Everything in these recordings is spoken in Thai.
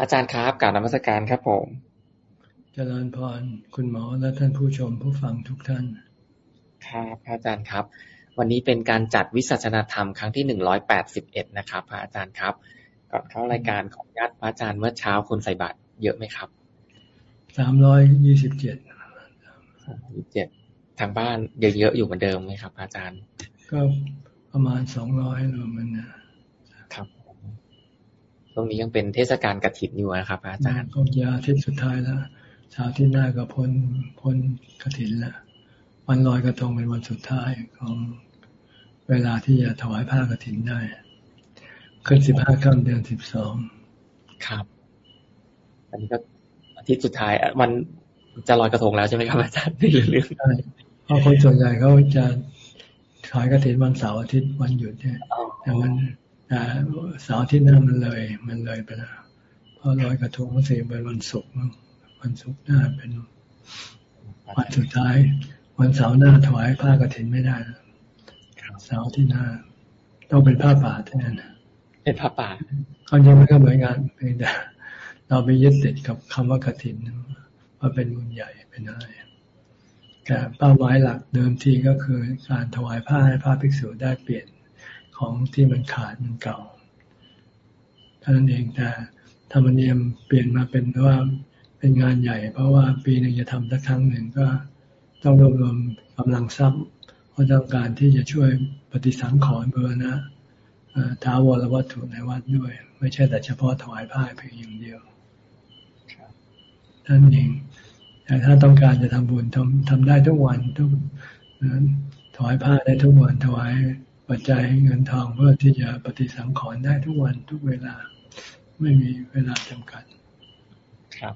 อาจารย์ครับกล่าวนมัสการครับผมเจริญพรคุณหมอและท่านผู้ชมผู้ฟังทุกท่าน ครับอาจารย์ครับ วันนี้เป็นการจัดวิสัชนาธรรมครั้งที่หนึ่งร้อยแปดสิบเอ็ดนะครับพระอาจารย์ครับ ก่อนเข้ารายการของญาติพระอาจารย์เมื่อเช้าคุณใส่บาตรเยอะไหมครับสามร้อยยี่สิบเจ็ดยี่สิบเจ็ดทางบ้านเยอะๆอยู่เหมือนเดิมไหมครับ อาจารย์ ก็ประมาณสองร้อยรวมมันนะครับ ตรงนี้ยังเป็นเทศกาลกระถินอยู่นะครับ อาจารย์ก็ยาทิศสุดท้ายแล้วชาวที่หน้าก็พ้นพ้นกระถินแล้ววันลอยกระทงเป็นวันสุดท้ายของเวลาที่จะถวายผ้ากระถินได้ขึ้นสิบห้าค่ำเดือนสิบสองครับ อันนี้ก็อาทิตย์สุดท้ายวันจะลอยกระทงแล้วใช่ไหมครับอาจารย์ในเรื่องใช่เพราะคนส่วนใหญ่เขาจะถวายกระถินวันเสาร์อาทิตย์วันหยุดเนี่ยแต่วัน เสาร์อาทิตย์นั้นมันเลย มันเลยไปแล้วเพราะลอยกระทงมันเสียเป็นวันศุกร์วันศุกร์หน้าเป็นวันสุดท้าย วันเสาร์หน้าถวายผ้ากระถินไม่ได้เสาร์ที่หน้า ต้องเป็นผ้าป่าแทนเป็นผ้าป่าเขายังไม่ก็เหมือนกันเพียงแต่เราไปยึดติดกับคำว่ากระถินว่าเป็นบุญใหญ่เป็นอะไรแต่เป้าหมายหลักเดิมทีก็คือการถวายผ้าให้พระภิกษุได้เปลี่ยน ของที่มันขาดมันเก่าเท่านั้นเองแต่ธรรมเนียมเปลี่ยนมาเป็นว่าเป็นงานใหญ่ เพราะว่าปีหนึ่งจะทำสักครั้งหนึ่งก็ต้องรวบรวมกำลังทรัพย์เพราะต้องการที่จะช่วยปฏิสังขรณ์เบอร์นะท้าวรวัตถุในวัดด้วย ไม่ใช่แต่เฉพาะถวายผ้าเพียงอย่างเดียวท่านเองแต่ถ้าต้องการจะทำบุญทำทำได้ทุกวันทุกถวายผ้าได้ทุกวันถวาย ปัจจัยเงินทองเพื่อที่จะปฏิสังขรณ์ได้ทุกวันทุกเวลา ไม่มีเวลาจำกัด ครับ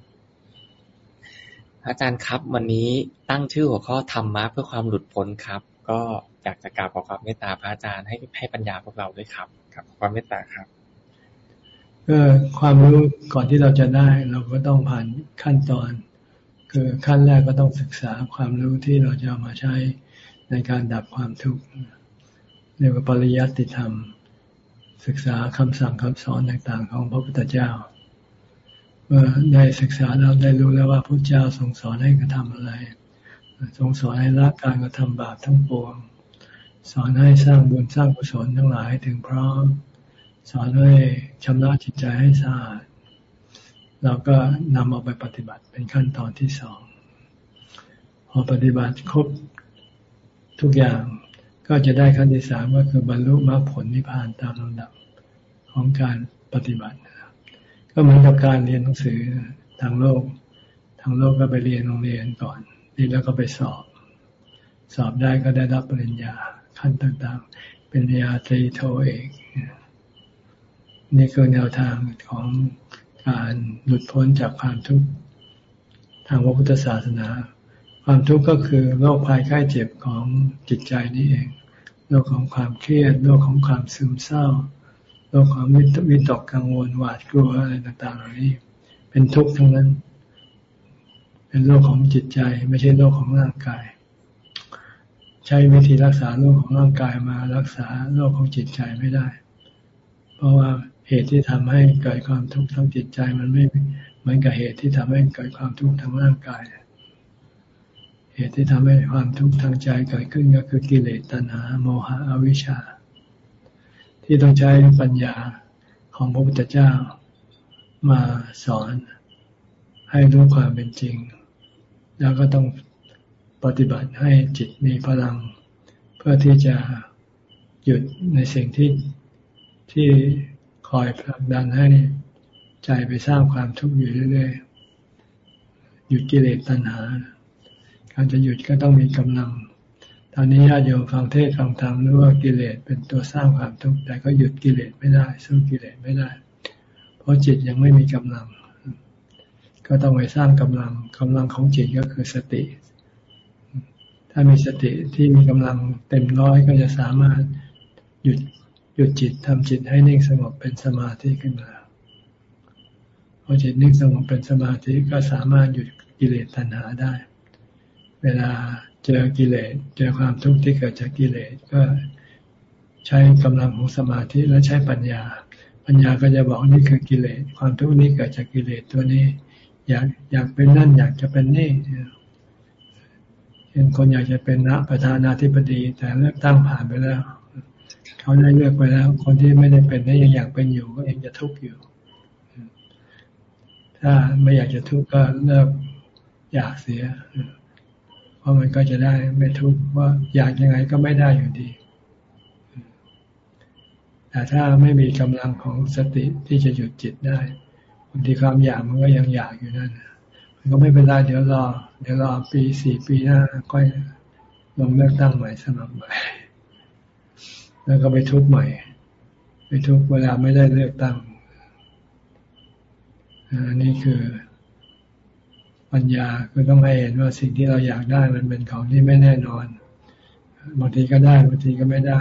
อาจารย์ครับวันนี้ตั้งชื่อหัวข้อธรรมะเพื่อความหลุดพ้นครับ ก็อยากจะกราบขอความเมตตาพระอาจารย์ให้ให้ปัญญาพวกเราด้วยครับครับความเมตตาครับก็ความรู้ก่อนที่เราจะได้เราก็ต้องผ่านขั้นตอน คือขั้นแรกก็ต้องศึกษาความรู้ที่เราจะามาใช้ในการดับความทุกข์ เรียกว่าปริยัติธรรม ศึกษาคำสั่งคำสอนต่างๆ ของพระพุทธเจ้า เมื่อได้ศึกษาแล้วได้รู้แล้วว่าพระเจ้าทรงสอนให้กระทำอะไร ทรงสอนให้ละการกระทำบาปทั้งปวง สอนให้สร้างบุญสร้างกุศลทั้งหลายถึงพร้อม สอนให้ชำระจิตใจให้สะอาดเราก็นำเอาไปปฏิบัติเป็นขั้นตอนที่สอง พอปฏิบัติครบทุกอย่าง ก็จะได้ขั้นที่สามก็คือบรรลุมรรคผลนิพพานตามลำดับของการปฏิบัติ ก็เหมือนกับการเรียนหนังสือทางโลก ทางโลกก็ไปเรียนโรงเรียนก่อนนี่แล้วก็ไปสอบ สอบได้ก็ได้รับปริญญาขั้นต่างๆ เป็นปริญญาตรีโทเอกนี่คือแนวทางของการหลุดพ้นจากความทุกข์ทางพระพุทธศาสนา ความทุกข์ก็คือโรคภัยไข้เจ็บของจิตใจนี่เองโลกของความเครียดโลกของความซึมเศร้าโลกของวิตกกังวลหวาดกลัวอะไรต่างๆเหล่านี้ เป็นทุกข์ทั้งนั้น เป็นโลกของจิตใจ ไม่ใช่โลกของร่างกาย ใช้วิธีรักษาโรคของร่างกายมารักษาโรคของจิตใจไม่ได้ เพราะว่าเหตุที่ทำให้เกิดความทุกข์ทางจิตใจมันไม่เหมือนกับเหตุที่ทำให้เกิดความทุกข์ทางร่างกาย เหตุที่ทำให้ความทุกข์ทางใจเกิดขึ้นก็คือกิเลสตัณหา โมหะอวิชชา ที่ต้องใช้ปัญญาของพระพุทธเจ้ามาสอนให้รู้ความเป็นจริง แล้วก็ต้องปฏิบัติให้จิตมีพลัง เพื่อที่จะหยุดในสิ่งที่ที่คอยผลักดันให้ใจไปสร้างความทุกข์อยู่เรื่อยๆหยุดกิเลสตัณหา การจะหยุดก็ต้องมีกำลัง ตอนนี้ญาติโยมฟังเทศฟังธรรมรู้ว่ากิเลสเป็นตัวสร้างความทุกข์แต่ก็หยุดกิเลสไม่ได้ สู้กิเลสไม่ได้ เพราะจิตยังไม่มีกำลัง ก็ต้องไปสร้างกำลังกำลังของจิตก็คือสติ ถ้ามีสติที่มีกำลังเต็มร้อยก็จะสามารถหยุดหยุดจิตทำจิตให้นิ่งสงบเป็นสมาธิขึ้นมาพอจิตนิ่งสงบเป็นสมาธิก็สามารถหยุดกิเลสตัณหาได้ เวลาเจอกิเลสเจอความทุกข์ที่เกิดจากกิเลสก็ใช้กำลังของสมาธิและใช้ปัญญา ปัญญาก็จะบอกนี่คือกิเลสความทุกข์นี้เกิดจากกิเลสตัวนี้ อยากอยากเป็นนั่นอยากจะเป็นนี่เห็นคนอยากจะเป็นนะประธานาธิบดี แต่เลือกตั้งผ่านไปแล้ว เขาได้เลือกไปแล้ว คนที่ไม่ได้เป็นได้ยังอยากเป็นอยู่ก็ยังจะทุกข์อยู่ ถ้าไม่อยากจะทุกข์ก็เลิกอยากเสียเราะมันก็จะได้ไม่ทุกข์ว่าอยากยังไงก็ไม่ได้อยู่ดี แต่ถ้าไม่มีกำลังของสติที่จะหยุดจิตได้บางทีความอยากมันก็ยังอยากอยู่นั่นมันก็ไม่เป็นไรเดี๋ยวรอ เดี๋ยวรอปีสี่ปีหน้าก็ลงเลือกตั้งใหม่สมัครใหม่ แล้วก็ไปทุกข์ใหม่ ไปทุกข์เวลาไม่ได้เลือกตั้งอันนี้คือ ปัญญาคือต้องให้เห็นว่าสิ่งที่เราอยากได้มันเป็นของที่ไม่แน่นอนบางทีก็ได้บางทีก็ไม่ได้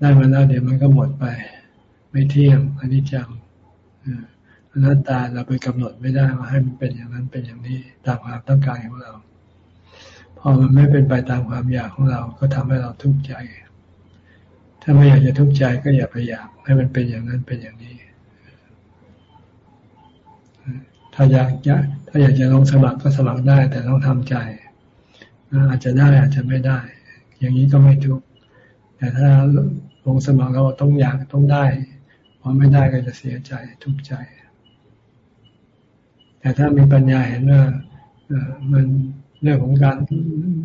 ได้มาแล้วเดี๋ยวมันก็หมดไป ไม่เที่ยงอันนี้จังอนัตตาเราไปกำหนดไม่ได้ว่าให้มันเป็นอย่างนั้นเป็นอย่างนี้ตามความต้องการของเรา พอมันไม่เป็นไปตามความอยากของเรา ก็ทำให้เราทุกข์ใจ ถ้าไม่อยากจะทุกข์ใจก็อย่าไปอยากให้มันเป็นอย่างนั้นเป็นอย่างนี้ ถ้าอยากจะถ้าอยากจะลงสมัครก็สมัครได้ แต่ต้องทำใจ อาจจะได้อาจจะไม่ได้ อย่างนี้ก็ไม่ทุกข์แต่ถ้าลงสมัครเราต้องอยากต้องได้พอไม่ได้ก็จะเสียใจทุกข์ใจ แต่ถ้ามีปัญญาเห็นว่ามันเรื่องของการ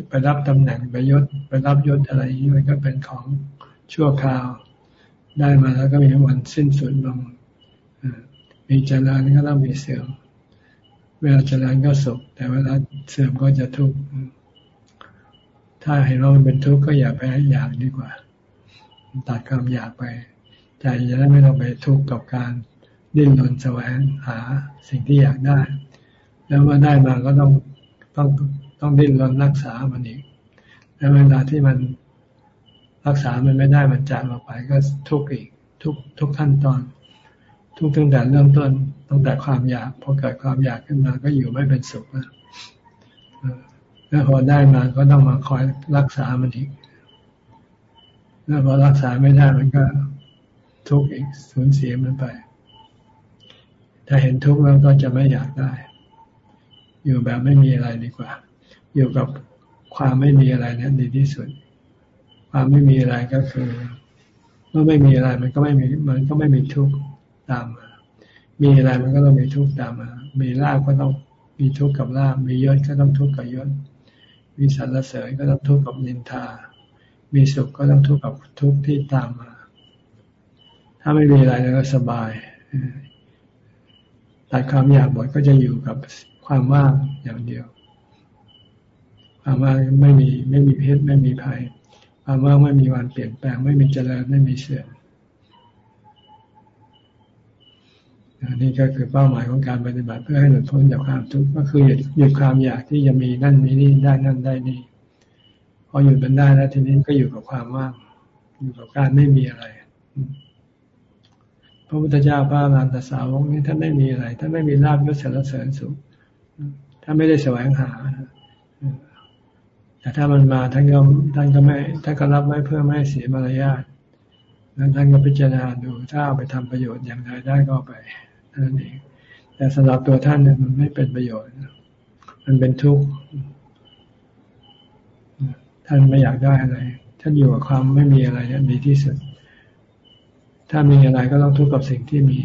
ไปรับตำแหน่งไปยศไปรับยศอะไรนี้มันก็เป็นของชั่วคราว ได้มาแล้วก็มีวันสิ้นสุดลงมีเจริญก็ต้องมีเสื่อม เวลาเจริญก็สุข แต่เวลาเสื่อมก็จะทุกข์ถ้าเห็นว่ามันเป็นทุกข์ก็อย่าไปอยากดีกว่า ตัดความอยากไป ใจจะได้ไม่ต้องไปทุกข์กับการดิ้นรนแสวงหาสิ่งที่อยากได้ แล้วเมื่อได้มาก็ต้องต้องต้องดิ้นรนรักษามันอีก แล้วเวลาที่มันรักษามันไม่ได้มันจากเราไปก็ทุกข์อีกทุกทุกขั้นตอน ทุกตั้งแต่เริ่มต้น ตั้งแต่ความอยากพอเกิดความอยากขึ้นมาก็อยู่ไม่เป็นสุขแล้วแล้วพอได้มาก็ต้องมาคอยรักษามันอีกแล้วพอรักษาไม่ได้มันก็ทุกข์อีกสูญเสียมันไป ถ้าเห็นทุกข์แล้วก็จะไม่อยากได้ อยู่แบบไม่มีอะไรดีกว่า อยู่กับความไม่มีอะไรนี่ดีที่สุด ความไม่มีอะไรก็คือ เมื่อไม่มีอะไรมันก็ไม่มีมันก็ไม่มีทุกข์ตามมา มีอะไรมันก็ต้องมีทุกข์ตามมา มีลาบก็ต้องมีทุกข์กับลาบ มียศก็ต้องทุกข์กับยศ มีสรรเสริญก็ต้องทุกข์กับนินทา มีสุขก็ต้องทุกข์กับทุกข์ที่ตามมา ถ้าไม่มีอะไรก็สบายตัดความอยากหมดก็จะอยู่กับความว่างอย่างเดียว ความว่างไม่มีไม่มีเพศไม่มีภัย ความว่างไม่มีวันเปลี่ยนแปลง ไม่มีเจริญไม่มีเสื่อม นี่ก็คือเป้าหมายของการปฏิบัติเพื่อให้หลุดพ้นจากความทุกข์ก็คือหยุดหยุดความอยากที่จะมีนั่นมีนี่ได้นั่นได้นี่พอหยุดมันได้แล้วทีนี้ก็อยู่กับความว่างอยู่กับการไม่มีอะไรพระพุทธเจ้าพระอรหันตสาวกนี้ท่านไม่มีอะไรท่านไม่มีลาบยศเสริญเสริญสุขท่านไม่ได้แสวงหาแต่ถ้ามันมาท่านก็ท่านก็ไม่ท่านก็รับไว้เพื่อไม่ให้เสียมารยาทแล้วท่านก็พิจารณาดู ถ้าเอาไปทำประโยชน์อย่างไรได้ก็ไป นั่นเอง แต่สำหรับตัวท่านเนี่ยมันไม่เป็นประโยชน์ มันเป็นทุกข์ ท่านไม่อยากได้อะไร ท่านอยู่กับความไม่มีอะไรนี่ดีที่สุด ถ้ามีอะไรก็ต้องทุกข์กับสิ่งที่มี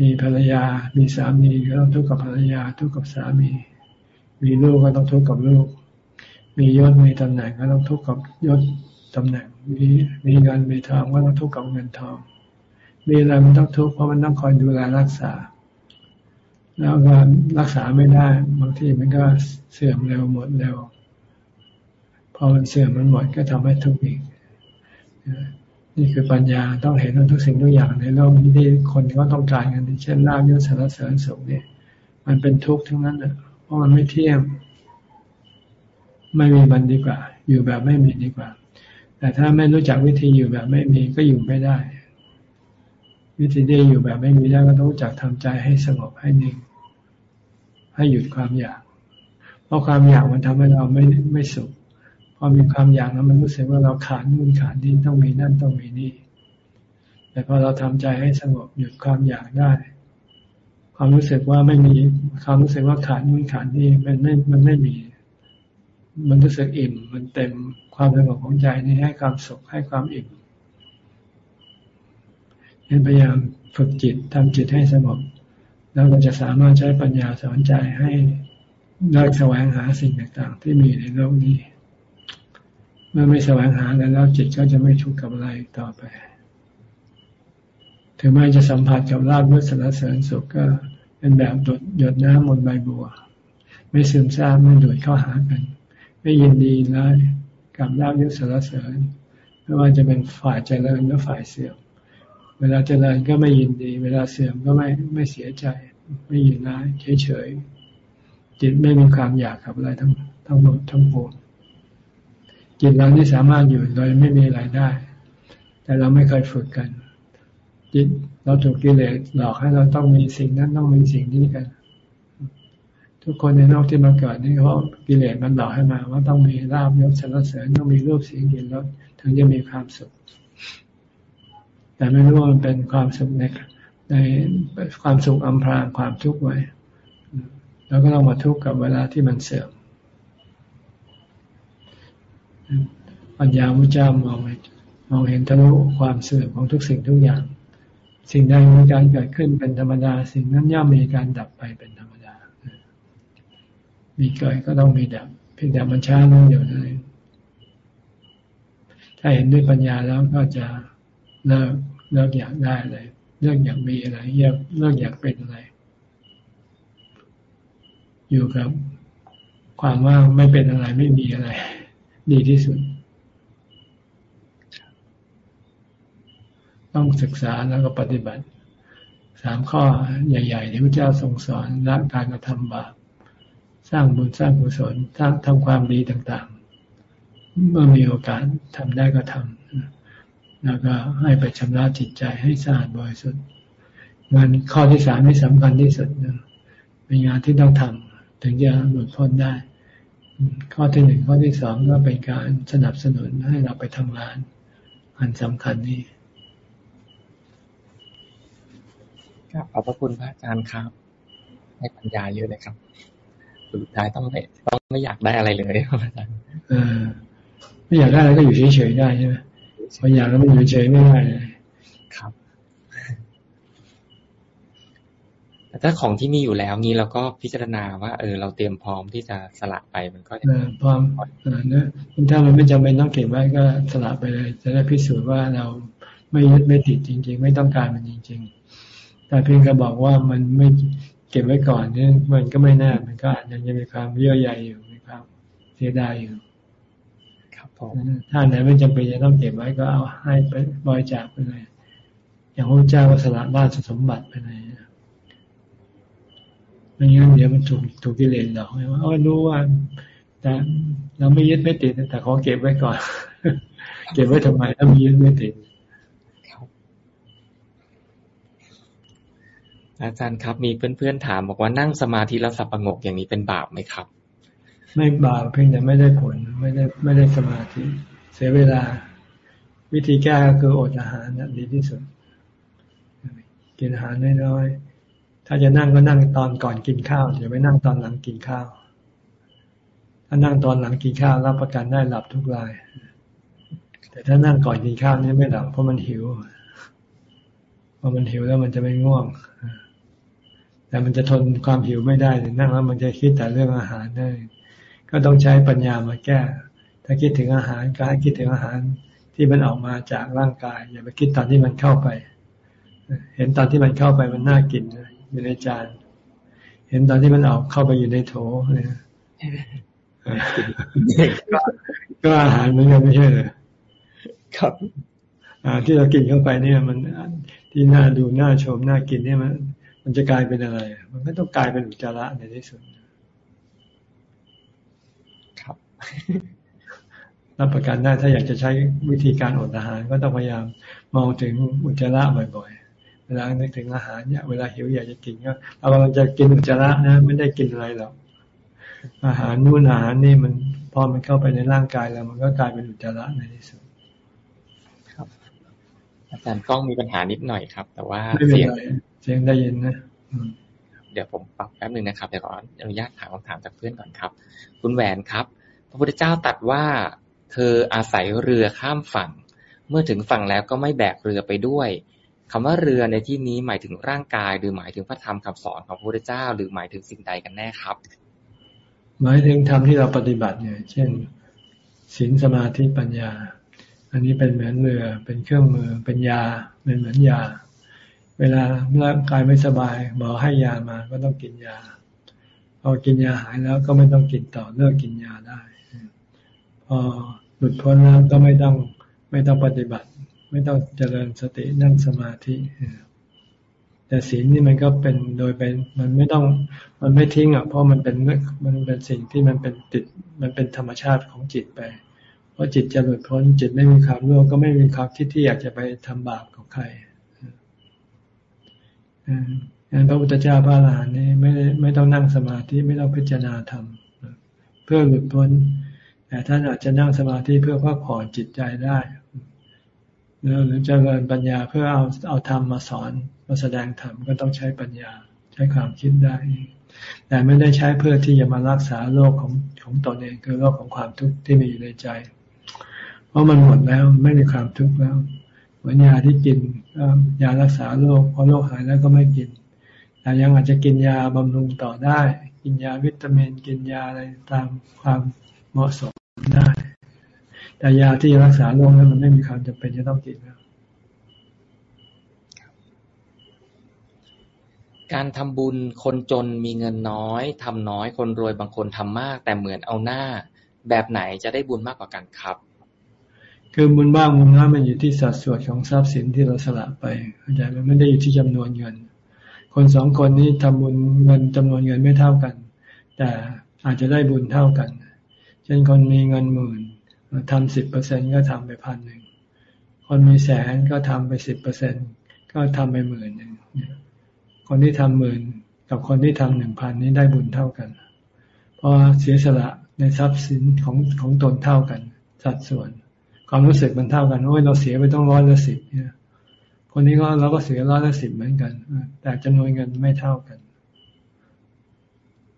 มีภรรยา มีสามีก็ต้องทุกข์กับภรรยา ทุกข์กับสามี มีลูกก็ต้องทุกข์กับลูก มียศ มีตำแหน่งก็ต้องทุกข์กับยศตำแหน่ง มีมีเงิน มีทองก็ต้องทุกข์กับเงินทอง มีอะไรมันต้องทุกข์เพราะมันต้องคอยดูแลรักษา แล้วก็รักษาไม่ได้ บางทีมันก็เสื่อมเร็วหมดเร็ว พอมันเสื่อมมันหมดก็ทำให้ทุกข์อีกนี่คือปัญญาต้องเห็นว่าทุกสิ่งทุกอย่างในโลกนี้ที่คนก็ต้องการกันเช่นลาบยศสารเสริญสุขเนี่ย มันเป็นทุกข์ทั้งนั้นอะเพราะมันไม่เที่ยงไม่มีมันดีกว่า อยู่แบบไม่มีดีกว่า แต่ถ้าไม่รู้จักวิธีอยู่แบบไม่มีก็อยู่ไม่ได้ วิธีที่อยู่แบบไม่มีได้ก็ต้องจักทำใจให้สงบให้นิ่ง ให้หยุดความอยาก เพราะความอยากมันทำให้เราไม่ไม่สุขพอมีความอยากแล้วมันรู้สึกว่าเราขาดนู่นขาดนี่ต้องมีนั่นต้องมีนี่ แต่พอเราทำใจให้สงบหยุดความอยากได้ ความรู้สึกว่าไม่มี ความรู้สึกว่าขาดนู่นขาดนี่มันไม่มันไม่มี มันรู้สึกอิ่ม มันเต็มความสงบของใจนี่ให้ความสุขให้ความอิ่ม nên พยายามฝึกจิตทำจิตให้สงบแล้วเราจะสามารถใช้ปัญญาสอนใจให้เลิกแสวงหาสิ่งต่างๆ ที่มีในโลกนี้ เมื่อไม่แสวงหาแล้วจิตก็จะไม่ทุกข์กับอะไรต่อไป ถึงแม้จะสัมผัสกับราบยศสรรเสริญสุขก็เป็นแบบดดหยดน้ำบนใบบัว ไม่ซึมซาบไม่ดูดเข้าหากัน ไม่ยินดีเลยกับราบยศสรรเสริญไม่ว่าจะเป็นฝ่ายเจริญหรือฝ่ายเสื่อม เวลาเจริญก็ไม่ยินดี เวลาเสื่อมก็ไม่ไม่เสียใจ ไม่ยินร้ายเฉยๆจิตไม่มีความอยากกับอะไรทั้งทั้งหมดทั้งปวงจิตเราที่สามารถอยู่โดยไม่มีอะไรได้ แต่เราไม่เคยฝึกกัน จิตเราถูกกิเลสหลอกให้เราต้องมีสิ่งนั้นต้องมีสิ่งนี้กัน ทุกคนในโลกที่มาเกิดนี่เพราะกิเลสมันหลอกให้มา ว่าต้องมีลาบยศสรรเสริญต้องมีรูปเสียงกลิ่นรสถึงจะมีความสุข แต่ไม่รู้ว่ามันเป็นความสุขในในความสุขอำพรางความทุกข์ไว้ แล้วก็ต้องมาทุกข์กับเวลาที่มันเสื่อมปัญญาพระเจ้ามองมองเห็นทะลุความเสื่อมของทุกสิ่งทุกอย่าง สิ่งใดมีการเกิดขึ้นเป็นธรรมดา สิ่งนั้นย่อมมีการดับไปเป็นธรรมดา มีเกิดก็ต้องมีดับ เพียงแต่มันช้าลงเดียวนั้นถ้าเห็นด้วยปัญญาแล้วก็จะ เลิกเลิกอยากได้อะไรเลิกอยากมีอะไรเลิกเลิกอยากเป็นอะไร อยู่กับความว่าไม่เป็นอะไรไม่มีอะไร ดีที่สุด ต้องศึกษาแล้วก็ปฏิบัติสามข้อใหญ่ ๆ ที่พระเจ้าทรงสอนละการกระทำบาปสร้างบุญสร้างกุศลสร้างทำความดีต่างๆ เมื่อมีโอกาสทำได้ก็ทำ แล้วก็ให้ไปชำระจิตใจให้สะอาดบริสุทธิ์งานข้อที่สามที่สำคัญที่สุดนะเป็นงานที่ต้องทำถึงจะหลุดพ้นได้ ข้อที่หนึ่งข้อที่สองก็เป็นการสนับสนุนให้เราไปทำงาน อันสำคัญนี้ครับขอบพระคุณพระอาจารย์ครับ ให้ปัญญาเยอะเลยครับสุดท้ายต้องไม่ต้องไม่อยากได้อะไรเลยครับอาจารย์ไม่อยากได้อะไรก็อยู่เฉยๆได้ใช่ไหม พออยากแล้วมันอยู่เฉยไม่ได้เลยครับ แต่ถ้าของที่มีอยู่แล้วนี้เราก็พิจารณาว่า เออ เราเตรียมพร้อมที่จะสละไปมันก็พร้อมนะถ้ามันไม่จำเป็นต้องเก็บไว้ก็สละไปเลย จะได้พิสูจน์ว่าเราไม่ยึดไม่ติดจริง ๆ ไม่ต้องการมันจริง ๆ แต่เพียงก็บอกว่ามันไม่เก็บไว้ก่อนเนี่ยมันก็ไม่แน่มันก็ยังจะมีความเยื่อใยอยู่มีความเสียดายอยู่ ถ้าไหนไม่จำเป็นจะต้องเก็บไว้ก็เอาให้ไปบริจาคไปเลย อย่างพระเจ้าก็สละราชสมบัติไปเลยไม่งั้นเดี๋ยวมันถูกถูกกิเลสหลอกว่าเออรู้ว่า แต่เราไม่ยึดไม่ติดแต่ขอเก็บไว้ก่อน เก็บไว้ทำไมถ้าไม่ยึดไม่ติดอาจารย์ครับ มีเพื่อนๆถามบอกว่านั่งสมาธิแล้วสับประงกอย่างนี้เป็นบาปไหมครับ ไม่บาปเพียงแต่ไม่ได้ผลไม่ได้ไม่ได้สมาธิ เสียเวลา วิธีแก้ก็คืออดอาหารนะดีที่สุด กินอาหารน้อยๆถ้าจะนั่งก็นั่งตอนก่อนกินข้าวอย่าไปนั่งตอนหลังกินข้าว ถ้านั่งตอนหลังกินข้าวรับประกันได้หลับทุกราย แต่ถ้านั่งก่อนกินข้าวนี่ไม่หลับเพราะมันหิวพอมันหิวแล้วมันจะไม่ง่วงแต่มันจะทนความหิวไม่ได้นั่งแล้วมันจะคิดแต่เรื่องอาหารได้ ก็ต้องใช้ปัญญามาแก้ ถ้าคิดถึงอาหารก็ให้คิดถึงอาหารที่มันออกมาจากร่างกาย อย่าไปคิดตอนที่มันเข้าไป เห็นตอนที่มันเข้าไปมันน่ากินอยู่ในจาน เห็นตอนที่มันออกเข้าไปอยู่ในโถเนี่ยก็อาหารเหมือนกันไม่ใช่เลยครับอ่าที่เรากินเข้าไปเนี่ย มันที่น่าดูน่าชมน่ากินเนี่ยมัน มันจะกลายเป็นอะไร มันก็ต้องกลายเป็นอุจจาระในที่สุด รับประกันได้ถ้าอยากจะใช้วิธีการอดอาหาร ก็ต้องพยายามมองถึงอุจจาระบ่อยๆ เวลานึกถึงอาหารเนี่ยเวลาหิวอยากจะกินก็เรากำลังจะกินอุจจาระนะไม่ได้กินอะไรหรอกอาหารนู่นอาหารนี่มันพอมันเข้าไปในร่างกายแล้ว มันก็กลายเป็นอุจจาระในที่สุดครับออาจารย์กล้องมีปัญหานิดหน่อยครับ แต่ว่าเสียงเสียงได้ยินนะเดี๋ยวผมปรับแป๊บหนึ่งนะครับเดี๋ยวขออนุญาตถามคำถามจากเพื่อนก่อนครับ คุณแหวนครับพ ระพุทธเจ้าตัดว่า เธออาศัยเรือข้ามฝั่ง เมื่อถึงฝั่งแล้วก็ไม่แบกเรือไปด้วยคำว่าเรือในที่นี้หมายถึงร่างกาย หรือหมายถึงพระธรรมคำสอนของพระพุทธเจ้า หรือหมายถึงสิ่งใดกันแน่ครับ หมายถึงธรรมที่เราปฏิบัติเนี่ย เช่นศีลสมาธิปัญญา อันนี้เป็นเหมือนเรือ เป็นเครื่องมือ เป็นยาเป็นเหมือนยา เวลาร่างกายไม่สบายหมอให้ยามาก็ต้องกินยา พอกินยาหายแล้วก็ไม่ต้องกินต่อเลิกกินยาได้ พอหลุดพ้นแล้วก็ไม่ต้องไม่ต้องปฏิบัติ ไม่ต้องเจริญสตินั่งสมาธิแต่ศีลนี่มันก็เป็นโดยเป็นมันไม่ต้องมันไม่ทิ้งอะเพราะมันเป็นมันเป็นสิ่งที่มันเป็นติดมันเป็นธรรมชาติของจิตไป เพราะจิตจะหลุดพ้นจิตไม่มีความโลภก็ไม่มีความที่ที่อยากจะไปทำบาปกับใครงั้นพระพุทธเจ้าพระอรหันต์นี่ไม่ไม่ต้องนั่งสมาธิไม่ต้องพิจารณาธรรมเพื่อหลุดพ้น แต่ท่านอาจจะนั่งสมาธิเพื่อพักผ่อนจิตใจได้หรือจะเริญปัญญาเพื่อเอาเอาธรรมมาสอนมาแสดงธรรมก็ต้องใช้ปัญญาใช้ความคิดได้ แต่ไม่ได้ใช้เพื่อที่จะมารักษาโรคของของตนเองคือโรคของความทุกข์ที่มีอยู่ในใจ เพราะมันหมดแล้วไม่มีความทุกข์แล้วเหมือนยาที่กินยารักษาโรคพอโรคหายแล้วก็ไม่กินแต่ยังอาจจะกินยาบำรุงต่อได้ กินยาวิตามินกินยาอะไรตามความ เหมาะสมได้ แต่ยาที่รักษาโรคนั้นมันไม่มีความจำเป็นจะต้องกินแล้วการทำบุญคนจนมีเงินน้อยทำน้อยคนรวยบางคนทำมาก แต่เหมือนเอาหน้า แบบไหนจะได้บุญมากกว่ากันครับ คือบุญบ้างบุญน้อยมันอยู่ที่สัดส่วนของทรัพย์สินที่เราสละไปเข้าใจไหมไม่ได้อยู่ที่จำนวนเงิน คนสองคนนี้ทำบุญเงินจำนวนเงินไม่เท่ากัน แต่อาจจะได้บุญเท่ากัน เช่นคนมีเงินหมื่นทำสิบเปอร์เซ็นก็ทำไปพันหนึ่ง คนมีแสนก็ทำไปสิบเปอร์เซ็นก็ทำไปหมื่นหนึ่งคนที่ทำหมื่นกับคนที่ทำหนึ่งพันนี้ได้บุญเท่ากัน เพราะเสียสละในทรัพย์สินของของตนเท่ากัน สัดส่วน ความรู้สึกมันเท่ากันโอ้ยเราเสียไปต้องร้อยละสิบเนี่ยคนนี้ก็เราก็เสียร้อยละสิบเหมือนกัน แต่จำนวนเงินไม่เท่ากัน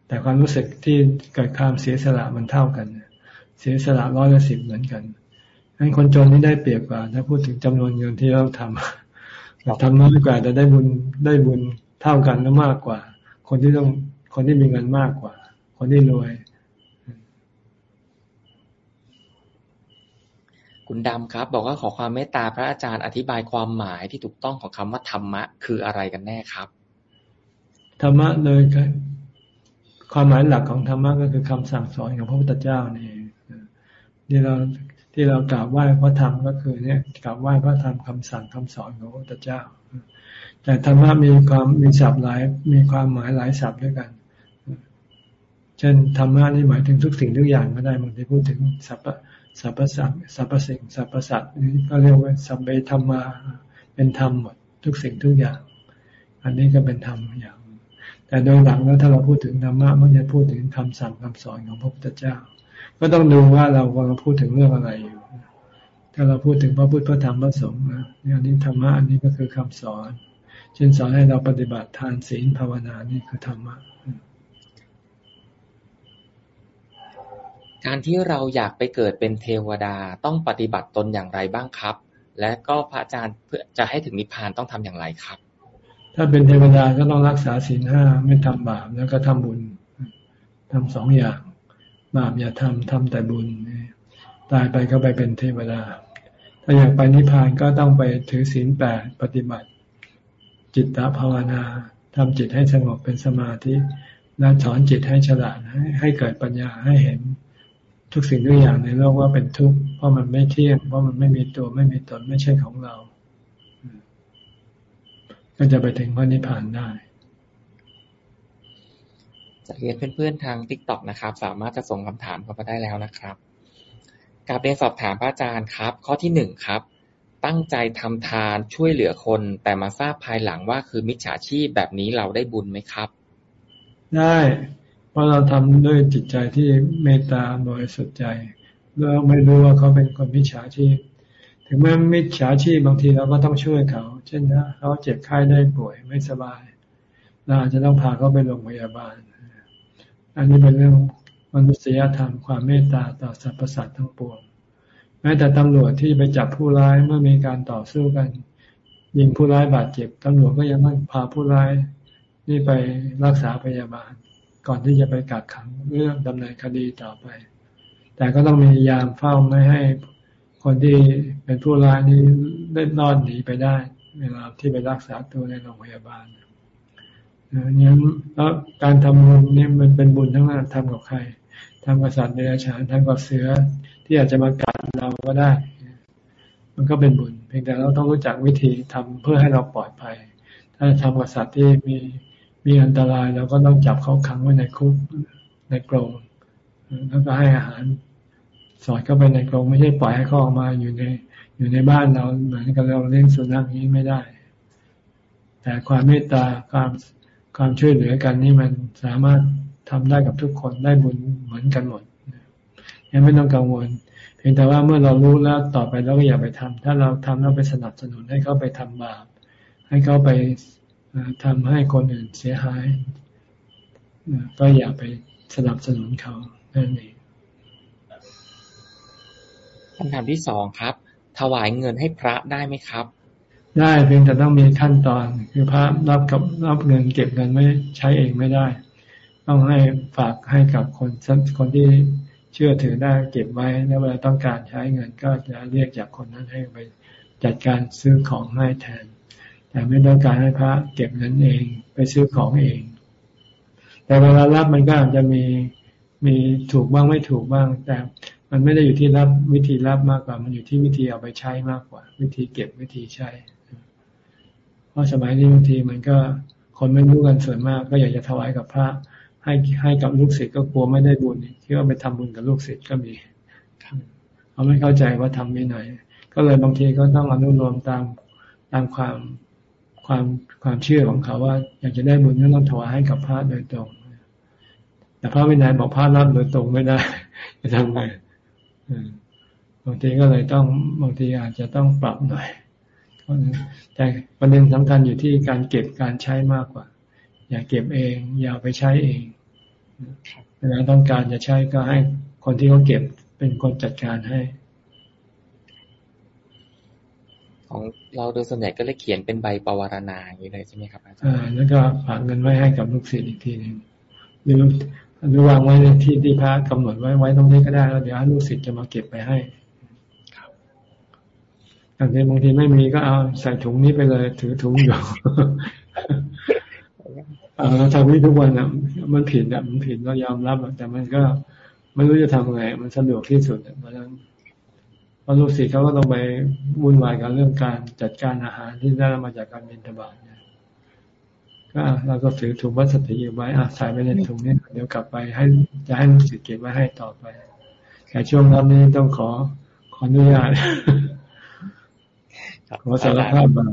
แต่ความรู้สึกที่เกิดความเสียสละมันเท่ากัน เสียสละร้อยละสิบเหมือนกันงั้นคนจนนี่ได้เปรียบกว่า ถ้าพูดถึงจำนวนเงินที่เราทำเราทำน้อยกว่าแต่ได้บุญได้บุญเท่ากันและมากกว่า คนที่ต้องคนที่มีเงินมากกว่า คนที่รวย คุณดำครับ บอกว่าขอความเมตตาพระอาจารย์อธิบายความหมายที่ถูกต้องของคำว่าธรรมะ คืออะไรกันแน่ครับ ธรรมะเลย ความหมายหลักของธรรมะก็คือคำสั่งสอนของพระพุทธเจ้านี่ที่เราที่เรากราบไหว้พระธรรมก็คือเนี่ยกราบไหว้พระธรรมคำสั่งคำสอนของพระพุทธเจ้า แต่ธรรมะมีความมีศัพท์หลายมีความหมายหลายศัพท์ด้วยกัน เช่นธรรมะนี่หมายถึงทุกสิ่งทุกอย่างก็ได้บางทีพูดถึงสัพพสรรพสัตว์สรรพสิ่งสรรพสัตว์นี่ก็เรียกว่าสัมเบธรรมาเป็นธรรมหมดทุกสิ่งทุกอย่าง อันนี้ก็เป็นธรรมอย่าง แต่โดยหลังแล้วถ้าเราพูดถึงธรรมะมันจะพูดถึงคำสั่งคำสอนของพระพุทธเจ้า ก็ต้องดูว่าเรากำลังพูดถึงเรื่องอะไรอยู่ ถ้าเราพูดถึงพระพุทธพระธรรมพระสงฆ์นะอันนี้ธรรมะอันนี้ก็คือคำสอนเช่นสอนให้เราปฏิบัติทานศีลภาวนานี่คือธรรมะการที่เราอยากไปเกิดเป็นเทวดาต้องปฏิบัติตนอย่างไรบ้างครับ และก็พระอาจารย์เพื่อจะให้ถึงนิพพานต้องทำอย่างไรครับ ถ้าเป็นเทวดาก็ต้องรักษาศีลห้าไม่ทำบาปแล้วก็ทำบุญทำสองอย่าง บาปอย่าทำทำแต่บุญตายไปก็ไปเป็นเทวดา ถ้าอยากไปนิพพานก็ต้องไปถือศีลแปดปฏิบัติ จิตตภาวนาทำจิตให้สงบเป็นสมาธิและสอนจิตให้ฉลาดให้ให้เกิดปัญญาให้เห็นทุกสิ่งทุกอย่างในโลกว่าเป็นทุกข์เพราะมันไม่เที่ยงเพราะมันไม่มีตัวไม่มีตนไม่ใช่ของเรา ก็จะไปถึงพระนิพพานได้จะเรียนเพื่อนๆทางทิกตอกนะครับ สามารถจะส่งคำถามเข้ามาได้แล้วนะครับกาบเรียนสอบถามพระอาจารย์ครับ ข้อที่หนึ่งครับ ตั้งใจทำทานช่วยเหลือคน แต่มาทราบภายหลังว่าคือมิจฉาชีพแบบนี้เราได้บุญไหมครับ ได้พราะเราทำด้วยจิตใจที่เมตตาบริสุทธิ์ใจเราไม่รู้ว่าเขาเป็นคนมิจฉาชีพ ถึงแม้มิจฉาชีพบางทีเราก็ต้องช่วยเขา เช่นถ้าเขาเจ็บไข้ได้ป่วยไม่สบายเราอาจจะต้องพาเขาไปโรงพยาบาล อันนี้เป็นเรื่องมนุษยธรรมความเมตตาต่อสรรพสัตว์ทั้งปวง แม้แต่ตำรวจที่ไปจับผู้ร้ายเมื่อมีการต่อสู้กันยิงผู้ร้ายบาดเจ็บตำรวจก็ยังต้องพาผู้ร้ายนี่ไปรักษาพยาบาล ก่อนที่จะไปกักขังเรื่องดำเนินคดีต่อไป แต่ก็ต้องมียามเฝ้าไม่ให้ คนที่เป็นผู้ร้ายนี้ได้นนอนหนีไปได้ เวลาที่ไปรักษาตัวในโรงพยาบาลนี้แล้วการทำบุญนี่มันเป็นบุญทั้งนั้นทำกับใครทำกับสัตว์เดรัจฉานทำกับเสือที่อาจจะมากัดเราก็ได้ มันก็เป็นบุญ เพียงแต่เราต้องรู้จักวิธีทำเพื่อให้เราปลอดภัย ถ้าทำกับสัตว์ที่มีมีอันตรายเราก็ต้องจับเขาขังไว้ในคุกในกรงแล้วก็ให้อาหาร สอดเข้าไปในกรงไม่ใช่ปล่อยให้เขาออกมาอยู่ใน อยู่ในบ้านเราเหมือนกับเราเลี้ยงสุนัขนี้ไม่ได้ แต่ความเมตตาความความช่วยเหลือกันนี่มันสามารถทำได้กับทุกคนได้บุญเหมือนกันหมดยังไม่ต้องกังวล เพียงแต่ว่าเมื่อเรารู้แล้วต่อไปเราก็อย่าไปทำถ้าเราทำแล้วไปสนับสนุนให้เขาไปทำบาปให้เขาไปทำให้คนอื่นเสียหายก็อย่าไปสนับสนุนเขานั่นเอง คำถามที่สองครับ ถวายเงินให้พระได้ไหมครับ ได้เพียงแต่ต้องมีขั้นตอน คือพระรับกับรับเงินเก็บเงินไม่ใช้เองไม่ได้ ต้องให้ฝากให้กับคนคนที่เชื่อถือได้เก็บไว้แล้วเวลาต้องการใช้เงินก็จะเรียกจากคนนั้นให้ไปจัดการซื้อของให้แทน แต่ไม่ต้องการให้พระเก็บเงินเองไปซื้อของเอง แต่เวลารับมันก็อาจจะมีมีถูกบ้างไม่ถูกบ้าง แต่ มันไม่ได้อยู่ที่รับวิธีรับมากกว่า มันอยู่ที่วิธีเอาไปใช้มากกว่า วิธีเก็บวิธีใช้ เพราะสมัยนี้บางทีมันก็คนไม่รู้กันส่วนมาก ก็อยากจะถวายกับพระ ให้ให้กับลูกศิษย์ก็กลัวไม่ได้บุญที่ว่าไปทำบุญกับลูกศิษย์ก็มีเขาไม่เข้าใจว่าทำไม่หนก็เลยบางทีก็ต้องอนุโลมตามตามความความความเชื่อของเขาว่า อยากจะได้บุญก็ต้องถวายให้กับพระโดยตรง แต่พระวินัยบอกพระรับโดยตรงไม่ได้จะทำไง บางทีก็เลยต้องบางทีอาจจะต้องปรับหน่อยแต่ประเด็นสำคัญอยู่ที่การเก็บการใช้มากกว่า อย่าเก็บเอง อย่าไปใช้เองเวลาต้องการจะใช้ก็ให้คนที่เขาเก็บเป็นคนจัดการให้ ของเราโดยส่วนใหญ่ก็เลยเขียนเป็นใบปวารณาอย่างนี้เลยใช่ไหมครับอาจารย์แล้วก็ฝากเงินไว้ให้กับลูกศิษย์อีกทีหนึ่งหรือ หรือวางไว้ในที่ที่พระกำหนดไว้ไว้ตรงนี้ก็ได้แล้วเดี๋ยวลูกศิษย์จะมาเก็บไปให้อย่างที่บางทีไม่มีก็เอาใส่ถุงนี้ไปเลย ถือถุงอยู่เราทำนี้ทุกวันอะ มันผิดอะมันผิดเรายอมรับแต่มันก็ไม่รู้จะทำไง มันสะดวกที่สุดเพราะฉะนั้นพอลูกศิษย์เขาก็ต้องไปวุ่นวายกับเรื่องการจัดการอาหารที่ได้มาจากการบินทบาท ก็เราก็ถือถุงพลาสติกไว้อาใส่ไปในถุงนี้เดี๋ยวกลับไปให้จะให้ลูกศิษย์เก็บไว้ให้ต่อไปแต่ช่วงนั้นนี้ต้องขอขออนุญาตขอสารภาพบา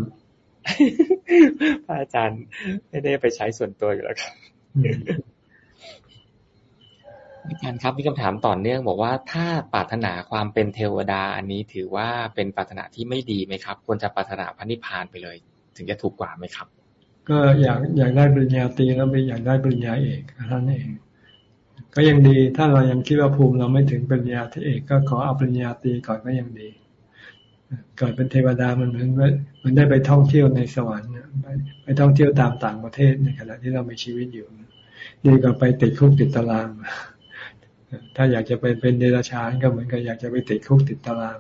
พระอาจารย์ไม่ได้ไปใช้ส่วนตัวอยู่แล้วครับอาจารย์ครับมีคำถามต่อเนื่องบอกว่าถ้าปรารถนาความเป็นเทวดาอันนี้ถือว่าเป็นปรารถนาที่ไม่ดีไหมครับ ควรจะปรารถนาพระนิพพานไปเลย ถึงจะถูกกว่าไหมครับ ก็อยากอยากได้ปริญญาตรีแล้วไปอยากได้ปริญญาเอกท่านเอง ก็ยังดีถ้าเรายังคิดว่าภูมิเราไม่ถึงปริญญาที่เอกก็ขอเอาปริญญาตรีก่อนก็ยังดีเกิดเป็นเทวดามันเหมือนมันได้ไปท่องเที่ยวในสวรรค์ไปไปท่องเที่ยวตามต่างประเทศในขณะที่เรามีชีวิตอยู่ดีกว่าไปติดคุกติดตาราง ถ้าอยากจะไปเป็นเดรัจฉานก็เหมือนกับอยากจะไปติดคุกติดตาราง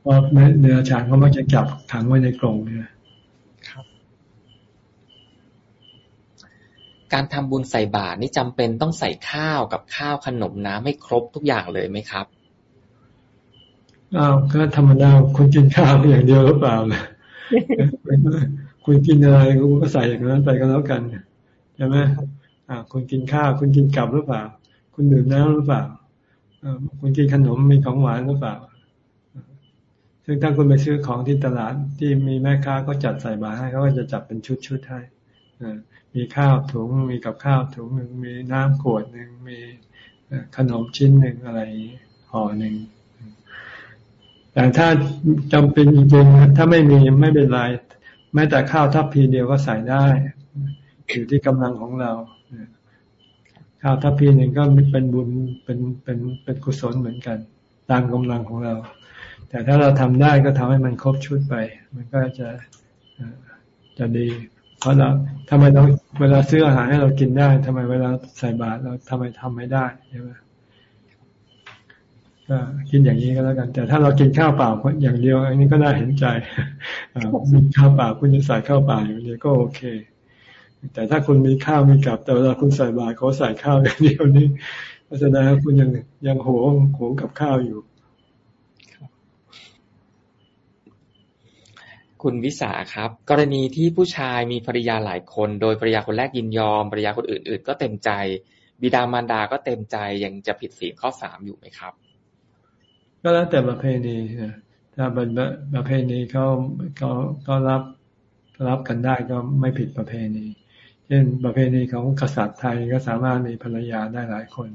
เพราะเดรัจฉานเขามักจะจับขังไว้ในกรงเนี่ย การทำบุญใส่บาตรนี่จำเป็นต้องใส่ข้าวกับข้าวขนมน้ำให้ครบทุกอย่างเลยไหมครับอ้าวก็ธรรมดาคุณกินข้าวอย่างเดียวหรือเปล่าล่ะคุณกินอะไรคุณก็ใส่อย่างนั้นไปก็แล้วกันใช่ไหมอ่าคุณกินข้าวคุณกินกับหรือเปล่า คุณดื่มน้ำหรือเปล่าคุณกินขนมมีของหวานหรือเปล่า ซึ่งถ้าคุณไปซื้อของที่ตลาดที่มีแม่ค้าก็จัดใส่บาตรให้เขาก็จะจัดเป็นชุดๆให้ มีข้าวถุง มีกับข้าวถุงหนึ่งมีน้ำขวดหนึ่งมีขนมชิ้นหนึ่งอะไรห่อหนึ่งแต่ถ้าจำเป็นจริงๆถ้าไม่มีไม่เป็นไรแม้แต่ข้าวทัพพีเดียวก็ใส่ได้อยู่ที่กำลังของเราข้าวทัพพีหนึ่งก็เป็นบุญเป็นเป็นเป็นกุศลเหมือนกัน ตามกำลังของเรา แต่ถ้าเราทำได้ก็ทำให้มันครบชุดไป มันก็จะจะดี เพราะเราทำไมต้องเวลาซื้ออาหารให้เรากินได้ทำไมเวลาใส่บาตรเราทำไมทำไม่ได้ใช่ไหมก็กินอย่างนี้ก็แล้วกัน แต่ถ้าเรากินข้าวเปล่าอย่างเดียว อันนี้ก็น่าเห็นใจมีข้าวเปล่าคุณจะใส่ข้าวเปล่าอย่างเดียวก็โอเค แต่ถ้าคุณมีข้าวมีกับ แต่เวลาคุณใส่บาตรเขาใส่ข้าวอย่างเดียวนี้แสดงว่าคุณยังยังโหงโหงกับข้าวอยู่ คุณวิสาครับ กรณีที่ผู้ชายมีภรรยาหลายคน โดยภรรยาคนแรกยินยอมภรรยาคนอื่น ๆ ก็เต็มใจ บิดามารดาก็เต็มใจยังจะผิดศีลข้อสามอยู่ไหมครับ ก็แล้วแต่ประเพณีนะถ้าเป็นประเพณีเขาเขาก็รับรับกันได้ก็ไม่ผิดประเพณี เช่นประเพณีของกษัตริย์ไทยก็สามารถมีภรรยาได้หลายคน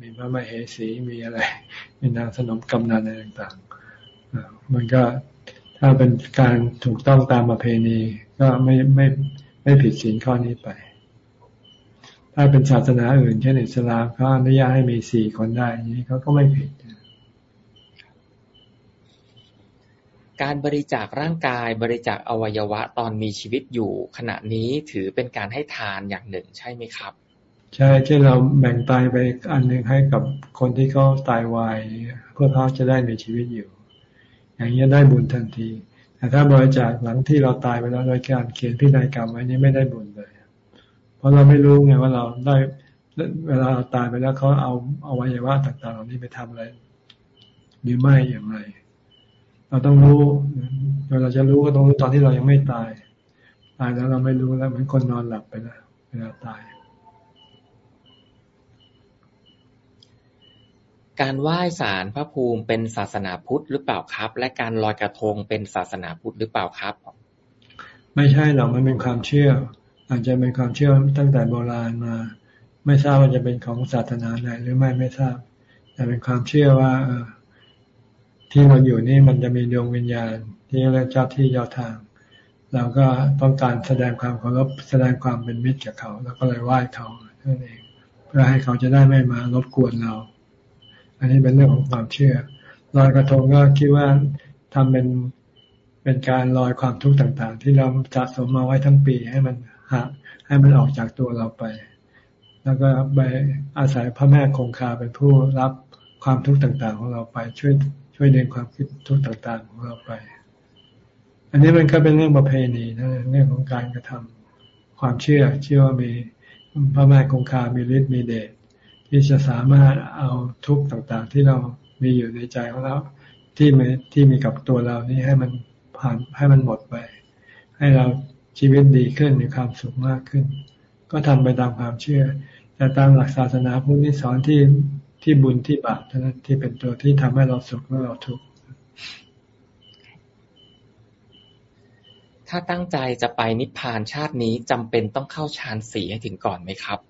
มีพระมเหสีมีอะไร มีนางสนมกำนันอะไรต่างๆมันก็ ถ้าเป็นการถูกต้องตามประเพณีก็ไม่ไม่ไม่ผิดศีลข้อนี้ไป ถ้าเป็นศาสนาอื่นเช่นอิสลามเขาอนุญาตให้มีสี่คนได้นี้เขาก็ไม่ผิด การบริจาคร่างกายบริจาคอวัยวะตอนมีชีวิตอยู่ ขณะนี้ถือเป็นการให้ทานอย่างหนึ่งใช่ไหมครับ ใช่ที่เราแบ่งตายไปอันหนึ่งให้กับคนที่เขาตายวาย เพื่อเขาจะได้มีชีวิตอยู่ อย่างนี้ได้บุญทันที แต่ถ้าบริจาคหลังที่เราตายไปแล้วโดยการเขียนพินัยกรรมไว้นี้ไม่ได้บุญเลย เพราะเราไม่รู้ไงว่าเราได้เวลาเราตายไปแล้วเขาเอาเอาวัยวะต่างๆเหล่านี้ไปทำอะไรหรือไม่อย่างไร เราต้องรู้เวลาจะรู้ก็ต้องรู้ตอนที่เรายังไม่ตาย ตายแล้วเราไม่รู้แล้วเหมือนคนนอนหลับไปแล้วเวลาตาย การไหว้สารพระภูมิเป็นศาสนาพุทธหรือเปล่าครับ และการลอยกระทงเป็นศาสนาพุทธหรือเปล่าครับ ไม่ใช่หรอกมันเป็นความเชื่อ อาจจะเป็นความเชื่อตั้งแต่โบราณมา ไม่ทราบว่าจะเป็นของศาสนาไหนหรือไม่ไม่ทราบ แต่เป็นความเชื่อว่าเออที่เราอยู่นี่มันจะมีดวงวิญญาณ ที่เรียกเจ้าที่เจ้าทางเราก็ต้องการแสดงความเคารพแสดงความเป็นมิตรกับเขา แล้วก็เลยไหว้เขานั่นเอง เพื่อให้เขาจะได้ไม่มารบกวนเรา อันนี้เป็นเรื่องของความเชื่อลอยกระทงก็คิดว่าทำเป็นเป็นการลอยความทุกข์ต่าง ๆ ที่เราสะสมมาไว้ทั้งปีให้มันหักให้มันออกจากตัวเราไป แล้วก็ไปอาศัยพระแม่คงคาเป็นผู้รับความทุกข์ต่าง ๆ ของเราไปช่วยช่วยเดินความคิดทุกข์ต่างๆ ของเราไป อันนี้มันก็เป็นเรื่องประเพณีนะเรื่องของการกระทำความเชื่อเชื่อว่ามีพระแม่คงคามีฤทธิ์มีเดช ที่จะสามารถเอาทุกต่างๆ ที่เรามีอยู่ในใจของเราที่มีที่มีกับตัวเรานี่ให้มันผ่านให้มันหมดไป ให้เราชีวิตดีขึ้นมีความสุขมากขึ้น ก็ทำไปตามความเชื่อ แต่ตามหลักศาสนาพุทธนี่สอนที่ที่บุญที่บาปเท่านั้นที่เป็นตัวที่ทำให้เราสุขและเราทุกข์ถ้าตั้งใจจะไปนิพพานชาตินี้จำเป็นต้องเข้าฌานสี่ให้ถึงก่อนไหมครับ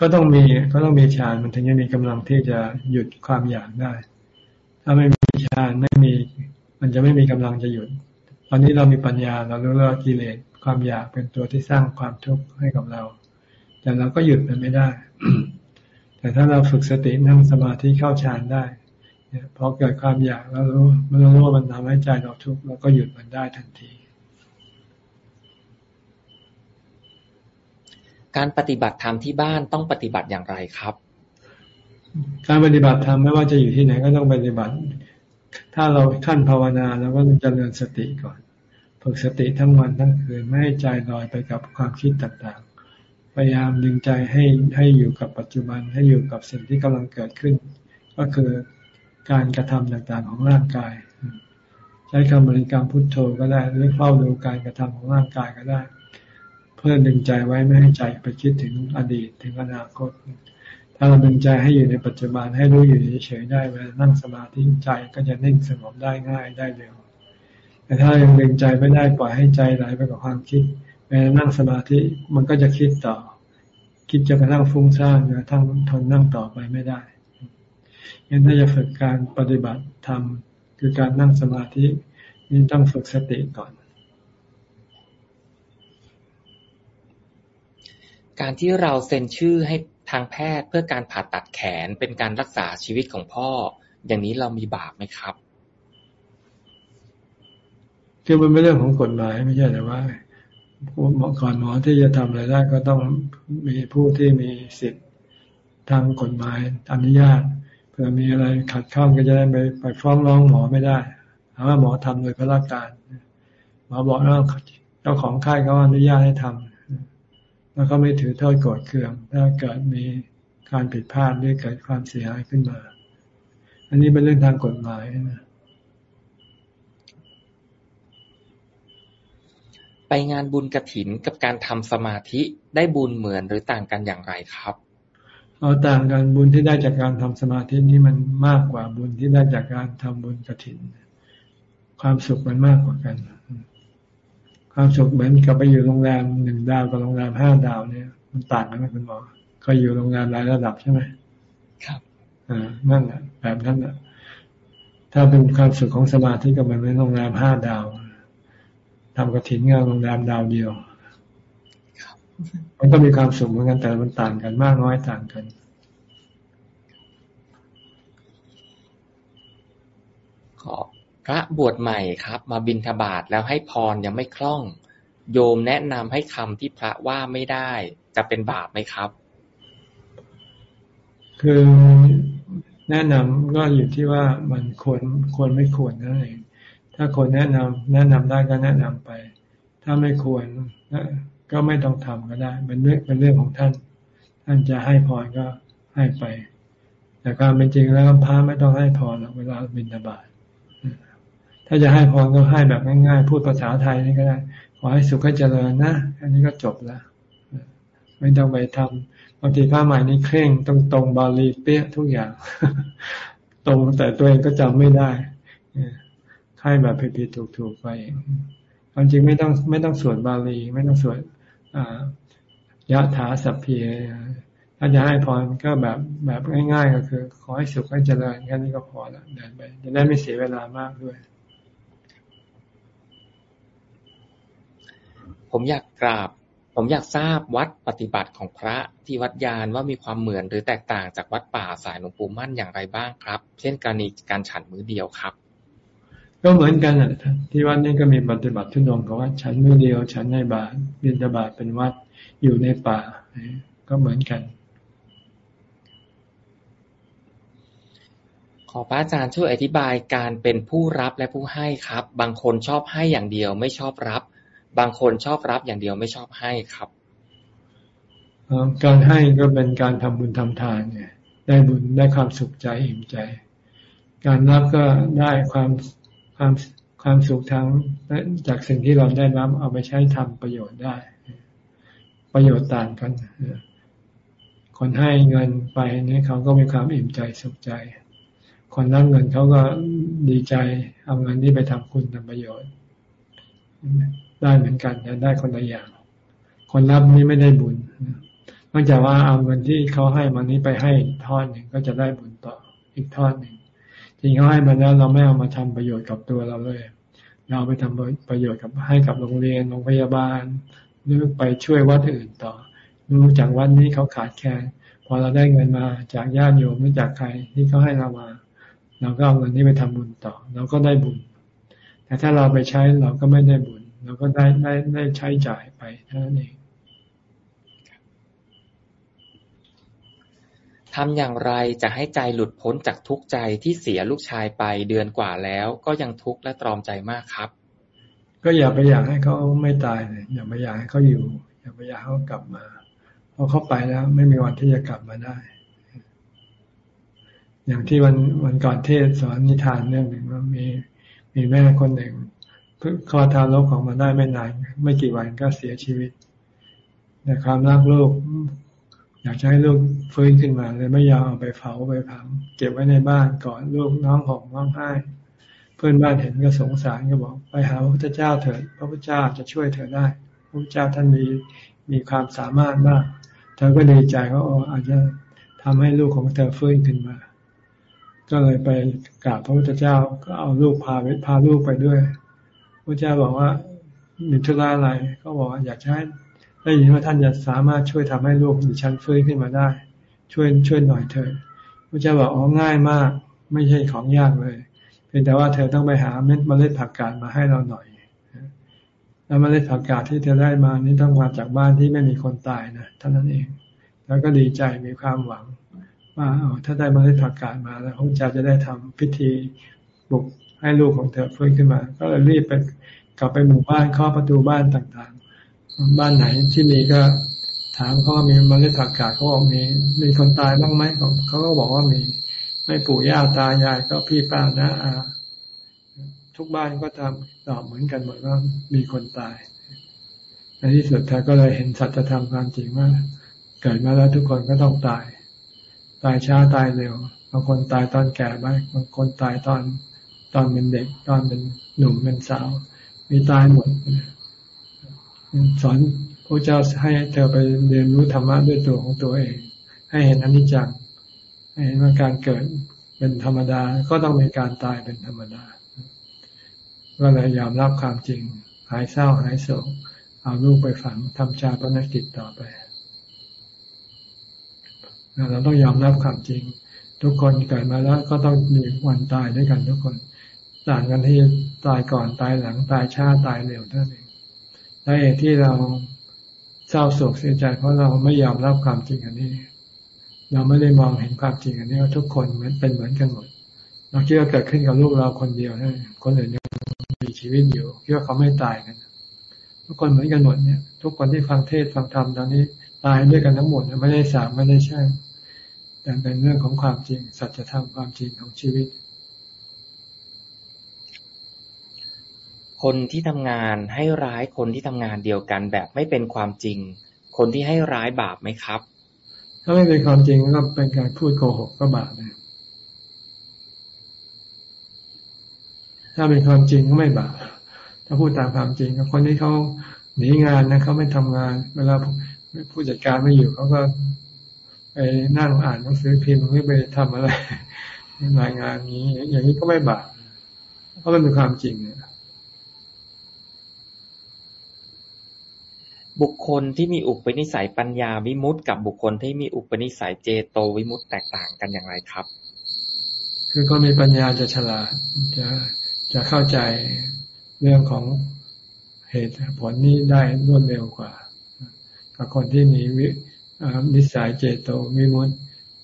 ก็ต้องมีก็ต้องมีฌานมันถึงจะมีกำลังที่จะหยุดความอยากได้ ถ้าไม่มีฌานไม่มี มันจะไม่มีกำลังจะหยุด ตอนนี้เรามีปัญญาเรารู้ว่ากิเลสความอยากเป็นตัวที่สร้างความทุกข์ให้กับเรา แต่เราก็หยุดมันไม่ได้ แต่ถ้าเราฝึกสตินั่งสมาธิเข้าฌานได้พอเกิดความอยากแล้วรู้มันรู้ว่ามันทำให้ใจเราทุกข์เราก็หยุดมันได้ทันที การปฏิบัติธรรมที่บ้านต้องปฏิบัติอย่างไรครับ การปฏิบัติธรรมไม่ว่าจะอยู่ที่ไหนก็ต้องปฏิบัติ ถ้าเราขั้นภาวนาเราก็ต้องเจริญสติก่อนฝึกสติทั้งวันทั้งคืนไม่ให้ใจลอยไปกับความคิดต่างๆ พยายามดึงใจให้ให้อยู่กับปัจจุบันให้อยู่กับสิ่งที่กำลังเกิดขึ้น ก็คือการกระทำต่างๆของร่างกาย ใช้คำบริกรรมพุทโธก็ได้หรือเฝ้าดูการกระทำของร่างกายก็ได้ เพื่อดึงใจไว้ไม่ให้ใจไปคิดถึงอดีตถึงอนาคต ถ้าเราดึงใจให้อยู่ในปัจจุบันให้รู้อยู่เฉยๆได้เวลานั่งสมาธิใจก็จะนิ่งสงบได้ง่ายได้เร็ว แต่ถ้ายังดึงใจไม่ได้ปล่อยให้ใจไหลไปกับความคิดเวลานั่งสมาธิมันก็จะคิดต่อ คิดจะกระทั่งฟุ้งซ่านจนกระทั่งทนนั่งต่อไปไม่ได้ยังถ้าจะฝึกการปฏิบัติทำคือการนั่งสมาธินี่ต้องฝึกสติก่อน การที่เราเซ็นชื่อให้ทางแพทย์เพื่อการผ่าตัดแขนเป็นการรักษาชีวิตของพ่อ อย่างนี้เรามีบาปไหมครับคือมันเป็นเรื่องของกฎหมายไม่ใช่แต่ว่าก่อนหมอที่จะทำอะไรได้ก็ต้องมีผู้ที่มีสิทธิ์ทางกฎหมายอนุญาตเผื่อมีอะไรขัดข้องก็จะได้ไปไปฟ้องร้องหมอไม่ได้ถาว่าหมอทำโดยพระราชการหมอบอกว่าเจ้าของค่ายเขาอนุญาตให้ทำ แล้วก็ไม่ถือโทษโกรธเคือง ถ้าเกิดมีการผิดพลาดหรือเกิดความเสียหายขึ้นมา อันนี้เป็นเรื่องทางกฎหมายนะไปงานบุญกระถินกับการทำสมาธิได้บุญเหมือนหรือต่างกันอย่างไรครับเอาต่างกันบุญที่ได้จากการทำสมาธินี้มันมากกว่าบุญที่ได้จากการทำบุญกระถิน ความสุขมันมากกว่ากัน ความสุขเหมือนกับไปอยู่โรงแรมหนึ่งดาวกับโรงแรมห้าดาวเนี่ย มันต่างกันไหมคุณหมอเคยอยู่โรงแรมหลายระดับใช่ไหมครับอ่านั่นแหละแบบนั้นแหละถ้าเป็นความสุขของสมาธิก็เหมือนโรงแรมห้าดาวทำกระถินงานโรงแรมดาวเดียวมันก็มีความสุขเหมือนกันแต่มันต่างกันมากน้อยต่างกัน ขอ พระบวชใหม่ครับ มาบินทบาทแล้วให้พรยังไม่คล่อง โยมแนะนำให้คำที่พระว่าไม่ได้ จะเป็นบาปไหมครับ คือแนะนำก็อยู่ที่ว่ามันควรควรไม่ควรนั่นเองถ้าคนแนะนำแนะนำได้ก็แนะนำไป ถ้าไม่ควรก็ไม่ต้องทำก็ได้เป็นเรื่องเป็นเรื่องของท่าน ท่านจะให้พรก็ให้ไป แต่ความเป็นจริงแล้วพระไม่ต้องให้พรเวลาบิณฑบาต ถ้าจะให้พรก็ให้แบบง่ายๆ พูดภาษาไทยนี่ก็ได้ ขอให้สุขให้เจริญนะ อันนี้ก็จบแล้วไม่ต้องไปทำบางทีพระใหม่นี่เคร่งตรงตรงบาลีเปี้ยทุกอย่าง ตรงแต่ตัวเองก็จำไม่ได้ให้แบบผิดๆถูกๆไปความจริงไม่ต้องไม่ต้องสวดบาลี ไม่ต้องสวดยะถาสัพเพถ้าจะให้พรก็แบบแบบง่าย ๆ ก็คือ ขอให้สุขให้เจริญแค่นี้ก็พอละเดินไปจะได้ไม่เสียเวลามากด้วย ผมอยากกราบ ผมอยากทราบวัดปฏิบัติของพระที่วัดยานว่ามีความเหมือนหรือแตกต่างจากวัดป่าสายหลวงปู่มั่นอย่างไรบ้างครับ เช่นการณีการฉันมือเดียวครับ ก็เหมือนกันอะที่วัดนี้ก็มีปฏิบัติทุดงกับว่าฉันมือเดียว ฉันในบาทบิณฑบาตเป็นวัดอยู่ในป่า ก็เหมือนกันขอพระอาจารย์ช่วยอธิบายการเป็นผู้รับและผู้ให้ครับ บางคนชอบให้อย่างเดียวไม่ชอบรับ บางคนชอบรับอย่างเดียวไม่ชอบให้ครับการให้ก็เป็นการทำบุญทำทานเนี่ย ได้บุญได้ความสุขใจอิ่มใจ การรับก็ได้ความความความสุขทางจากสิ่งที่เราได้รับเอาไปใช้ทำประโยชน์ได้ ประโยชน์ต่างกันคนให้เงินไปนี่เขาก็มีความอิ่มใจสุขใจ คนรับเงินเขาก็ดีใจ เอาเงินนี้ไปทำคุณทำประโยชน์ ได้เหมือนกันแต่ได้คนละอย่าง คนรับนี่ไม่ได้บุญนอกจากว่าเอาเงินที่เขาให้มานี้ไปให้ทอดหนึ่งก็จะได้บุญต่ออีกทอดหนึ่งจริงเขาให้มาแล้วเราไม่เอามาทำประโยชน์กับตัวเราเลย เราไปทำประโยชน์กับให้กับโรงเรียนโรงพยาบาลหรือไปช่วยวัดอื่นต่อดูจากวัดนี้เขาขาดแคลนพอเราได้เงินมาจากญาติโยมหรือจากใครที่เขาให้เรามาเราก็เอาเงินนี้ไปทำบุญต่อ เราก็ได้บุญ แต่ถ้าเราไปใช้เราก็ไม่ได้บุญ เราก็ได้ได้ได้ใช้จ่ายไปเท่านั้นเองทำอย่างไรจะให้ใจหลุดพ้นจากทุกข์ใจที่เสียลูกชายไปเดือนกว่าแล้ว ก็ยังทุกข์และตรอมใจมากครับ ก็อย่าไปอยากให้เขาไม่ตายเลยอย่าไปอยากให้เขาอยู่ อย่าไปอยากให้เขากลับมาพอเขาไปแล้ว ไม่มีวันที่จะกลับมาได้ อย่างที่วันวันก่อนเทศสอนนิทานเรื่องหนึ่งว่ามีมีแม่คนหนึ่งเพิ่ง คลอดทารกของมาได้ไม่นานไม่กี่วันก็เสียชีวิต แต่ความรักลูกอยากจะให้ลูกฟื้นขึ้นมาเลยไม่ยอมเอาไปเผาไปผัง เก็บไว้ในบ้านก่อนลูกน้องหอมร้องไห้เพื่อนบ้านเห็นก็สงสารก็บอก ไปหาพระพุทธเจ้าเถิดพระพุทธเจ้าจะช่วยเธอได้ พระพุทธเจ้าท่านมีมีความสามารถมากเธอก็ดีใจว่าอ๋อาจจะทำให้ลูกของเธอฟื้นขึ้นมา ก็เลยไปกราบพระพุทธเจ้าก็เอาลูกพาไปพาลูกไปด้วย ระเจ้าบอกว่ามีธุระอะไร ก็บอกว่าอยากให้ได้ยินว่าท่านจะสามารถช่วยทำให้ลูกดิฉันฟื้นขึ้นมาได้ ช่วยช่วยหน่อยเถิดพระเจ้าบอกอ๋อง่ายมาก ไม่ใช่ของยากเลยเพียงแต่ว่าเธอต้องไปหาเม็ดเมล็ดผักกาดมาให้เราหน่อยแล้วเมล็ดผักกาดที่เธอได้มานี้ต้องมาจากบ้านที่ไม่มีคนตายนะเท่านั้นเอง แล้วก็ดีใจมีความหวังว่าถ้าได้เมล็ดผักกาดมาแล้วพระเจ้าจะได้ทำพิธีบุก ให้ลูกของเธอฟื้นขึ้นมา ก็เลยรีบไปกลับไปหมู่บ้านเคาประตูบ้านต่างๆ บ้านไหนที่มีก็ถามเขาว่ามีเมล็ดผักกาดเขาบอกมีมีคนตายบ้างไหมเขาก็บอกว่ามีไม่ปู่ย่าตายายก็พี่ป้านะอาทุกบ้านก็ทำตอบเหมือนกันหมดว่ามีคนตายในที่สุดเธอก็เลยเห็นสัจธรรมความจริงว่าเกิดมาแล้วทุกคนก็ต้องตาย ตายช้าตายเร็วบางคนตายตอนแก่บ้างบางคนตายตอน ตอนเป็นเด็ก ตอนเป็นหนุ่มเป็นสาว มีตายหมดสอนพระเจ้าให้เธอไปเรียนรู้ธรรมะด้วยตัวของตัวเอง ให้เห็นอนิจจังให้เห็นว่าการเกิดเป็นธรรมดา ก็ต้องมีการตายเป็นธรรมดาก็เลยยอมรับความจริง หายเศร้าหายโศกเอาลูกไปฝังทำชาปนกิจต่อไปเราต้องยอมรับความจริง ทุกคนเกิดมาแล้วก็ต้องมีวันตายด้วยกันทุกคน ต่างกันที่ตายก่อนตายหลังตายช้าตายเร็วเท่านั้นเองแลเหตุที่เราเศร้าโศกเสียใจ เพราะเราไม่ยอมรับความจริงอันนี้ เราไม่ได้มองเห็นความจริงอันนี้ว่าทุกคนเหมือนเป็นเหมือนกันหมดเราคิดว่าเกิดขึ้นกับลูกเราคนเดียวนะคนอื่นยังมีชีวิตอยู่คิดว่าเขาไม่ตายกันทุกคนเหมือนกันหมดเนี่ยทุกคนที่ฟังเทศฟังธรรมตอนนี้ตายด้วยกันทั้งหมดไม่ได้สามไม่ได้ใช่แต่เป็นเรื่องของความจริงสัจธรรมความจริงของชีวิต คนที่ทำงานให้ร้ายคนที่ทำงานเดียวกันแบบไม่เป็นความจริง คนที่ให้ร้ายบาปไหมครับ ถ้าไม่เป็นความจริงก็เป็นการพูดโกหกก็บาปนะถ้าเป็นความจริงก็ไม่บาปถ้าพูดตามความจริงคนที่เขาหนีงานนะเขาไม่ทำงาน เวลาผู้จัดการไม่อยู่เขาก็ไปนั่งอ่านหนังสือพิมพ์ไม่ไปทำอะไรรายงานนี้ อย่างนี้ก็ไม่บาปเพราะมันเป็นความจริงเนี่ย บุคคลที่มีอุปนิสัยปัญญาวิมุตต์กับบุคคลที่มีอุปนิสัยเจโตวิมุตต์แตกต่างกันอย่างไรครับ คือคนมีปัญญาจะฉลาดจะจะเข้าใจเรื่องของเหตุผลนี้ได้รวดเร็วกว่ากับคนที่มีวินิสัยเจโตวิมุตต์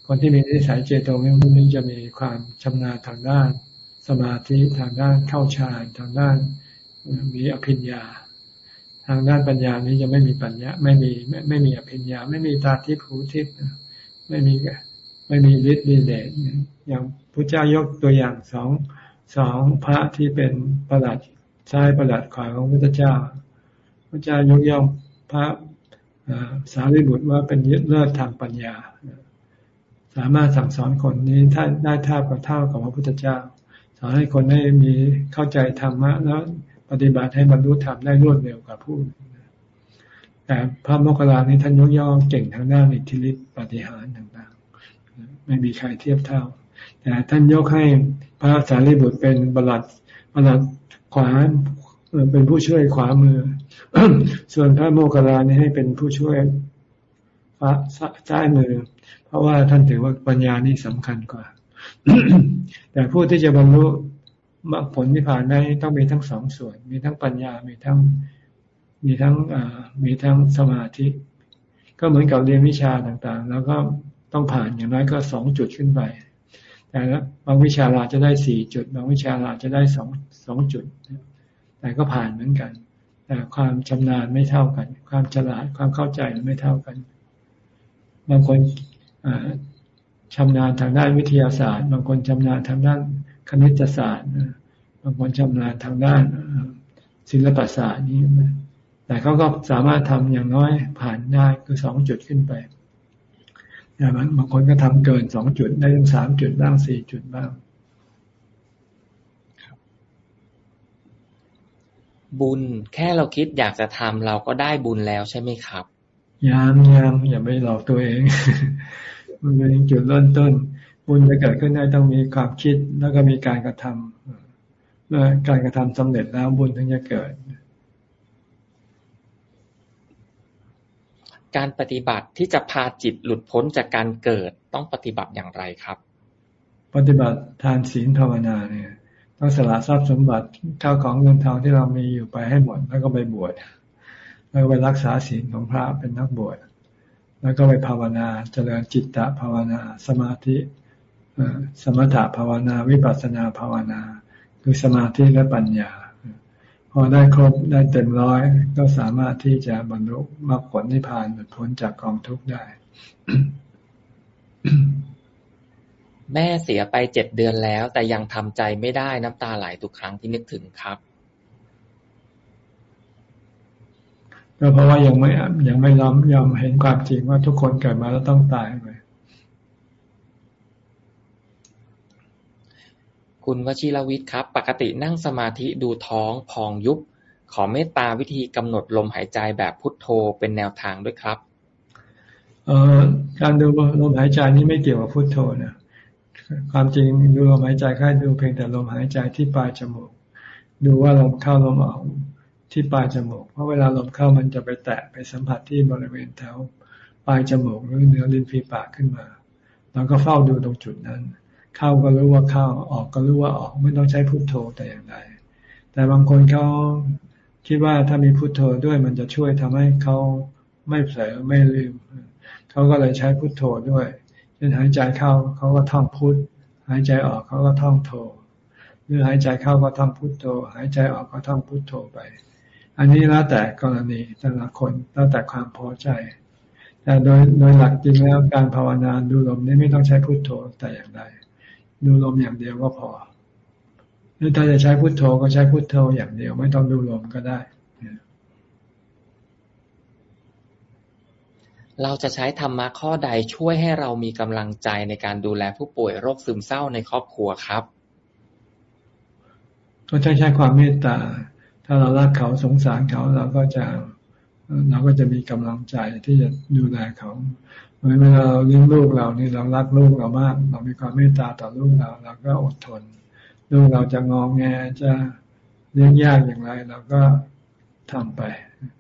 คนที่มีนิสัยเจโตวิมุตต์นี้จะมีความชำนาญทางด้าน สมาธิทางด้านเข้าฌานทางด้านมีอภิญญา ทางด้านปัญญานี้จะไม่มีปัญญา ไม่มีไม่ไม่มีอภิญญา ไม่มีตาทิพย์หูทิพย์ไม่มีไม่มีฤทธิ์ดีเดชอย่างพระเจ้ายกตัวอย่างสองสองพระที่เป็นประหลัดซ้ายประหลัดขวาของพระเจ้า พระเจ้ายกย่องพระสารีบุตรว่าเป็นยึดเลิศทางปัญญา สามารถสั่งสอนคนนี้ถ้าได้ท่ากับเท่ากับพระพุทธเจ้า สอนให้คนได้มีเข้าใจธรรมะแล้ว ปฏิบัติให้บรรลุธรรมได้รวดเร็วกว่าผู้แต่พระโมคคัลลานี้ท่านยกย่องเก่งทางด้านอิทธิฤทธิปฏิหารต่างๆ ไม่มีใครเทียบเท่า แต่ท่านยกให้พระสารีบุตรเป็นบลัดบลัดขวาเป็นผู้ช่วยขวามือ ส่วนพระโมคคัลลานี่ให้เป็นผู้ช่วยพระซ้ายมือ เพราะว่าท่านถือว่าปัญญานี่สำคัญกว่า แต่ผู้ที่จะบรรลุ มรรคผลที่ผ่านได้ต้องมีทั้งสองส่วน มีทั้งปัญญา มีทั้ง มีทั้งมีทั้งสมาธิ ก็เหมือนกับเรียนวิชาต่างๆ แล้วก็ต้องผ่านอย่างน้อยก็สองจุดขึ้นไป แต่บางวิชาเราจะได้สี่จุด บางวิชาเราจะได้สองสองจุด แต่ก็ผ่านเหมือนกัน แต่ความชำนาญไม่เท่ากัน ความฉลาด ความเข้าใจไม่เท่ากัน บางคนชำนาญทางด้านวิทยาศาสตร์ บางคนชำนาญทางด้าน คณิตศาสตร์บางคนชำนาญทางด้านศิลปศาสตร์นี้แต่เขาก็สามารถทำอย่างน้อยผ่านได้คือสองจุดขึ้นไปอย่างนั้นบางคนก็ทำเกินสองจุดได้ถึงสามจุดบ้างสี่จุดบ้างบุญแค่เราคิดอยากจะทำเราก็ได้บุญแล้วใช่ไหมครับยังยังอย่าไปหลอกตัวเอง มันเป็นจุดเริ่มต้น บุญจะเกิดขึ้นได้ต้องมีความคิดแล้วก็มีการกระทำเมื่อการกระทำสำเร็จแล้วบุญถึงจะเกิด การปฏิบัติที่จะพาจิตหลุดพ้นจากการเกิดต้องปฏิบัติอย่างไรครับ ปฏิบัติทานศีลภาวนาเนี่ยต้องสละทรัพย์สมบัติข้าวของเงินทองที่เรามีอยู่ไปให้หมดแล้วก็ไปบวชแล้วไปรักษาศีลของพระเป็นนักบวชแล้วก็ไปภาวนาเจริญจิตตภาวนา สมาธิ สมถะภาวนาวิปัสสนาภาวนา คือสมาธิและปัญญา พอได้ครบได้เต็มร้อย ก็สามารถที่จะบรรลุมรรคผลนิพพานหลุดพ้นจากกองทุกข์ได้ แม่เสียไปเจ็ดเดือนแล้ว แต่ยังทำใจไม่ได้น้ำตาไหลทุกครั้งที่นึกถึงครับก็เพราะว่ายังไม่ยังไม่ยอมยอมเห็นความจริงว่าทุกคนเกิดมาแล้วต้องตายไป คุณวชิรวิทย์ครับ ปกตินั่งสมาธิดูท้องพองยุบ ขอเมตตาวิธีกำหนดลมหายใจแบบพุทโธเป็นแนวทางด้วยครับเออการดูลมหายใจนี้ไม่เกี่ยวกับพุทโธนะความจริงดูลมหายใจแค่ดูเพียงแต่ลมหายใจที่ปลายจมูก ดูว่าลมเข้าลมออกที่ปลายจมูก เพราะเวลาลมเข้ามันจะไปแตะไปสัมผัสที่บริเวณแถวปลายจมูกหรือเนื้อลิ้นฝีปากขึ้นมาเราก็เฝ้าดูตรงจุดนั้น เข้าก็รู้ว่าเข้า ออกก็รู้ว่าออก ไม่ต้องใช้พุโทโธแต่อย่างใดแต่บางคนเขาคิดว่าถ้ามีพุโทโธด้วยมันจะช่วยทำให้เขาไม่เผลอไม่ลืมเขาก็เลยใช้พุโทโธด้วยเช่นหายใจเข้าเขาก็ท่องพุทหายใจออกเขาก็ท่องโธหรือหายใจเข้าก็ท่องพุทโธ หายใจออกก็ท่องพุทโธไป อันนี้แล้วแต่กรณีแต่ละคนแล้วแต่ความพอใจ แต่โดยโดยหลักจริงแล้วการภาวนาดูลมนี่ไม่ต้องใช้พุทโธแต่อย่างใด ดูลมอย่างเดียวก็พอ หรือถ้าจะใช้พุทโธก็ใช้พุทโธอย่างเดียว ไม่ต้องดูลมก็ได้ เราจะใช้ธรรมะข้อใดช่วยให้เรามีกำลังใจในการดูแลผู้ป่วยโรคซึมเศร้าในครอบครัวครับ ก็ใช้ใช้ความเมตตา ถ้าเรารักเขาสงสารเขาเราก็จะเราก็จะมีกำลังใจที่จะดูแลเขา เหมือนเวลาเราเลี้ยงลูกเรานี่เรารักลูกเรามาก เรามีความเมตตาต่อลูกเราเราก็อดทน ลูกเราจะงองแงจะเลี้ยงยากอย่างไรเราก็ทำไป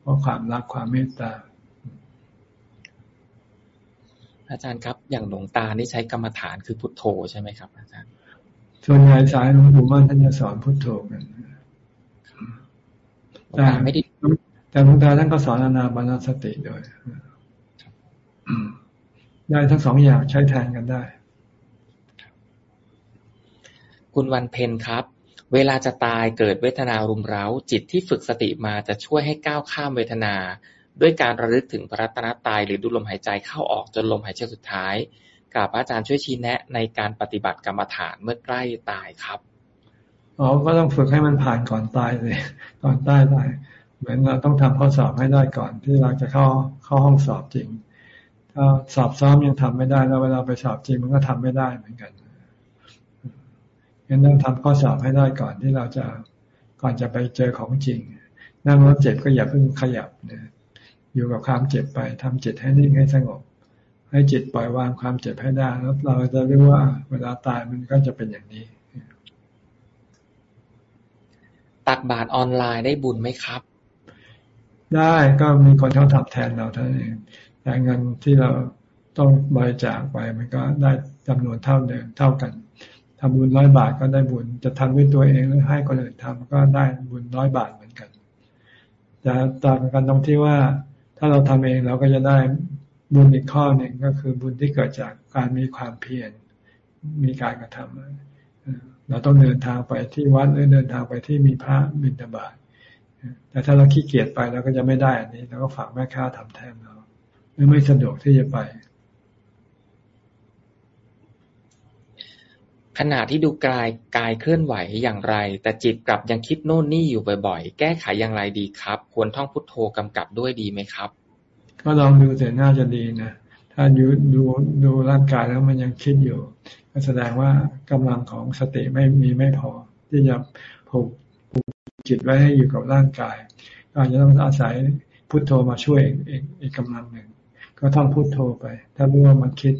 เพราะความรักความเมตตา อาจารย์ครับ อย่างหลวงตานี่ใช้กรรมฐานคือพุทโธใช่ไหมครับ อาจารย์ส่วนใหญ่สายหลวงปู่มั่นท่านจะสอนพุทโธกันแต่ไม่ได้แต่หลวงตาท่านก็สอนอนาบานสติด้วย ได้ทั้งสองอย่างใช้แทนกันได้ คุณวันเพ็ญครับ เวลาจะตายเกิดเวทนารุมเร้า จิตที่ฝึกสติมาจะช่วยให้ก้าวข้ามเวทนา ด้วยการระลึกถึงพระรัตนตายหรือดูลมหายใจเข้าออกจนลมหายใจสุดท้ายกราบอาจารย์ช่วยชี้แนะในการปฏิบัติกรรมฐานเมื่อใกล้ตายครับอ๋อก็ต้องฝึกให้มันผ่านก่อนตายเลย ก่อนตายตายเหมือนเราต้องทำข้อสอบให้ได้ก่อนที่เราจะเข้าเข้าห้องสอบจริง ถ้าสอบซ้อมยังทำไม่ได้ แล้วเวลาไปสอบจริงมันก็ทำไม่ได้เหมือนกันงั้นต้องทำข้อสอบให้ได้ก่อนที่เราจะก่อนจะไปเจอของจริง นั่งรถเจ็บก็อย่าเพิ่งขยับเนี่ยอยู่กับความเจ็บไปทำจิตให้นิ่งให้สงบ ให้จิตปล่อยวางความเจ็บให้ได้แล้วเราจะรู้ว่าเวลาตายมันก็จะเป็นอย่างนี้ ตักบาตรออนไลน์ได้บุญไหมครับ ได้ก็มีคนเขาทำแทนเราเท่านั้นเอง แต่เงินที่เราต้องบริจาคไปมันก็ได้จำนวนเท่าเดิมเท่ากันทำบุญร้อยบาทก็ได้บุญ จะทำด้วยตัวเองหรือให้คนอื่นทำก็ได้บุญร้อยบาทเหมือนกันจะต่างกันตรงที่ว่าถ้าเราทำเองเราก็จะได้บุญอีกข้อหนึ่งก็คือบุญที่เกิดจากการมีความเพียรมีการกระทำเราต้องเดินทางไปที่วัดหรือเดินทางไปที่มีพระบิณฑบาตแต่ถ้าเราขี้เกียจไปเราก็จะไม่ได้อันนี้เราก็ฝากแม่ค้าทำแทนเรา ไม่ไม่สะดวกที่จะไป ขณะที่ดูกายกายเคลื่อนไหวอย่างไร แต่จิตกลับยังคิดโน่นนี่อยู่บ่อยๆ แก้ไขอย่างไรดีครับ ควรท่องพุทโธกำกับด้วยดีไหมครับ ก็ลองดูเสร็จน่าจะดีนะถ้าดูดูดูร่างกายแล้วมันยังคิดอยู่ ก็แสดงว่ากำลังของสติไม่มีไม่พอ ที่จะผูกผูกจิตไว้ให้อยู่กับร่างกาย ก็อาจจะต้องอาศัยพุทโธมาช่วยอีกอีกกำลังหนึ่ง ก็ต้องพุทโธไป ถ้ารู้ว่ามันคิด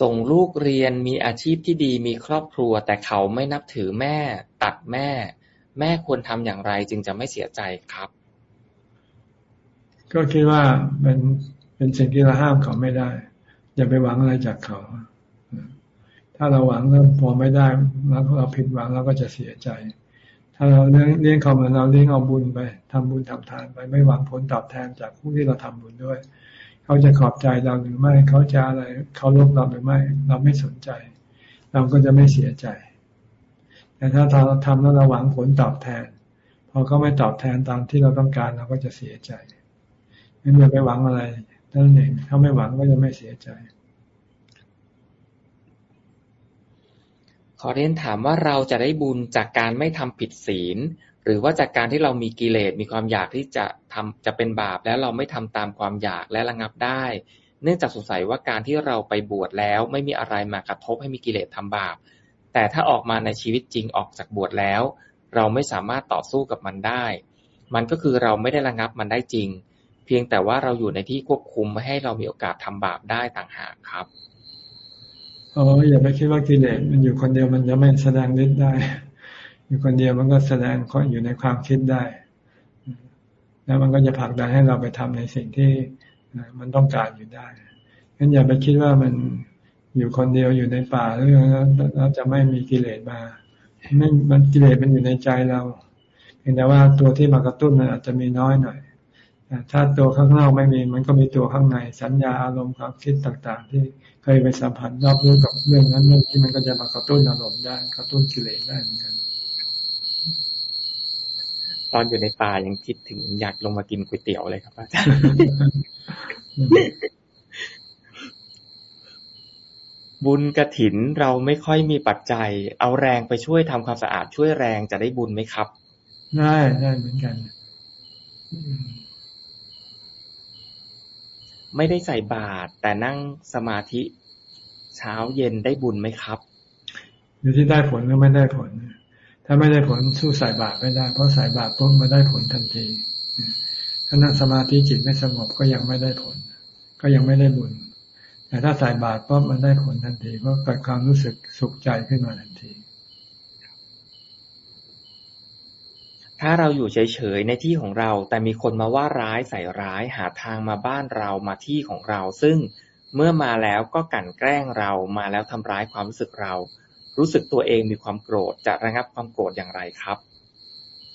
ส่งลูกเรียนมีอาชีพที่ดีมีครอบครัว แต่เขาไม่นับถือแม่ ตัดแม่ แม่ควรทำอย่างไรจึงจะไม่เสียใจครับ ก็คิดว่าเป็นเป็นสิ่งที่เราห้ามเขาไม่ได้ อย่าไปหวังอะไรจากเขา ถ้าเราหวังแล้วพอไม่ได้แล้วเราผิดหวังเราก็จะเสียใจ ถ้าเราเลี้ยงเลี้ยงเขาเหมือนเราเลี้ยงเอาบุญไปทำบุญทำทานไปไม่หวังผลตอบแทนจากผู้ที่เราทำบุญด้วย เขาจะขอบใจเราหรือไม่ เขาจะอะไรเขาลบเราหรือไม่ เราไม่สนใจ เราก็จะไม่เสียใจ แต่ถ้าเราทำแล้วเราหวังผลตอบแทนพอเขาไม่ตอบแทนตามที่เราต้องการเราก็จะเสียใจงั้นอย่าไปหวังอะไรนั่นเองถ้าไม่หวังก็จะไม่เสียใจ ข อเรียนถามว่าเราจะได้บุญจากการไม่ทำผิดศีล หรือว่าจากการที่เรามีกิเลสมีความอยากที่จะทำจะเป็นบาป แล้วเราไม่ทำตามความอยากและระงับได้ เนื่องจากสงสัยว่าการที่เราไปบวชแล้วไม่มีอะไรมากระทบให้มีกิเลสทำบาป แต่ถ้าออกมาในชีวิตจริงออกจากบวชแล้ว เราไม่สามารถต่อสู้กับมันได้ มันก็คือเราไม่ได้ระงับมันได้จริง เพียงแต่ว่าเราอยู่ในที่ควบคุมไม่ให้เรามีโอกาสทำบาปได้ต่างหากครับ อ๋ออย่าไปคิดว่ากิเลสมันอยู่คนเดียวมันจะไม่แสดงฤทธิ์ได้ อยู่คนเดียวมันก็แสดงอยู่ในความคิดได้ แล้วมันก็จะผลักดันให้เราไปทำในสิ่งที่มันต้องการอยู่ได้งั้นอย่าไปคิดว่ามันอยู่คนเดียวอยู่ในป่าแล้วเราจะไม่มีกิเลสมาไม่มันกิเลสมันอยู่ในใจเราเพียงแต่ว่าตัวที่มากระตุ้นมันอาจจะมีน้อยหน่อย ถ้าตัวข้างนอกไม่มีมันก็มีตัวข้างในสัญญาอารมณ์ความคิดต่าง ๆ ที่เคยไปสัมผัสรอบรู้กับเรื่องนั้นเรื่องนี้มันก็จะมากระตุ้นอารมณ์ได้กระตุ้นกิเลสได้เหมือนกัน ตอนอยู่ในป่ายังคิดถึงอยากลงมากินก๋วยเตี๋ยวเลยครับอาจารย์บุญกระถินเราไม่ค่อยมีปัจจัย เอาแรงไปช่วยทำความสะอาดช่วยแรงจะได้บุญไหมครับ ได้ได้เหมือนกัน ไม่ได้ใส่บาตรแต่นั่งสมาธิเช้าเย็นได้บุญไหมครับ อยู่ที่ได้ผลหรือไม่ได้ผล ถ้าไม่ได้ผลสู้ใส่บาตรไม่ได้ เพราะใส่บาตรปุ๊บมาได้ผลทันที ถ้านั่งสมาธิจิตไม่สงบก็ยังไม่ได้ผล ก็ยังไม่ได้บุญ แต่ถ้าใส่บาตรปุ๊บมันได้ผลทันทีเพราะเกิดความรู้สึกสุขใจขึ้นมาทันที ถ้าเราอยู่เฉย ๆ ในที่ของเรา แต่มีคนมาว่าร้ายใส่ร้าย หาทางมาบ้านเรา มาที่ของเรา ซึ่งเมื่อมาแล้วก็กั่นแกล้งเรา มาแล้วทำร้ายความรู้สึกเรา รู้สึกตัวเองมีความโกรธ จะระงับความโกรธอย่างไรครับ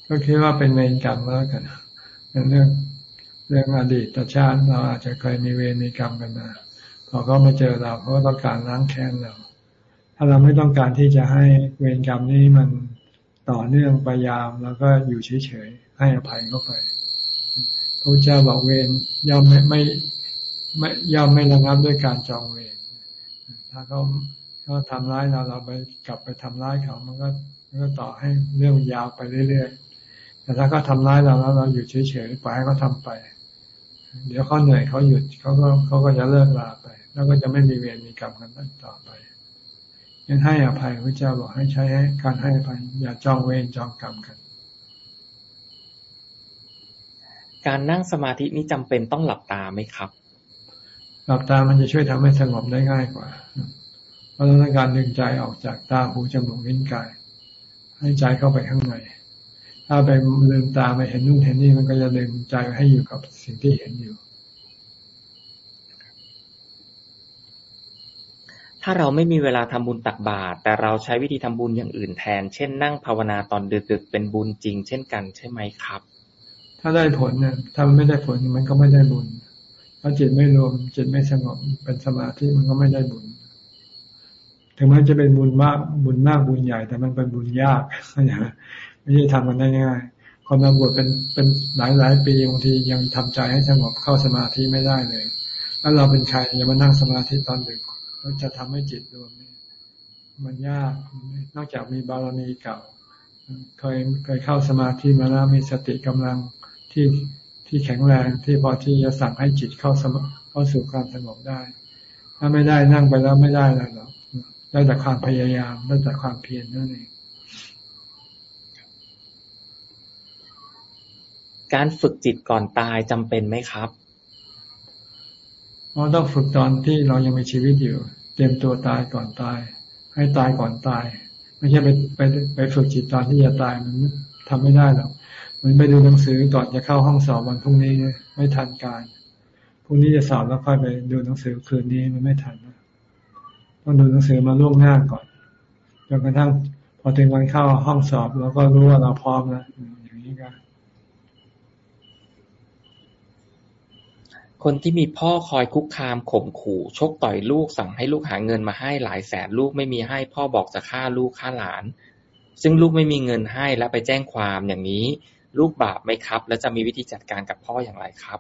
ก็คิดว่าเป็นเวรกรรมแล้วกันเป็นเรื่องเรื่องอดีตชาติเราอาจจะเคยมีเวรมีกรรมกันมา พอเขามาเจอเราเขาต้องการล้างแค้นเรา ถ้าเราไม่ต้องการที่จะให้เวรกรรมนี้มัน ต่อเนื่องไปยามแล้วก็อยู่เฉยๆให้อภัยเข้าไปพระเจ้าบอกเวรย่อมไม่ไม่ไม่ย่อมไม่ระงับด้วยการจองเวรถ้าเขาเขาทำร้ายเราเราไปกลับไปทำร้ายเขา มันก็มันก็ต่อให้เรื่องยาวไปเรื่อยๆแต่ถ้าเขาทาร้ายเราแล้วเราอยู่เฉยๆปล่อยให้เขาทาไป เดี๋ยวเขาเหนื่อยเขาหยุดเขาก็เขาก็จะเลิกลาไป แล้วก็จะไม่มีเวรมีกรรมกันต่อไป ยังให้อภัยพระเจ้าบอกให้ใช้การให้อภัย อย่าจองเวรจองกรรมกัน การนั่งสมาธินี้จำเป็นต้องหลับตาไหมครับ หลับตามันจะช่วยทำให้สงบได้ง่ายกว่าราะต้องการดึงใจออกจากตาหูจมูกลิ้นกาย ให้ใจเข้าไปข้างในถ้าไปลืมตาไปเห็นนู่นเห็นนี่มันก็จะดึงใจให้อยู่กับสิ่งที่เห็นอยู่ ถ้าเราไม่มีเวลาทำบุญตักบาตรแต่เราใช้วิธีทำบุญอย่างอื่นแทน เช่นนั่งภาวนาตอนดึกๆเป็นบุญจริง เช่นกันใช่ไหมครับ ถ้าได้ผลเนี่ยถ้ามันไม่ได้ผลมันก็ไม่ได้บุญถ้าจิตไม่รวมจิตไม่สงบเป็นสมาธิมันก็ไม่ได้บุญ ถึงแม้จะเป็นบุญมากบุญมากบุญใหญ่ แต่มันเป็นบุญยากนะไม่ใช่ทำกันได้ง่ายคนมาบวชเป็นเป็นหลายหลายปีบางทียังทำใจให้สงบเข้าสมาธิไม่ได้เลย แล้วเราเป็นใครจะมานั่งสมาธิตอนดึก แล้วจะทำให้จิตรวมนี่มันยาก นอกจากมีบารมีเก่า เคยเคยเข้าสมาธิมาแล้วมีสติกำลังที่ที่แข็งแรงที่พอที่จะสั่งให้จิตเข้าสมาเข้าสู่ความสงบได้ ถ้าไม่ได้นั่งไปแล้วไม่ได้แล้วหรอกได้แต่ความพยายามได้แต่ความเพียรนั่นเองการฝึกจิตก่อนตายจำเป็นไหมครับ เราต้องฝึกตอนที่เรายังมีชีวิตอยู่จรียมตัวตายก่อนตาย ให้ตายก่อนตาย ไม่ใช่ไปไปไปฝึกจิตตอนที่จะตายมันทำไม่ได้หรอกมันไปดูหนังสือก่อนจะเข้าห้องสอบวันพรุ่งนี้ไม่ทันการพรุ่งนี้จะสอบแล้วค่อยไปดูหนังสือคืนนี้มันไม่ทันต้องดูหนังสือมาล่วงหน้าก่อนจนกระทั่งพอถึงวันเข้าห้องสอบเราก็รู้ว่าเราพร้อมแล้วอย่างนี้ก็ คนที่มีพ่อคอยคุกคามข่มขู่ ชกต่อยลูกสั่งให้ลูกหาเงินมาให้หลายแสนลูกไม่มีให้พ่อบอกจะฆ่าลูกฆ่าหลาน ซึ่งลูกไม่มีเงินให้และไปแจ้งความอย่างนี้ ลูกบาปไหมครับ และจะมีวิธีจัดการกับพ่ออย่างไรครับ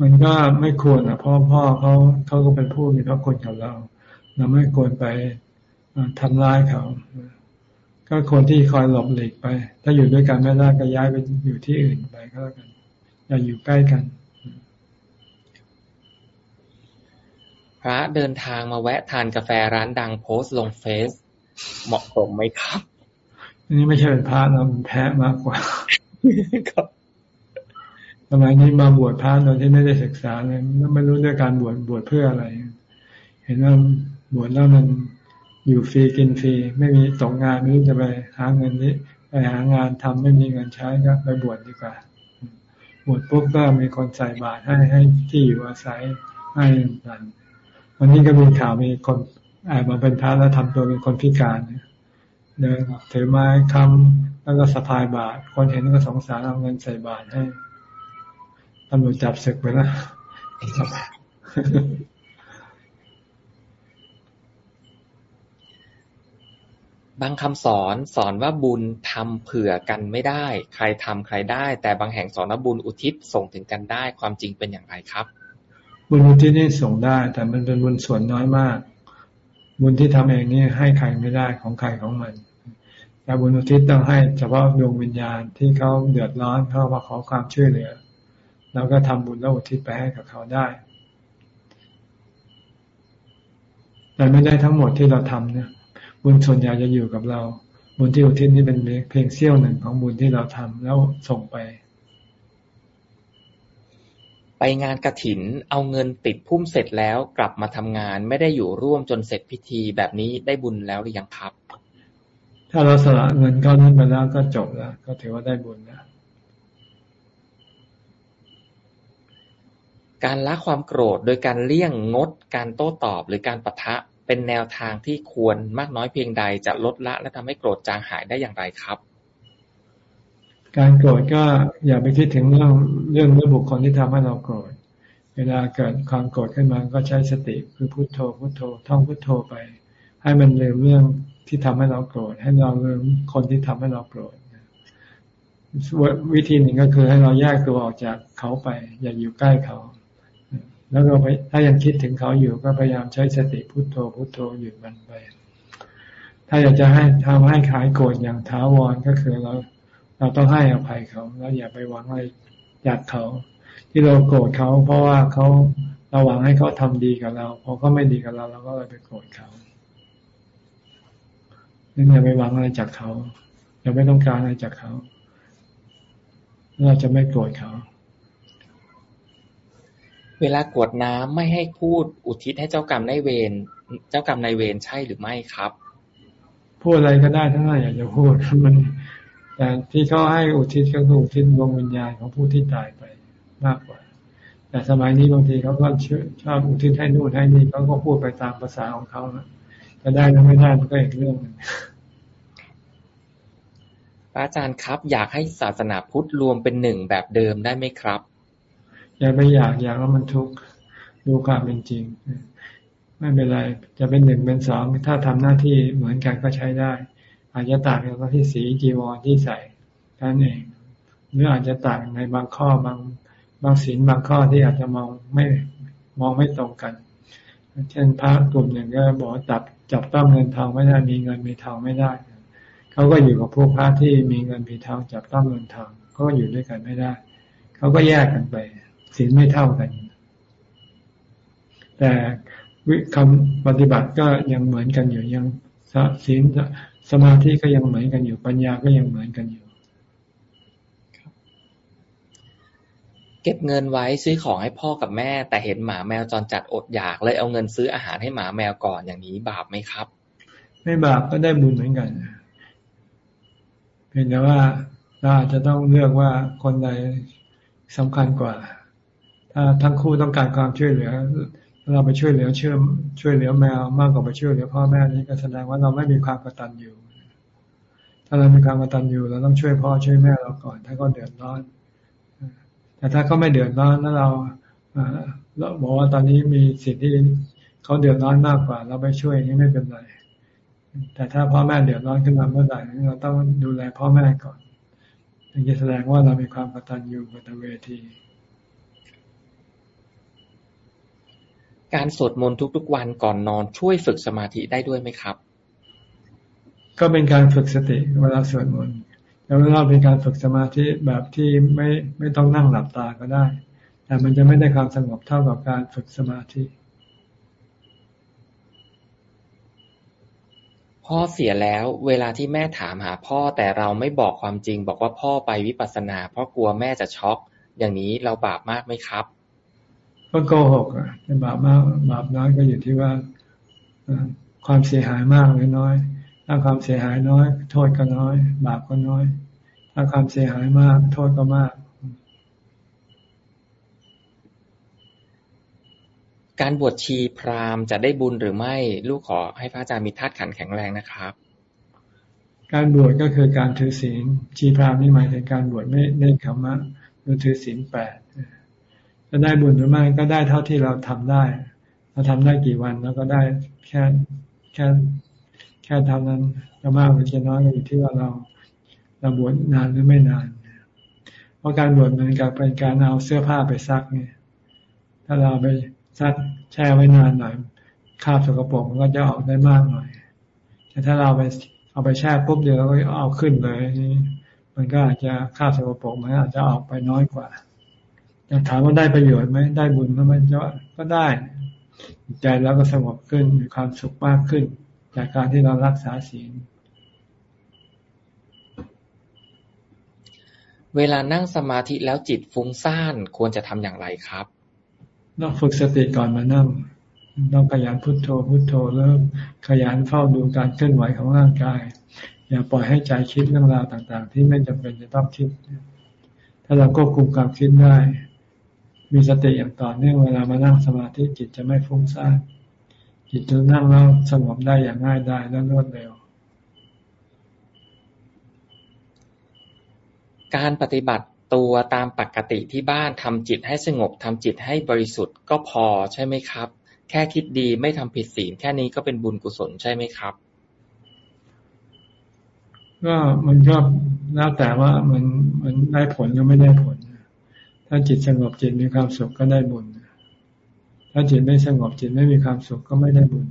มันก็ไม่ควรอะพ่อพ่อเขาเขาก็เป็นผู้มีพระคุณกับเรา เราไม่ควรไปทำร้ายเขา ก็คนที่คอยหลบหลีกไป ถ้าอยู่ด้วยกันไม่ได้ก็ย้ายไปอยู่ที่อื่นไปก็แล้วกัน อย่าอยู่ใกล้กัน พระเดินทางมาแวะทานกาแฟร้านดังโพสต์ลงเฟซเหมาะสมไหมครับอันนี้ไม่ใช่เป็นพระเราเป็นแพ้มากกว่าครับสมัยนี้มาบวชพระโดยที่ไม่ได้ศึกษาเลยไม่รู้ด้วยการบวชบวชเพื่ออะไร เห็นว่าบวชแล้วมันอยู่ฟรีกินฟรีไม่มีตกงานไม่รู้จะไปหาเงินนี้ไปหางานทำไม่มีเงินใช้ก็ไปบวชดีกว่า บวชปุ๊บก็มีคนใส่บาตรให้ให้ที่อยู่อาศัยให้ต่าง วันนี้ก็มีข่าวมีคนแอามาเป็นพระแล้วทำตัวเป็นคนพิการเดินถือไม้คำแล้วก็สะพายบาตรคนเห็นก็สงสารเอาเงินใส่บาตรให้ตำรวจจับศึกไปแล้วบางคำสอนสอนว่าบุญทำเผื่อกันไม่ได้ ใครทำใครได้ แต่บางแห่งสอนว่าบุญอุทิศส่งถึงกันได้ ความจริงเป็นอย่างไรครับ บุญที่นี่ส่งได้ แต่มันเป็นบุญส่วนน้อยมาก บุญที่ทำเองนี่ให้ใครไม่ได้ของใครของมันแต่บุญอุทิศต้องให้เฉพาะดวงวิญญาณที่เขาเดือดร้อนเขามาขอความช่วยเหลือเราก็ทำบุญแล้วอุทิศไปให้กับเขาได้ แต่ไม่ได้ทั้งหมดที่เราทำเนี่ยบุญส่วนใหญ่จะอยู่กับเรา บุญที่อุทิศนี่เป็นเพียงเสี้ยวหนึ่งของบุญที่เราทำแล้วส่งไป ไปงานกระถิน เอาเงินติดพุ่มเสร็จแล้ว กลับมาทำงาน ไม่ได้อยู่ร่วมจนเสร็จพิธี แบบนี้ได้บุญแล้วหรือยังครับ ถ้าเราสละเงินก้อนนั้นไปแล้วก็จบแล้ว ก็ถือว่าได้บุญแล้วการละความโกรธโดยการเลี่ยงงด การโต้ตอบหรือการปะทะเป็นแนวทางที่ควรมากน้อยเพียงใดจะลดละและทำให้โกรธจางหายได้อย่างไรครับ การโกรธก็อย่าไปคิดถึงเรื่องเรื่องเรื่องบุคคลที่ทำให้เราโกรธ เวลาเกิดความโกรธขึ้นมาก็ใช้สติคือพุโทโธพุโทโธท่องพุโทโธไป ให้มันลืมเรื่องที่ทำให้เราโกรธ ให้เราลืมคนที่ทำให้เราโกรธวิธีหนึ่งก็คือให้เราแยกตัวออกจากเขาไป อย่าอยู่ใกล้เขา แล้วก็ไปถ้ายังคิดถึงเขาอยู่ก็พยายามใช้สติพุโทโธพุโทโธหยุดมันไป ถ้าอยากจะให้ทำให้ขายโกรธอย่างท้าวรก็คือเรา เราต้องให้อภัยเขา แล้วอย่าไปหวังอะไรจากเขา ที่เราโกรธเขา เพราะว่าเขาเราหวังให้เขาทำดีกับเราพอเขาไม่ดีกับเราเราก็เลยไปโกรธเขานี่อย่าไปหวังอะไรจากเขา อย่าไม่ต้องการอะไรจากเขา เราจะไม่โกรธเขา เวลากวดน้ำไม่ให้พูดอุทิศให้เจ้ากรรมนายเวร เจ้ากรรมนายเวรใช่หรือไม่ครับ พูดอะไรก็ได้ทั้งนั้นอยากจะพูดมัน แต่ที่เขาให้อุทิศก็คืออุทิศดวงวิญญาณของผู้ที่ตายไปมากกว่า แต่สมัยนี้บางทีเขาก็ชอบอุทิศให้นู่นให้นี่เขาก็พูดไปตามภาษาของเขานะจะได้หรือไม่ได้มันก็อีกเรื่องนึงอาจารย์ครับ อยากให้ศาสนาพุทธรวมเป็นหนึ่งแบบเดิมได้ไหมครับ อย่าไปอยากอยากแล้วมันทุกข์ดูความเป็นจริง ไม่เป็นไร จะเป็นหนึ่งเป็นสองถ้าทำหน้าที่เหมือนกันก็ใช้ได้ อาจจะต่างกันที่สีจีวรที่ใส่นั่นเอง หรืออาจจะต่างในบางข้อบางบางศีลบางข้อที่อาจจะมองไม่มองไม่ตรงกัน เช่นพระกลุ่มหนึ่งก็บอกจับจับต้องเงินทองไม่ได้มีเงินมีทองไม่ได้ เขาก็อยู่กับพวกพระที่มีเงินมีทองจับต้องเงินทองก็อยู่ด้วยกันไม่ได้ เขาก็แยกกันไปศีลไม่เท่ากัน แต่วิคำปฏิบัติก็ยังเหมือนกันอยู่ยังศีล สมาธิก็ยังเหมือนกันอยู่ ปัญญาก็ยังเหมือนกันอยู่เก็บเงินไว้ซื้อของให้พ่อกับแม่ แต่เห็นหมาแมวจรจัดอดอยากเลยเอาเงินซื้ออาหารให้หมาแมวก่อนอย่างนี้บาปไหมครับ ไม่บาปก็ได้บุญเหมือนกันเพียงแต่ว่าเราอาจจะต้องเลือกว่าคนใดสำคัญกว่า ถ้าทั้งคู่ต้องการความช่วยเหลือ เราไปช่วยเหลือเชื่อมช่วยเหลือแมวมากกว่าไปช่วยเหลือพ่อแม่นี้ก็แสดงว่าเราไม่มีความกตัญญูถ้าเรามีความกตัญญูเราต้องช่วยพ่อช่วยแม่เราก่อน ถ้าก็เดือดร้อน แต่ถ้าเขาไม่เดือดร้อนแล้วเราเราบอกว่าตอนนี้มีสิ่งที่เขาเดือดร้อนมากกว่า เราไปช่วยนี่ไม่เป็นไร แต่ถ้าพ่อแม่เดือดร้อนขึ้นมาเมื่อไหร่เราต้องดูแลพ่อแม่ก่อนถึงจะแสดงว่าเรามีความกตัญญูกตเวที การสวดมนต์ทุกๆวันก่อนนอนช่วยฝึกสมาธิได้ด้วยไหมครับ ก็เป็นการฝึกสติเวลาสวดมนต์แล้วเราเป็นการฝึกสมาธิแบบที่ไม่ไม่ต้องนั่งหลับตาก็ได้ แต่มันจะไม่ได้ความสงบเท่ากับการฝึกสมาธิพ่อเสียแล้วเวลาที่แม่ถามหาพ่อแต่เราไม่บอกความจริง บอกว่าพ่อไปวิปัสสนา เพราะกลัวแม่จะช็อก อย่างนี้เราบาปมากไหมครับ ก็โกหกอะเป็นบาปมากบาปน้อยก็อยู่ที่ว่าความเสียหายมากหรือน้อย ถ้าความเสียหายน้อย โทษก็น้อย บาปก็น้อย ถ้าความเสียหายมาก โทษก็มาก การบวชชีพราหมณ์จะได้บุญหรือไม่ ลูกขอให้พระอาจารย์มีธาตุขันแข็งแรงนะครับ การบวชก็คือการถือศีลชีพราหมณ์นี่หมายถึงการบวชไม่เน้นคำว่าหรือถือศีลแปด จะได้บุญหรือไม่ก็ได้เท่าที่เราทำได้ เราทำได้กี่วันแล้วก็ได้แค่แค่แค่เท่านั้นจะมากหรือจะน้อยก็อยู่ที่ว่าเราเราบวชนานหรือไม่นาน เพราะการบวชมันกับเป็นการเอาเสื้อผ้าไปซักเนี่ยถ้าเราไปซักแช่ไว้นานหน่อยคราบสกปรกมันก็จะออกได้มากหน่อย แต่ถ้าเราไปเอาไปแช่ปุ๊บเดียวก็เอาขึ้นเลย มันก็อาจจะคราบสกปรกมันอาจจะออกไปน้อยกว่า แต่ถามว่าได้ประโยชน์ไหมได้บุญไหมก็ได้ใจแล้วก็สงบขึ้นมีความสุขมากขึ้น จากการที่เรารักษาศีลเวลานั่งสมาธิแล้วจิตฟุ้งซ่านควรจะทำอย่างไรครับต้องฝึกสติก่อนมานั่ง ต้องขยันพุโทโธพุโทโธเริ่มขยันเฝ้าดูการเคลื่อนไหวของร่างกาย อย่าปล่อยให้ใจคิดเรื่องราวต่าง ๆ ที่ไม่จำเป็นจะต้องคิด ถ้าเราควบคุมความคิดได้ มีสติอย่างต่อเนื่องเวลามานั่งสมาธิจิตจะไม่ฟุ้งซ่านจิตจะนั่งแล้วสงบได้อย่างง่ายได้และรวดเร็ว การปฏิบัติตัวตามปกติที่บ้านทำจิตให้สงบทำจิตให้บริสุทธิ์ก็พอใช่ไหมครับ แค่คิดดีไม่ทำผิดศีลแค่นี้ก็เป็นบุญกุศลใช่ไหมครับ ก็มันก็แล้วแต่ว่ามันมันได้ผลหรือไม่ได้ผล ถ้าจิตสงบจิตมีความสุขก็ได้บุญ ถ้าจิตไม่สงบจิตไม่มีความสุขก็ไม่ได้บุญ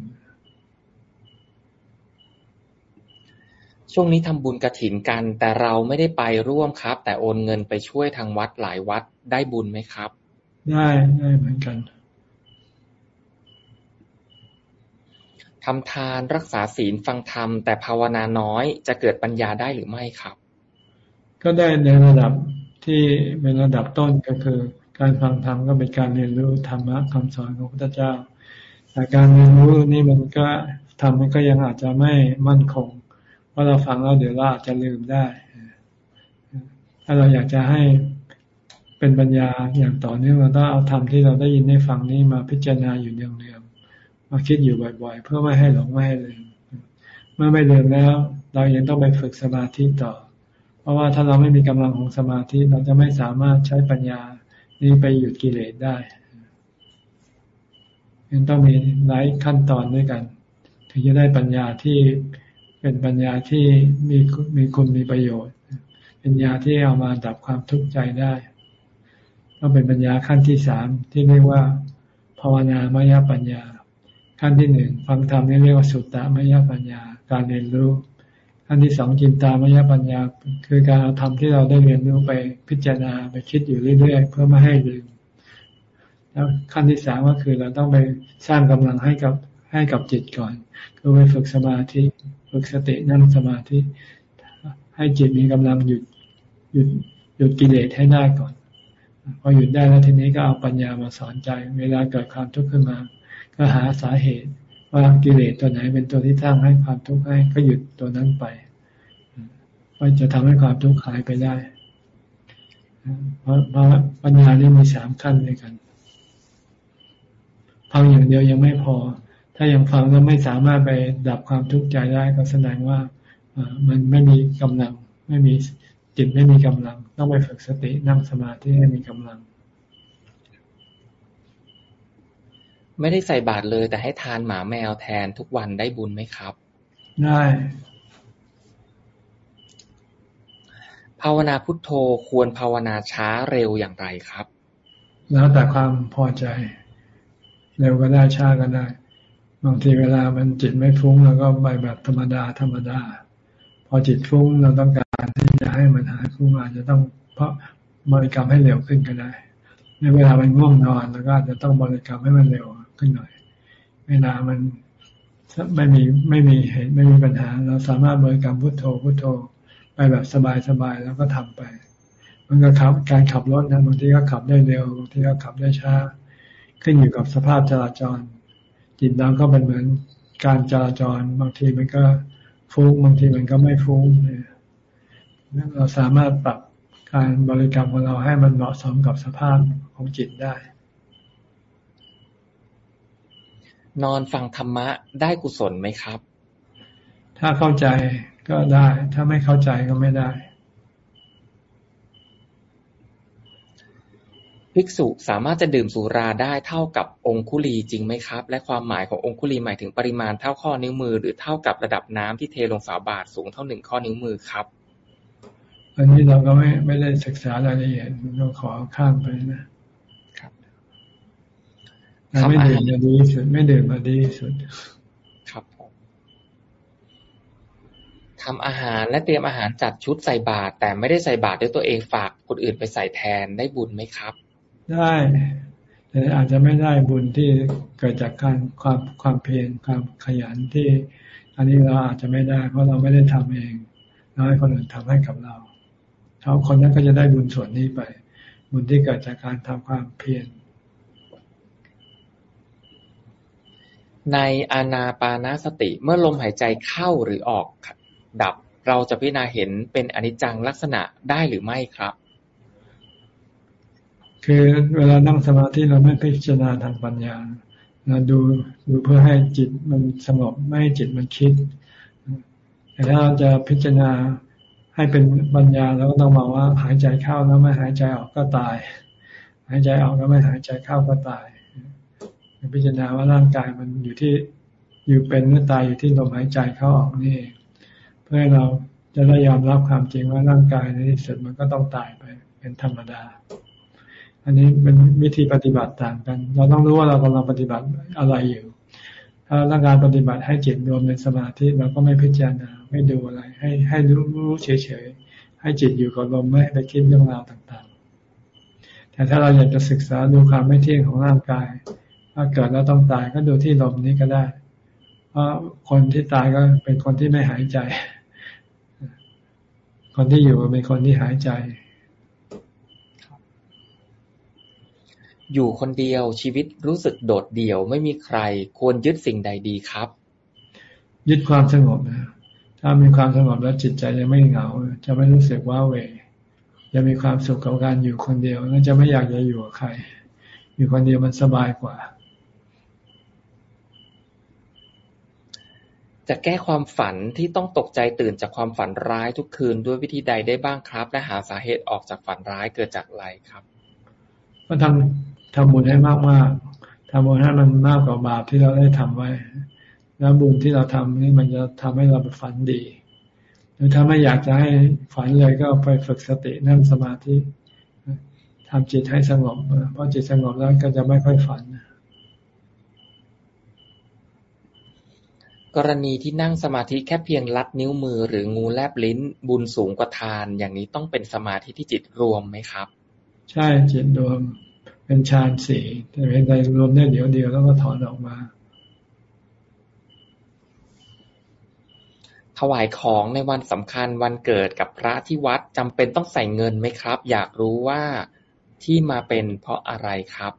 ช่วงนี้ทำบุญกระถินกัน แต่เราไม่ได้ไปร่วมครับ แต่โอนเงินไปช่วยทางวัดหลายวัดได้บุญไหมครับ ได้ได้เหมือนกันทำทานรักษาศีลฟังธรรมแต่ภาวนาน้อยจะเกิดปัญญาได้หรือไม่ครับ ก็ได้ในระดับ ที่เป็นระดับต้นก็คือ การฟังธรรมก็เป็นการเรียนรู้ธรรมะคำสอนของพระพุทธเจ้า แต่การเรียนรู้นี่มันก็ทำมันก็ยังอาจจะไม่มั่นคง เพราะเราฟังแล้วเดี๋ยวเราอาจจะลืมได้ ถ้าเราอยากจะให้เป็นปัญญาอย่างต่อเนื่องเราต้องเอาธรรมที่เราได้ยินได้ฟังนี้มาพิจารณาอยู่เนืองๆมาคิดอยู่บ่อย ๆ เพื่อไม่ให้หลงไม่ให้ลืมเมื่อไม่ลืมแล้ว เรายังต้องไปฝึกสมาธิต่อ เพราะว่าถ้าเราไม่มีกำลังของสมาธิเราจะไม่สามารถใช้ปัญญานี่ไปหยุดกิเลสได้ยังต้องมีหลายขั้นตอนด้วยกัน ถึงจะได้ปัญญาที่เป็นปัญญาที่มีมีคุณมีประโยชน์ ปัญญาที่เอามาดับความทุกข์ใจได้ต้องเป็นปัญญาขั้นที่สามที่เรียกว่า ภาวนามยปัญญา ขั้นที่หนึ่งฟังธรรมนี่เรียกว่าสุตตะมยปัญญา การเรียนรู้ ขั้นที่สองจินตามยปัญญา คือการเอาธรรมที่เราได้เรียนรู้ไปพิจารณาไปคิดอยู่เรื่อยๆเพื่อไม่ให้ลืม แล้วขั้นที่สามก็คือเราต้องไปสร้างกำลังให้กับให้กับจิตก่อนคือไปฝึกสมาธิฝึกสตินั่งสมาธิ ให้จิตมีกำลังหยุดหยุดหยุดกิเลสให้ได้ก่อนพอหยุดได้แล้วทีนี้ก็เอาปัญญามาสอนใจ เวลาเกิดความทุกข์ขึ้นมา ก็หาสาเหตุ ว่ากิเลสตัวไหนเป็นตัวที่สร้างให้ความทุกข์ให้ก็หยุดตัวนั้นไปก็จะทำให้ความทุกข์หายไปได้ เพราะเพราะปัญญานี่มีสามขั้นด้วยกันฟังอย่างเดียวยังไม่พอ ถ้ายังฟังแล้วไม่สามารถไปดับความทุกข์ใจได้ก็แสดงว่ามันไม่มีกำลัง ไม่มีจิตไม่มีกำลัง ต้องไปฝึกสตินั่งสมาธิให้มีกำลัง ไม่ได้ใส่บาตรเลย แต่ให้ทานหมาแมวแทนทุกวันได้บุญไหมครับ ได้ภาวนาพุทโธควรภาวนาช้าเร็วอย่างไรครับ แล้วแต่ความพอใจ เร็วก็ได้ช้าก็ได้บางทีเวลามันจิตไม่ฟุ้งเราก็ไปแบบธรรมดาธรรมดา พอจิตฟุ้งเราต้องการที่จะให้มันหายฟุ้งอาจจะต้องเพราะบริกรรมให้เร็วขึ้นก็ได้ ในเวลามันง่วงนอนเราก็อาจจะต้องบริกรรมให้มันเร็ว ขึ้นหน่อย เวลามันไม่มีไม่มีเหตุไม่มีปัญหา เราสามารถบริกรรมพุทโธพุทโธ ไปแบบสบายๆแล้วก็ทำไป มันก็ขับการขับรถนะบางทีก็ขับได้เร็วบางทีก็ขับได้ช้า ขึ้นอยู่กับสภาพจราจร จิตเราก็เป็นเหมือนการจราจร บางทีมันก็ฟุ้งบางทีมันก็ไม่ฟุ้งเนี่ยเราสามารถปรับการบริกรรมของเราให้มันเหมาะสมกับสภาพของจิตได้ นอนฟังธรรมะได้กุศลไหมครับ ถ้าเข้าใจก็ได้ ถ้าไม่เข้าใจก็ไม่ได้ภิกษุสามารถจะดื่มสุราได้เท่ากับองคุลีจริงไหมครับ และความหมายขององคุลีหมายถึงปริมาณเท่าข้อนิ้วมือ หรือเท่ากับระดับน้ำที่เทลงฝาบาทสูงเท่าหนึ่งข้อนิ้วมือครับ อันนี้เราก็ไม่ไม่ได้ศึกษารายละเอียดเราขอข้ามไปนะครับ ไม่ดื่มมาดีสุด ไม่ดื่มมาดีสุด ครับผมทำอาหารและเตรียมอาหารจัดชุดใส่บาตรแต่ไม่ได้ใส่บาตรด้วยตัวเองฝากคนอื่นไปใส่แทนได้บุญไหมครับ ได้แต่อาจจะไม่ได้บุญที่เกิดจากการความความเพียรความขยันที่ อันนี้เราอาจจะไม่ได้ เพราะเราไม่ได้ทำเองเราให้คนอื่นทำให้กับเราเขาคนนั้นก็จะได้บุญส่วนนี้ไป บุญที่เกิดจากการทำความเพียร ในอานาปานาสติ เมื่อลมหายใจเข้าหรือออกดับ เราจะพิจารณาเห็นเป็นอนิจจังลักษณะได้หรือไม่ครับ คือเวลานั่งสมาธิเราไม่พิจารณาทางปัญญาเราดูดูเพื่อให้จิตมันสงบไม่ให้จิตมันคิด แต่ถ้าเราจะพิจารณาให้เป็นปัญญาเราก็ต้องมองว่าหายใจเข้าแล้วไม่หายใจออกก็ตาย หายใจออกแล้วไม่หายใจเข้าก็ตาย พิจารณาว่าร่างกายมันอยู่ที่อยู่เป็นเมื่อตายอยู่ที่ลมหายใจเข้าออกนี่เพื่อให้เราจะได้ยอมรับความจริงว่าร่างกายในที่สุดมันก็ต้องตายไปเป็นธรรมดา อันนี้เป็นวิธีปฏิบัติต่างกัน เราต้องรู้ว่าเรากำลังปฏิบัติอะไรอยู่ ถ้าต้องการปฏิบัติให้จิตรวมในสมาธิเราก็ไม่พิจารณาไม่ดูอะไร ให้ให้รู้รู้เฉยๆให้จิตอยู่กับลมไม่ไปคิดเรื่องราวต่างๆ แต่ถ้าเราอยากจะศึกษาดูความไม่เที่ยงของร่างกาย ถ้าเกิดแล้วต้องตายก็ดูที่ลมนี้ก็ได้ เพราะคนที่ตายก็เป็นคนที่ไม่หายใจ คนที่อยู่เป็นคนที่หายใจ อยู่คนเดียวชีวิตรู้สึกโดดเดี่ยวไม่มีใคร ควรยึดสิ่งใดดีครับ ยึดความสงบนะถ้ามีความสงบแล้วจิตใจจะไม่เหงา จะไม่รู้สึกว่าเวจะมีความสุขกับการอยู่คนเดียวแล้วจะไม่อยากจะอยู่กับใคร อยู่คนเดียวมันสบายกว่า จะแก้ความฝันที่ต้องตกใจตื่นจากความฝันร้ายทุกคืนด้วยวิธีใดได้บ้างครับ และหาสาเหตุออกจากฝันร้ายเกิดจากอะไรครับก็ทำทำบุญให้มากมากทำบุญให้มันมากกว่าบาปที่เราได้ทำไว้ แล้วบุญที่เราทำนี่มันจะทำให้เราฝันดี หรือถ้าไม่อยากจะให้ฝันเลยก็ไปฝึกสตินั่งสมาธิทำจิตให้สงบเพราะจิตสงบแล้วก็จะไม่ค่อยฝัน กรณีที่นั่งสมาธิแค่เพียงลัดนิ้วมือหรืองูแลบลิ้น บุญสูงกว่าทาน อย่างนี้ต้องเป็นสมาธิที่จิตรวมไหมครับ ใช่จิตรวมเป็นฌานสี่แต่เป็นใดรวมได้เดียวเดียวแล้วก็ถอนออกมา ถวายของในวันสำคัญวันเกิดกับพระที่วัดจำเป็นต้องใส่เงินไหมครับ อยากรู้ว่าที่มาเป็นเพราะอะไรครับ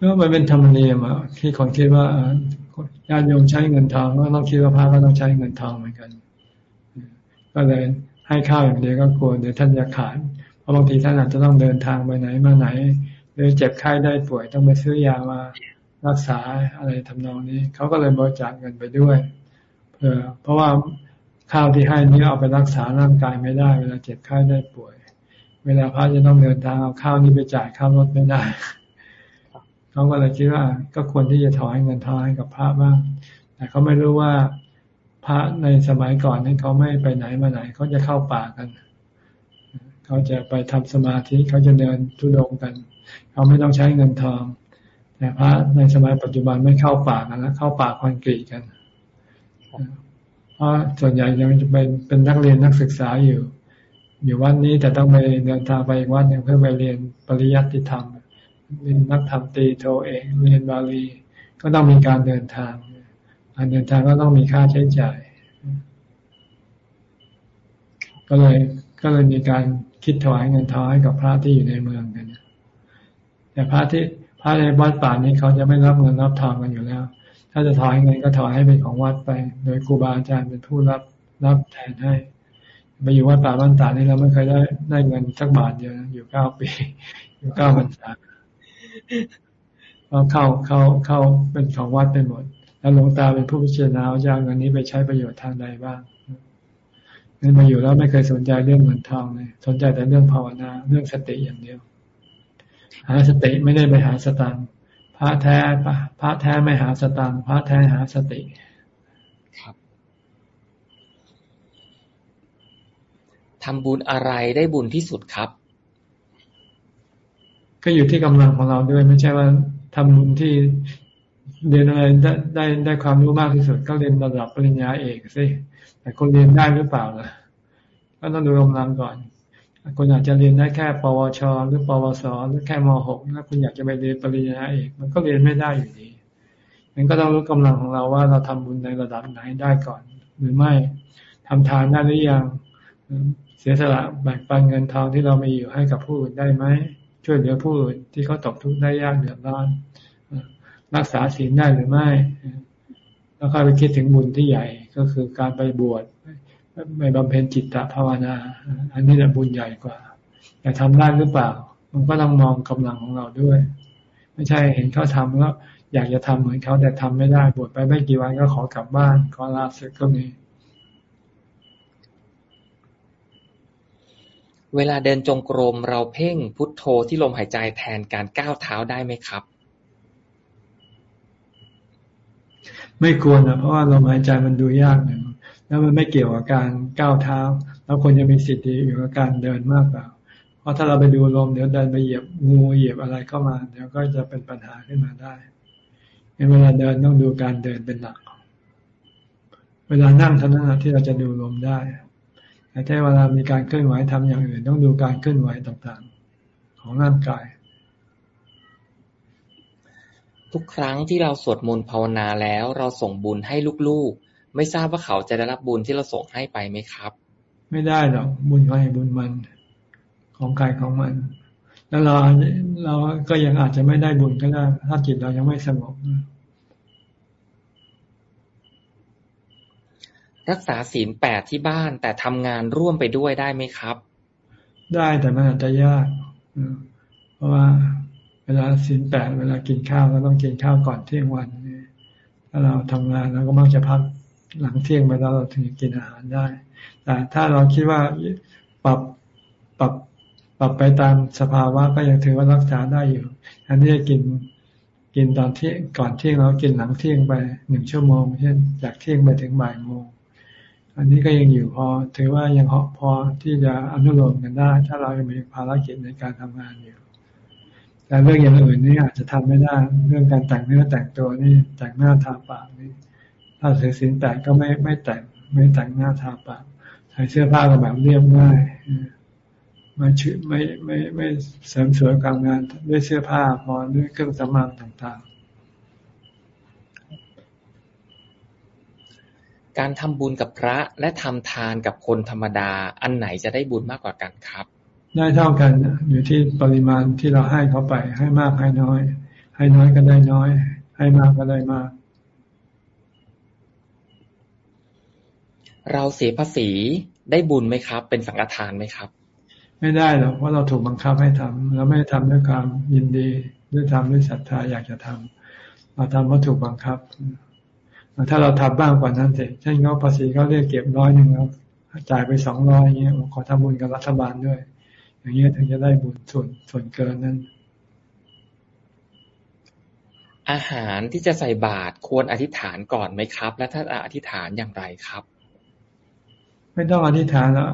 ก็มันเป็นธรรมเนียมอะที่คนคิดว่า ญาติโยมใช้เงินทองก็ต้องคิดว่าพระก็ต้องใช้เงินทองเหมือนกัน ก็เลยให้ข้าวอย่างเดียวก็กลัวเดี๋ยวท่านจะขาดเพราะบางทีท่านอาจจะต้องเดินทางไปไหนมาไหน หรือเจ็บไข้ได้ป่วยต้องไปซื้อยามารักษาอะไรทำนองนี้เขาก็เลยบริจาคเงินไปด้วยเพื่อเพราะว่าข้าวที่ให้นี้เอาไปรักษาร่างกายไม่ได้ เวลาเจ็บไข้ได้ป่วย เวลาพระจะต้องเดินทางเอาข้าวนี้ไปจ่ายค่ารถไม่ได้ เขาก็เลยคิดว่าก็ควรที่จะถอยเงินทองให้กับพระบ้าง แต่เขาไม่รู้ว่าพระในสมัยก่อนนั้นเขาไม่ไปไหนมาไหนเขาจะเข้าป่ากัน เขาจะไปทำสมาธิเขาจะเดินทุดงกัน เขาไม่ต้องใช้เงินทอง แต่พระในสมัยปัจจุบันไม่เข้าป่ากันแล้วเข้าป่าคอนกรีตกัน เพราะส่วนใหญ่ยังจะเป็นเป็นนักเรียนนักศึกษาอยู่ อยู่วันนี้แต่ต้องไปเดินทางไปอีกวันหนึ่งเพื่อไปเรียนปริยัติธรรม เรียนนักธรรมตีโทเองเรียนบาลีก็ต้องมีการเดินทางการเดินทางก็ต้องมีค่าใช้จ่าย ก็เลยก็เลยมีการคิดถวายเงินทองให้กับพระที่อยู่ในเมืองกันแต่พระที่พระในวัดป่านี้เขาจะไม่รับเงินรับทองกันอยู่แล้ว ถ้าจะถอยเงินก็ถอยให้เป็นของวัดไป โดยครูบาอาจารย์เป็นผู้รับรับแทนให้ไปอยู่วัดป่าบ้านตานี่เราไม่เคยได้ได้เงินสักบาทเดียวอยู่เก้าปี อยู่เก้าพรรษา เราเข้าเข้าเข้าเป็นของวัดไปหมด แล้วหลวงตาเป็นผู้พิจารณาจะเอาเงินนี้ไปใช้ประโยชน์ทางใดบ้างเงินมาอยู่แล้วไม่เคยสนใจเรื่องเงินทองเลยสนใจแต่เรื่องภาวนาเรื่องสติอย่างเดียว หาสติไม่ได้ไปหาสตังพระแท้พระแท้ไม่หาสตังพระแท้หาสติครับทำบุญอะไรได้บุญที่สุดครับ ก็อยู่ที่กำลังของเราด้วย ไม่ใช่ว่าทำบุญที่เรียนอะไรได้ได้ได้ความรู้มากที่สุด ก็เรียนระดับปริญญาเอกสิแต่คนเรียนได้หรือเปล่าล่ะก็ต้องดูกำลังก่อนคนอาจจะเรียนได้แค่ ปวช หรือปวส หรือแค่มหกถ้าคุณอยากจะไปเรียนปริญญาเอกมันก็เรียนไม่ได้อยู่ดีมันก็ต้องรู้กำลังของเราว่าเราทำบุญในระดับไหนได้ก่อน หรือไม่ทำทานได้หรือยังเสียสละแบ่งปันเงินทองที่เรามีอยู่ให้กับผู้อื่นได้ไหม ช่วยเหลือผู้อื่นที่เขาตกทุกข์ได้ยากเดือดร้อนรักษาศีลได้หรือไม่ แล้วก็ไปคิดถึงบุญที่ใหญ่ก็คือการไปบวชไปบำเพ็ญจิตตภาวนา อันนี้แหละบุญใหญ่กว่าแต่ทำได้หรือเปล่า มันก็ต้องมองกำลังของเราด้วย ไม่ใช่เห็นเขาทำแล้วอยากจะทำเหมือนเขาแต่ทำไม่ได้บวชไปไม่กี่วันก็ขอกลับบ้านขอลาศึกก็มี เวลาเดินจงกรมเราเพ่งพุทโธที่ลมหายใจแทนการก้าวเท้าได้ไหมครับ ไม่ควรนะเพราะว่าลมหายใจมันดูยากหนึ่งแล้วมันไม่เกี่ยวกับการก้าวเท้าเราควรจะมีสิทธิอยู่กับการเดินมากกว่าเพราะถ้าเราไปดูลมเดี๋ยวเดินไปเหยียบงูเหยียบอะไรเข้ามาเดี๋ยวก็จะเป็นปัญหาขึ้นมาได้เวลาเดินต้องดูการเดินเป็นหลัก เวลานั่งเท่านั้นที่เราจะดูลมได้ แต่ถ้าเวลามีการเคลื่อนไหวทำอย่างอื่น ต้องดูการเคลื่อนไหวต่างๆ ของร่างกาย ทุกครั้งที่เราสวดมนต์ภาวนาแล้วเราส่งบุญให้ลูกๆ ไม่ทราบว่าเขาจะได้รับบุญที่เราส่งให้ไปไหมครับ ไม่ได้หรอกบุญใครบุญมันของใครของมัน แล้วเราเราก็ยังอาจจะไม่ได้บุญก็ได้ถ้าจิตเรายังไม่สงบ รักษาศีลแปดที่บ้านแต่ทำงานร่วมไปด้วยได้ไหมครับ ได้แต่มันอาจจะยากเพราะว่า เวลาศีลแปดเวลากินข้าวก็ต้องกินข้าวก่อนเที่ยงวันถ้าเราทำงานเราก็มักจะพักหลังเที่ยงไปแล้วเราถึงกินอาหารได้ แต่ถ้าเราคิดว่าปรับปรับปรับไปตามสภาวะก็ยังถือว่ารักษาได้อยู่ อันนี้กินกินตอนเที่ยงก่อนเที่ยงแล้วกินหลังเที่ยงไปหนึ่งชั่วโมง เช่นจากเที่ยงไปถึงบ่ายโมง อันนี้ก็ยังอยู่พอถือว่ายังพอที่จะอนุโลมกันได้ ถ้าเรายังมีภารกิจในการทำงานอยู่ แต่เรื่องอย่างอื่นนี่อาจจะทำไม่ได้ เรื่องการแต่งเนื้อแต่งตัวนี่แต่งหน้าทาปากนี่ถ้าถือสินแต่งก็ไม่ไม่แต่งไม่แต่งหน้าทาปากใส่เสื้อผ้าก็แบบเรียบง่ายไม่ชุดไม่ไม่ไม่เสริมสวยการงานด้วยเสื้อผ้าพอด้วยเครื่องสำอางต่าง การทำบุญกับพระและทำทานกับคนธรรมดา อันไหนจะได้บุญมากกว่ากันครับ ได้เท่ากันอยู่ที่ปริมาณที่เราให้เขาไป ให้มากให้น้อย ให้น้อยก็ได้น้อย ให้มากก็ได้มาก เราเสียภาษีได้บุญไหมครับ เป็นสังฆทานไหมครับ ไม่ได้หรอกเพราะเราถูกบังคับให้ทำเราไม่ทำด้วยความยินดีด้วยทำด้วยศรัทธาอยากจะทำเราทำเพราะถูกบังคับ ถ้าเราทำบ้างกว่านั้นเสร็จเช่นเขาภาษีเขาเรียกเก็บร้อยหนึ่งแล้วจ่ายไปสองร้อยอย่างเงี้ยขอทำบุญกับรัฐบาลด้วย อย่างเงี้ยถึงจะได้บุญส่วนส่วนเกินนั้น อาหารที่จะใส่บาตรควรอธิษฐานก่อนไหมครับ และถ้าอธิษฐานอย่างไรครับ ไม่ต้องอธิษฐานแล้ว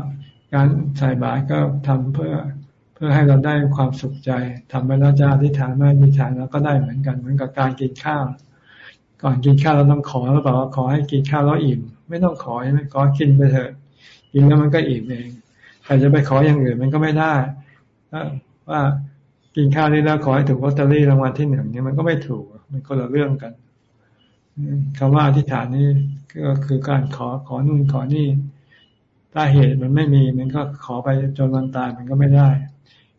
การใส่บาตรก็ทำเพื่อเพื่อให้เราได้ความสุขใจทำไปแล้วจะอธิษฐานไม่อธิษฐานเราก็ได้เหมือนกันเหมือนกับการกินข้าว ก่อนกินข้าวเราต้องขอหรือเปล่าขอให้กินข้าวแล้วอิ่ม ไม่ต้องขอใช่ไหมขอกินไปเถอะกินแล้วมันก็อิ่มเองใครจะไปขออย่างอื่นมันก็ไม่ได้ว่ากินข้าวนี้แล้วขอให้ถูกลอตเตอรี่รางวัลที่หนึ่งเนี่ยมันก็ไม่ถูก มันคนละเรื่องกันคำว่าอธิษฐานนี่ก็คือการขอขอนู่นขอนี่ ถ้าเหตุมันไม่มีมันก็ขอไปจนวันตายมันก็ไม่ได้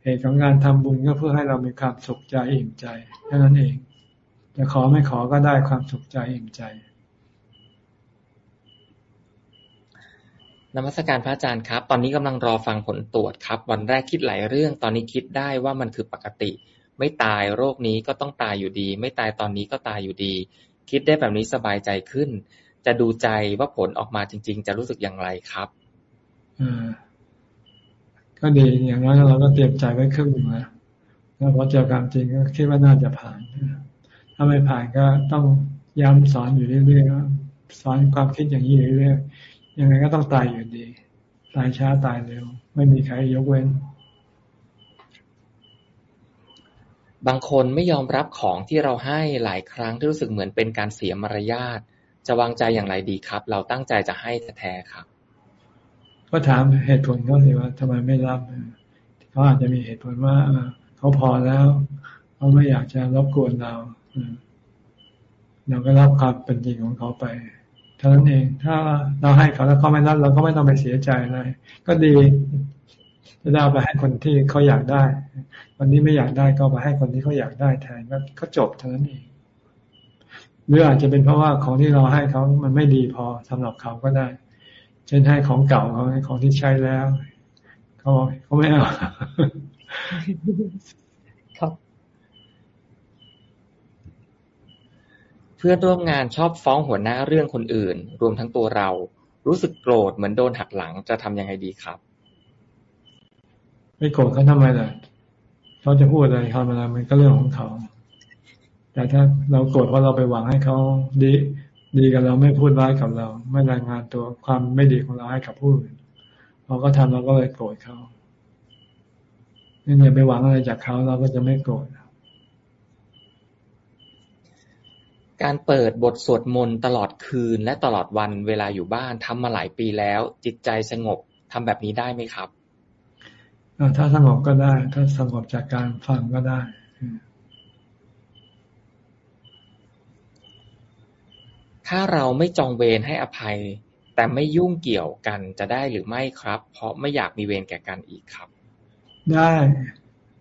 เหตุของการทำบุญก็เพื่อให้เรามีความสุขใจอิ่มใจแค่นั้นเอง จะขอไม่ขอก็ได้ความสุขใจอิ่มใจนมัสการพระอาจารย์ครับ ตอนนี้กำลังรอฟังผลตรวจครับ วันแรกคิดหลายเรื่อง ตอนนี้คิดได้ว่ามันคือปกติ ไม่ตายโรคนี้ก็ต้องตายอยู่ดี ไม่ตายตอนนี้ก็ตายอยู่ดี คิดได้แบบนี้สบายใจขึ้น จะดูใจว่าผลออกมาจริง ๆ จะรู้สึกอย่างไรครับอ่าก็ดีอย่างน้อยเราก็เตรียมใจไว้ครึ่งหนึ่งแล้วแล้วพอเจอการจริงก็คิดว่าน่าจะผ่าน ถ้าไม่ผ่านก็ต้องย้ำสอนอยู่เรื่อยๆสอนความคิดอย่างนี้เรื่อยๆยังไงก็ต้องตายอยู่ดี ตายช้าตายเร็ว ไม่มีใครยกเว้น บางคนไม่ยอมรับของที่เราให้หลายครั้งที่รู้สึกเหมือนเป็นการเสียมารยาทจะวางใจอย่างไรดีครับ เราตั้งใจจะให้แท้ๆครับก็ถามเหตุผลเขาสิว่าทำไมไม่รับเขาอาจจะมีเหตุผลว่าเขาพอแล้วเขาไม่อยากจะรบกวนเรา เราก็รับความเป็นจริงของเขาไปเท่านั้นเอง ถ้าเราให้เขาแล้วเขาไม่รับเราก็ไม่ต้องไปเสียใจอะไรก็ดีจะได้เอาไปให้คนที่เขาอยากได้ วันนี้ไม่อยากได้ก็ไปให้คนที่เขาอยากได้แทนก็จบเท่านั้นเองหรืออาจจะเป็นเพราะว่าของที่เราให้เขามันไม่ดีพอสำหรับเขาก็ได้ เช่นให้ของเก่าเขาของที่ใช้แล้วเขาเขาไม่เอาครับ พื่อนร่วมงานชอบฟ้องหัวหน้าเรื่องคนอื่น รวมทั้งตัวเรา รู้สึกโกรธเหมือนโดนหักหลังจะทำยังไงดีครับ ไม่โกรธเขาทำไมล่ะเขาจะพูดอะไรทำอะไรมันก็เรื่องของเขา แต่ถ้าเราโกรธเพราะเราไปหวังให้เขาดี ดีกับเราไม่พูดร้ายกับเรา ไม่รายงานตัวความไม่ดีของเราให้กับผู้อื่นพอก็ทำเราก็เลยโกรธเขาเนี่ยอย่าไปหวังอะไรจากเขาเราก็จะไม่โกรธ การเปิดบทสวดมนต์ตลอดคืนและตลอดวันเวลาอยู่บ้านทำมาหลายปีแล้ว จิตใจสงบทำแบบนี้ได้ไหมครับ ถ้าสงบก็ได้ ถ้าสงบจากการฟังก็ได้ถ้าเราไม่จองเวรให้อภัย แต่ไม่ยุ่งเกี่ยวกันจะได้หรือไม่ครับ เพราะไม่อยากมีเวรแก่กันอีกครับ ได้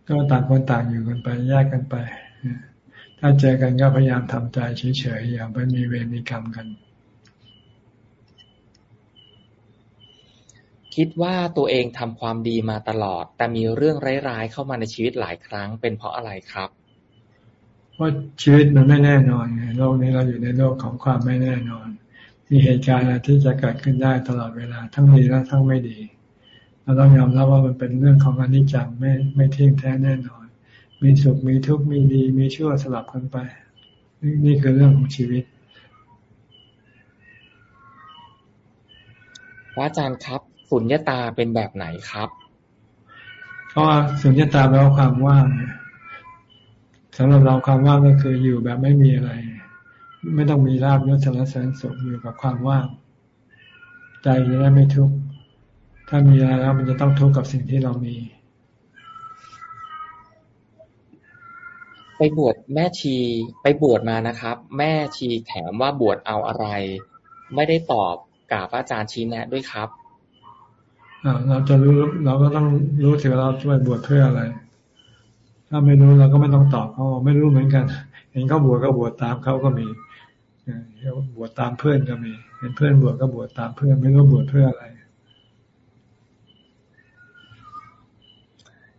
ก็ต่างคนต่างอยู่กันไปแยกกันไป ถ้าเจอกันก็พยายามทำใจเฉยๆอย่าไปมีเวรมีกรรมกัน คิดว่าตัวเองทำความดีมาตลอด แต่มีเรื่องร้ายๆเข้ามาในชีวิตหลายครั้ง เป็นเพราะอะไรครับเพราะชีวิตมันไม่แน่นอนไงโลกนี้เราอยู่ในโลกของความไม่แน่นอน มีเหตุการณ์ที่จะเกิดขึ้นได้ตลอดเวลา ทั้งดีและทั้งไม่ดีเราต้องยอมรับว่ามันเป็นเรื่องของอนิจจังไม่ไม่เที่ยงแท้แน่นอน มีสุขมีทุกข์มีดี มีชั่วสลับกันไป นี่คือเรื่องของชีวิตพระอาจารย์ครับสุญญตาเป็นแบบไหนครับเพราะว่าสุญญตาแปลว่าความว่างสำหรับเราความว่างก็คืออยู่แบบไม่มีอะไร ไม่ต้องมีราบยศสารเสริญสุขอยู่กับความว่าง ใจจะได้ไม่ทุกข์ถ้ามีอะไรแล้วมันจะต้องทุกข์กับสิ่งที่เรามี ไปบวชแม่ชีไปบวชมานะครับ แม่ชีแถมว่าบวชเอาอะไร ไม่ได้ตอบกราบอาจารย์ชี้แนะด้วยครับเราจะรู้เราก็ต้องรู้ถึงเราจะไปบวชเพื่ออะไร ถ้าไม่รู้เราก็ไม่ต้องตอบเขาไม่รู้เหมือนกันเห็นเขาบวชก็บวชตามเขาก็มีบวชตามเพื่อนก็มีเห็นเพื่อนบวชก็บวชตามเพื่อน ไม่รู้บวชเพื่ออะไร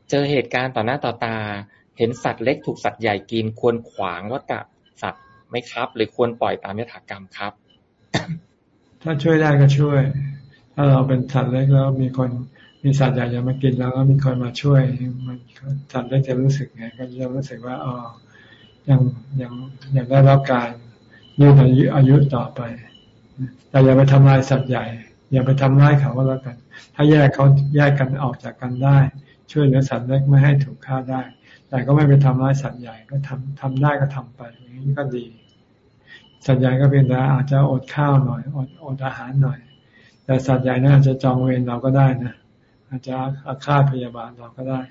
เจอเหตุการณ์ต่อหน้าต่อตา เห็นสัตว์เล็กถูกสัตว์ใหญ่กิน ควรขวางวัฏสัตว์ไหมครับ หรือควรปล่อยตามยถากรรมครับ ถ้าช่วยได้ก็ช่วย ถ้าเราเป็นสัตว์เล็กแล้วมีคนมีสัตว์ใหญ่จะมากินแล้วก็มีคนมาช่วยมันสัตว์เล็กจะรู้สึกไง ก็จะรู้สึกว่าอ๋อยังยังยังได้รับการยืดอายุอายุต่อไป แต่อย่าไปทำลายสัตว์ใหญ่ อย่าไปทำร้ายเขาก็แล้วกัน ถ้าแยกเขาแยกกันออกจากกันได้ ช่วยเหลือสัตว์เล็กไม่ให้ถูกฆ่าได้ แต่ก็ไม่ไปทำร้ายสัตว์ใหญ่ก็ทำทำได้ก็ทำไปอย่างนี้ก็ดี สัตว์ใหญ่ก็เพียงแต่อาจจะอดข้าวหน่อยอดอดอาหารหน่อย แต่สัตว์ใหญ่น่าจะจองเวรเราก็ได้นะอาจจะอาฆาตพยาบาลเราก็ได้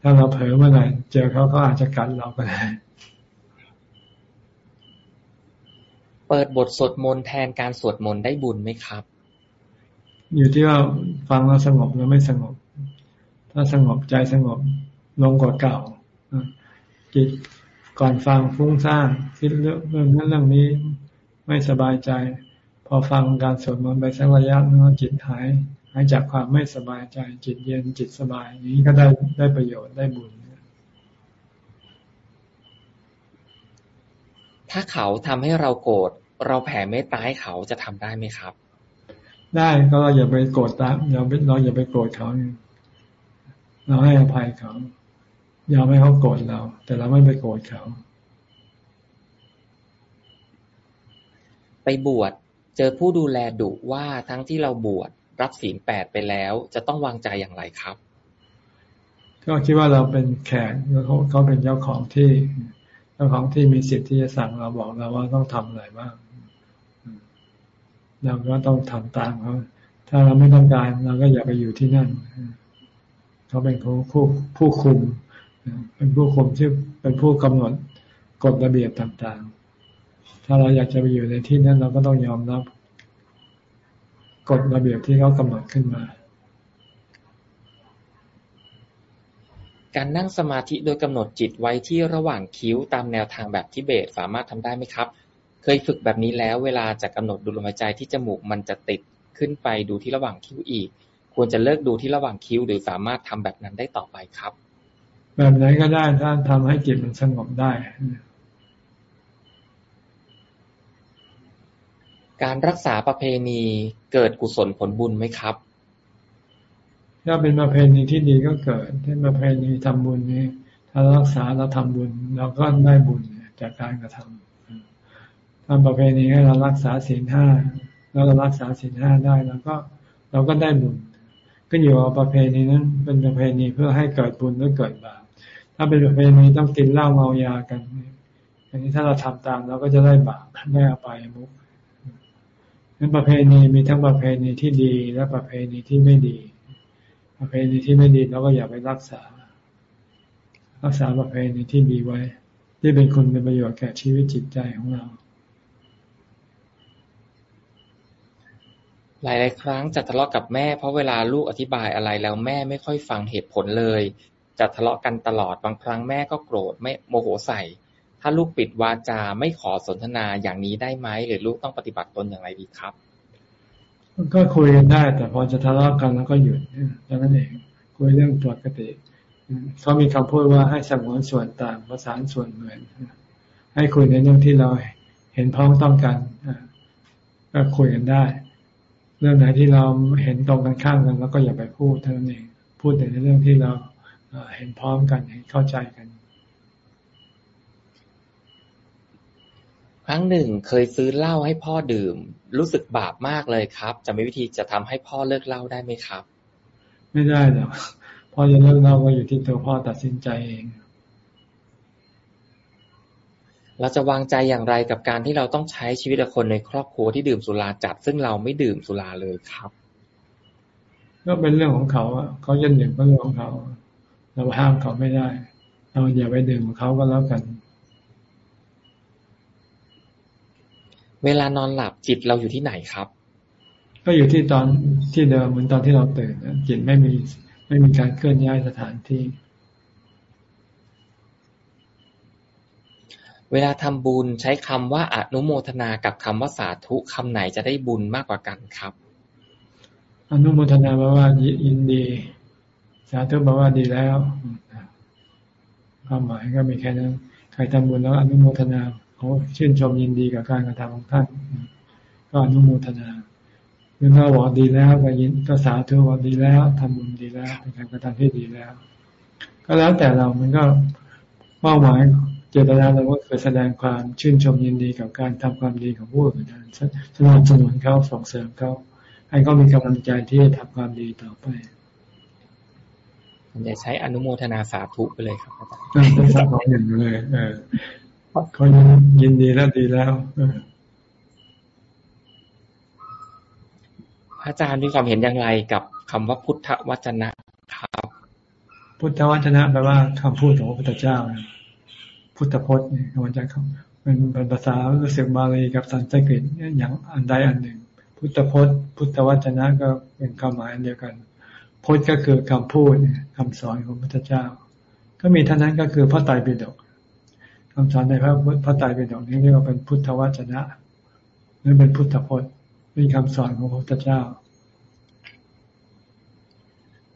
ถ้าเราเผลอเมื่อไหร่เจอเขาก็อาจจะกัดเราก็ได้เปิดบทสวดมนต์แทนการสวดมนต์ได้บุญไหมครับ อยู่ที่ว่าฟังแล้วสงบหรือไม่สงบ ถ้าสงบใจสงบ ลงกว่าเก่าจิตก่อนฟังฟุ้งซ่านคิดเรื่องเรื่องนั้นเรื่องนี้ไม่สบายใจ พอฟังการสวดมนต์ไปสักระยะนึงจิตหายหายจากความไม่สบายใจ จิตเย็นจิตสบายอย่างนี้ก็ได้ได้ประโยชน์ได้บุญถ้าเขาทำให้เราโกรธเราแผ่เมตตาให้เขาจะทำได้ไหมครับ ได้ก็เราอย่าไปโกรธตามเราเราอย่าไปโกรธเขาเราให้อภัยเขา ยอมให้เขาโกรธเรา แต่เราไม่ไปโกรธเขา ไปบวชเจอผู้ดูแลดุว่าทั้งที่เราบวชรับศีลแปดไปแล้ว จะต้องวางใจอย่างไรครับ ก็คิดว่าเราเป็นแขกแล้วเขาเขาเป็นเจ้าของที่เจ้าของที่มีสิทธิ์ที่จะสั่งเราบอกเราว่าต้องทำอะไรบ้างเราก็ต้องทำตามเขาถ้าเราไม่ต้องการเราก็อย่าไปอยู่ที่นั่น เขาเป็นผู้ผู้ผู้คุม เป็นผู้คุมที่เป็นผู้กำหนดกฎระเบียบต่างๆ ถ้าเราอยากจะไปอยู่ในที่นั้นเราก็ต้องยอมรับกฎระเบียบที่เขากำหนดขึ้นมา การนั่งสมาธิโดยกำหนดจิตไว้ที่ระหว่างคิ้วตามแนวทางแบบทิเบตสามารถทำได้ไหมครับ เคยฝึกแบบนี้แล้ว เวลาจะกำหนดดูลมหายใจที่จมูกมันจะติดขึ้นไปดูที่ระหว่างคิ้วอีก ควรจะเลิกดูที่ระหว่างคิ้วหรือสามารถทำแบบนั้นได้ต่อไปครับ แบบไหนก็ได้ถ้าทำให้จิตมันสงบได้ การรักษาประเพณีเกิดกุศลผลบุญไหมครับ ถ้าเป็นประเพณีที่ดีก็เกิดถ้าประเพณีทำบุญนี้ ถ้ารักษาเราทำบุญเราก็ได้บุญจากการกระทำทำประเพณีให้เรารักษาศีลห้าแล้วเรารักษาศีลห้าได้แล้วก็เราก็ได้บุญก็อยู่กับประเพณีนั้นเป็นประเพณีเพื่อให้เกิดบุญหรือเกิดบาป ถ้าเป็นประเพณีต้องกินเหล้าเมายากันอย่างนี้ถ้าเราทำตามเราก็จะได้บาปได้อภัยมุกนั้นประเพณีมีทั้งประเพณีที่ดีและประเพณีที่ไม่ดี ประเพณีที่ไม่ดีเราก็อย่าไปรักษา รักษาประเพณีที่ดีไว้ ที่เป็นคุณเป็นประโยชน์แก่ชีวิตจิตใจของเรา หลายๆครั้งจะทะเลาะกับแม่เพราะเวลาลูกอธิบายอะไรแล้วแม่ไม่ค่อยฟังเหตุผลเลย จะทะเลาะกันตลอด บางครั้งแม่ก็โกรธ ไม่โมโหใส่ ถ้าลูกปิดวาจาไม่ขอสนทนาอย่างนี้ได้ไหม หรือลูกต้องปฏิบัติตนอย่างไรดีครับ ก็คุยกันได้ แต่พอจะทะเลาะกันแล้วก็หยุดแค่นั้นเอง คุยเรื่องปกติเขามีคำพูดว่าให้สมวนส่วนต่างประสานส่วนเหมือน ให้คุยในเรื่องที่เราเห็นพ้องต้องกันก็คุยกันได้ เรื่องไหนที่เราเห็นตรงกันข้ามกัน แล้วก็อย่าไปพูดเท่านั้นเอง พูดแต่ในเรื่องที่เรา เห็นพร้อมกันเห็นเข้าใจกัน ครั้งหนึ่งเคยซื้อเหล้าให้พ่อดื่ม รู้สึกบาปมากเลยครับ จะมีวิธีจะทำให้พ่อเลิกเหล้าได้ไหมครับ ไม่ได้หรอกพ่อจะเลิกเหล้าก็อยู่ที่ตัวพ่อตัดสินใจเองเราจะวางใจอย่างไรกับการที่เราต้องใช้ชีวิตกับคนในครอบครัวที่ดื่มสุราจัด ซึ่งเราไม่ดื่มสุราเลยครับ ก็เป็นเรื่องของเขาอะเขาจะดื่มก็เรื่องของเขา เราห้ามเขาไม่ได้ เราอย่าไปดื่มเขาก็แล้วกัน เวลานอนหลับจิตเราอยู่ที่ไหนครับ ก็อยู่ที่ตอนที่เดิมเหมือนตอนที่เราตื่นจิตไม่มีไม่มีการเคลื่อนย้ายสถานที่ เวลาทำบุญใช้คำว่าอนุโมทนากับคำว่าสาธุคำไหนจะได้บุญมากกว่ากันครับอนุโมทนาแปลว่ายินดี สาธุแปลว่าดีแล้วความหมายก็มีแค่นั้น ใครทำบุญแล้วอนุโมทนาเขาชื่นชมยินดีกับการกระทำของท่าน ก็อนุโมทนาหรือถ้าบอกดีแล้วก็ยินก็สาธุว่าดีแล้วทำบุญดีแล้วเป็นการกระทำที่ดีแล้ว ก็แล้วแต่เรามันก็เป้าหมายเจตนาเราก็คือแสดงความชื่นชมยินดีกับการทำความดีของผู้อื่นสนับสนุนเขาส่งเสริมเขาให้เขามีกำลังใจที่จะทำความดีต่อไป ผมจะใช้อนุโมทนาสาธุไปเลยครับอาจารย์เป็นสักของอย่างเลยเออเขายินดีแล้วดีแล้วอาจารย์มีความเห็นอย่างไรกับคำว่าพุทธวจนะครับ พุทธวจนะแปลว่าคำพูดของพระพุทธเจ้า พุทธพจน์เนี่ยมันจะเป็นภาษารู้สึกบาลีกับสันสกฤตอย่างอันใดอันหนึ่ง พุทธพจน์ พุทธวจนะก็เป็นคำหมายเดียวกัน พจน์ก็คือคำพูดคำสอนของพระพุทธเจ้า ก็มีเท่านั้นก็คือพระไตรปิฎกคำสอนในพระพระไตรปิฎกนี้เรียกว่าเป็นพุทธวจนะหรือเป็นพุทธพจน์เป็นคำสอนของพระพุทธเจ้า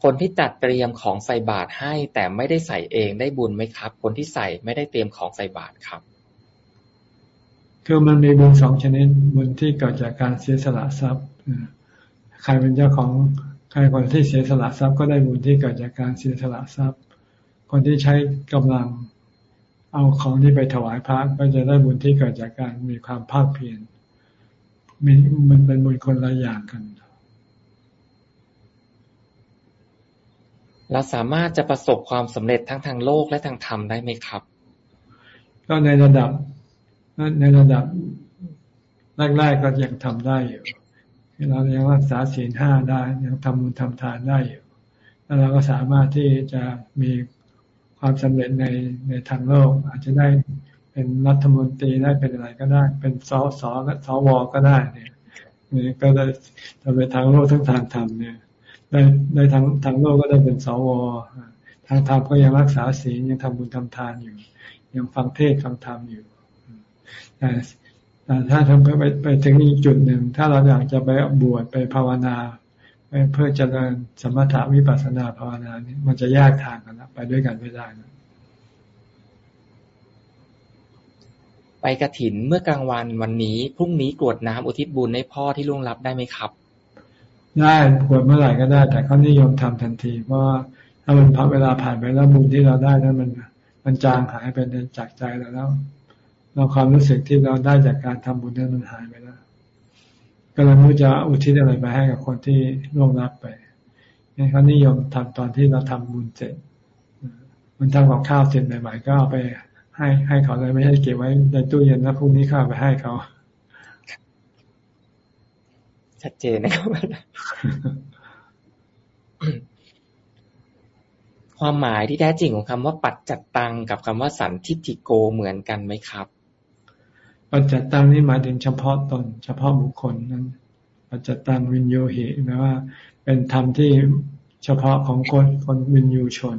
คนที่จัดเตรียมของใส่บาตรให้ แต่ไม่ได้ใส่เองได้บุญไหมครับ คนที่ใส่ไม่ได้เตรียมของใส่บาตรครับ คือมันมีบุญสองชนิดบุญที่เกิดจากการเสียสละทรัพย์ใครเป็นเจ้าของ ใครคนที่เสียสละทรัพย์ก็ได้บุญที่เกิดจากการเสียสละทรัพย์ คนที่ใช้กำลังเอาของที่ไปถวายพระก็จะได้บุญที่เกิดจากการมีความภาคเพียรมีมันเป็นบุญคนละอย่างกันเราสามารถจะประสบความสำเร็จทั้งทางโลกและทางธรรมได้ไหมครับ ก็ในระดับในระดับแรกๆก็ยังทำได้อยู่ เรายังรักษาศีลห้าได้ยังทำบุญทำทานได้อยู่แล้วเราก็สามารถที่จะมีความสำเร็จในในทางโลก อาจจะได้เป็นรัฐมนตรีได้เป็นอะไรก็ได้ เป็นสอสอสวก็ได้เนี่ยนี่ก็ได้ทำไปทางโลกทั้งทางธรรมเนี่ยได้ได้ทางทางโลกก็ได้เป็นสวทางธรรมก็ยังรักษาศีลยังทำบุญทำทานอยู่ ยังฟังเทศฟังธรรมอยู่แต่ แต่ถ้าทำไปไปถึงอีกจุดหนึ่ง ถ้าเราอยากจะไปบวชไปภาวนาเพื่อเจริญสมถะวิปัสสนาภาวนานี่มันจะแยกทางกันนะไปด้วยกันไม่ได้นะไปกระถินเมื่อกลางวันวันนี้พรุ่งนี้กรวดน้ำอุทิศบุญให้พ่อที่ล่วงลับได้ไหมครับ ได้กรวดเมื่อไหร่ก็ได้ แต่เขานิยมทำทันที เพราะว่าถ้ามันพักเวลาผ่านไปแล้วบุญที่เราได้นั้นมัน มันจางหายไปจากใจเราแล้ว เราความรู้สึกที่เราได้จากการทำบุญนั้นมันหายไปแล้วก็เลยไม่จะอุทิศอะไรไปให้กับคนที่ล่วงลับไปงั้นเขานิยมทำตอนที่เราทำบุญเสร็จ มันทำกับข้าวเสร็จใหม่ๆก็เอาไปให้ให้เขาเลยไม่ใช่เก็บไว้ในตู้เย็นแล้วพรุ่งนี้ข้าไปให้เขา ชัดเจนนะครับความหมายที่แท้จริงของคำว่าปัจจัตตังกับคำว่าสันทิติโกเหมือนกันไหมครับ ปัจจตังนี่หมายถึงเฉพาะตน เฉพาะบุคคลนั้นปัจจตังวินโยหิแปลว่า เป็นธรรมที่เฉพาะของคนคนวินยูชน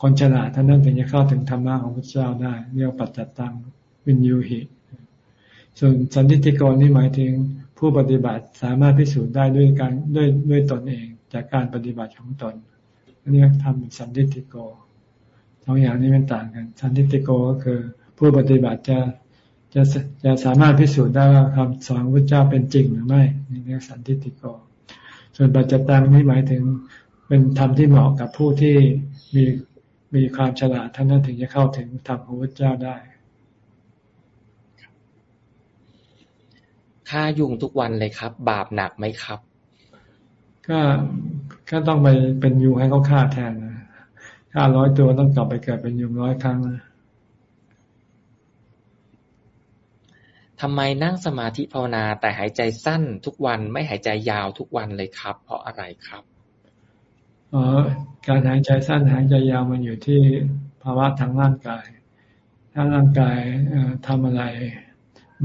คนฉลาดท่านนั้นถึงจะเข้าถึงธรรมะของพระเจ้าได้ เรียกปัจจตังวินยูหิส่วนสันติติโกนี่หมายถึงผู้ปฏิบัติสามารถพิสูจน์ได้ด้วยการด้วยด้วยตนเอง จากการปฏิบัติของตนอันนี้ทำเป็นสันติติโกสองอย่างนี้เป็นต่างกัน สันติติโกก็คือ ผู้ปฏิบัติจะจะจะสามารถพิสูจน์ได้ว่าคำสอนพระเจ้าเป็นจริงหรือไม่นี่เรียกสันติติโก ส่วนปัจจตังนี่หมายถึงเป็นธรรมที่เหมาะกับผู้ที่มีมีความฉลาดท่านนั้นถึงจะเข้าถึงธรรมของพระเจ้าได้ฆ่ายุงทุกวันเลยครับ บาปหนักไหมครับ ก็ก็ต้องไปเป็นยุงให้เขาฆ่าแทนนะฆ่าร้อยตัวต้องกลับไปเกิดเป็นยุงร้อยครั้งนะ ทำไมนั่งสมาธิภาวนาแต่หายใจสั้นทุกวันไม่หายใจยาวทุกวันเลยครับ เพราะอะไรครับออการหายใจสั้นหายใจยาวมันอยู่ที่ภาวะทางร่างกาย ถ้าร่างกายทำอะไร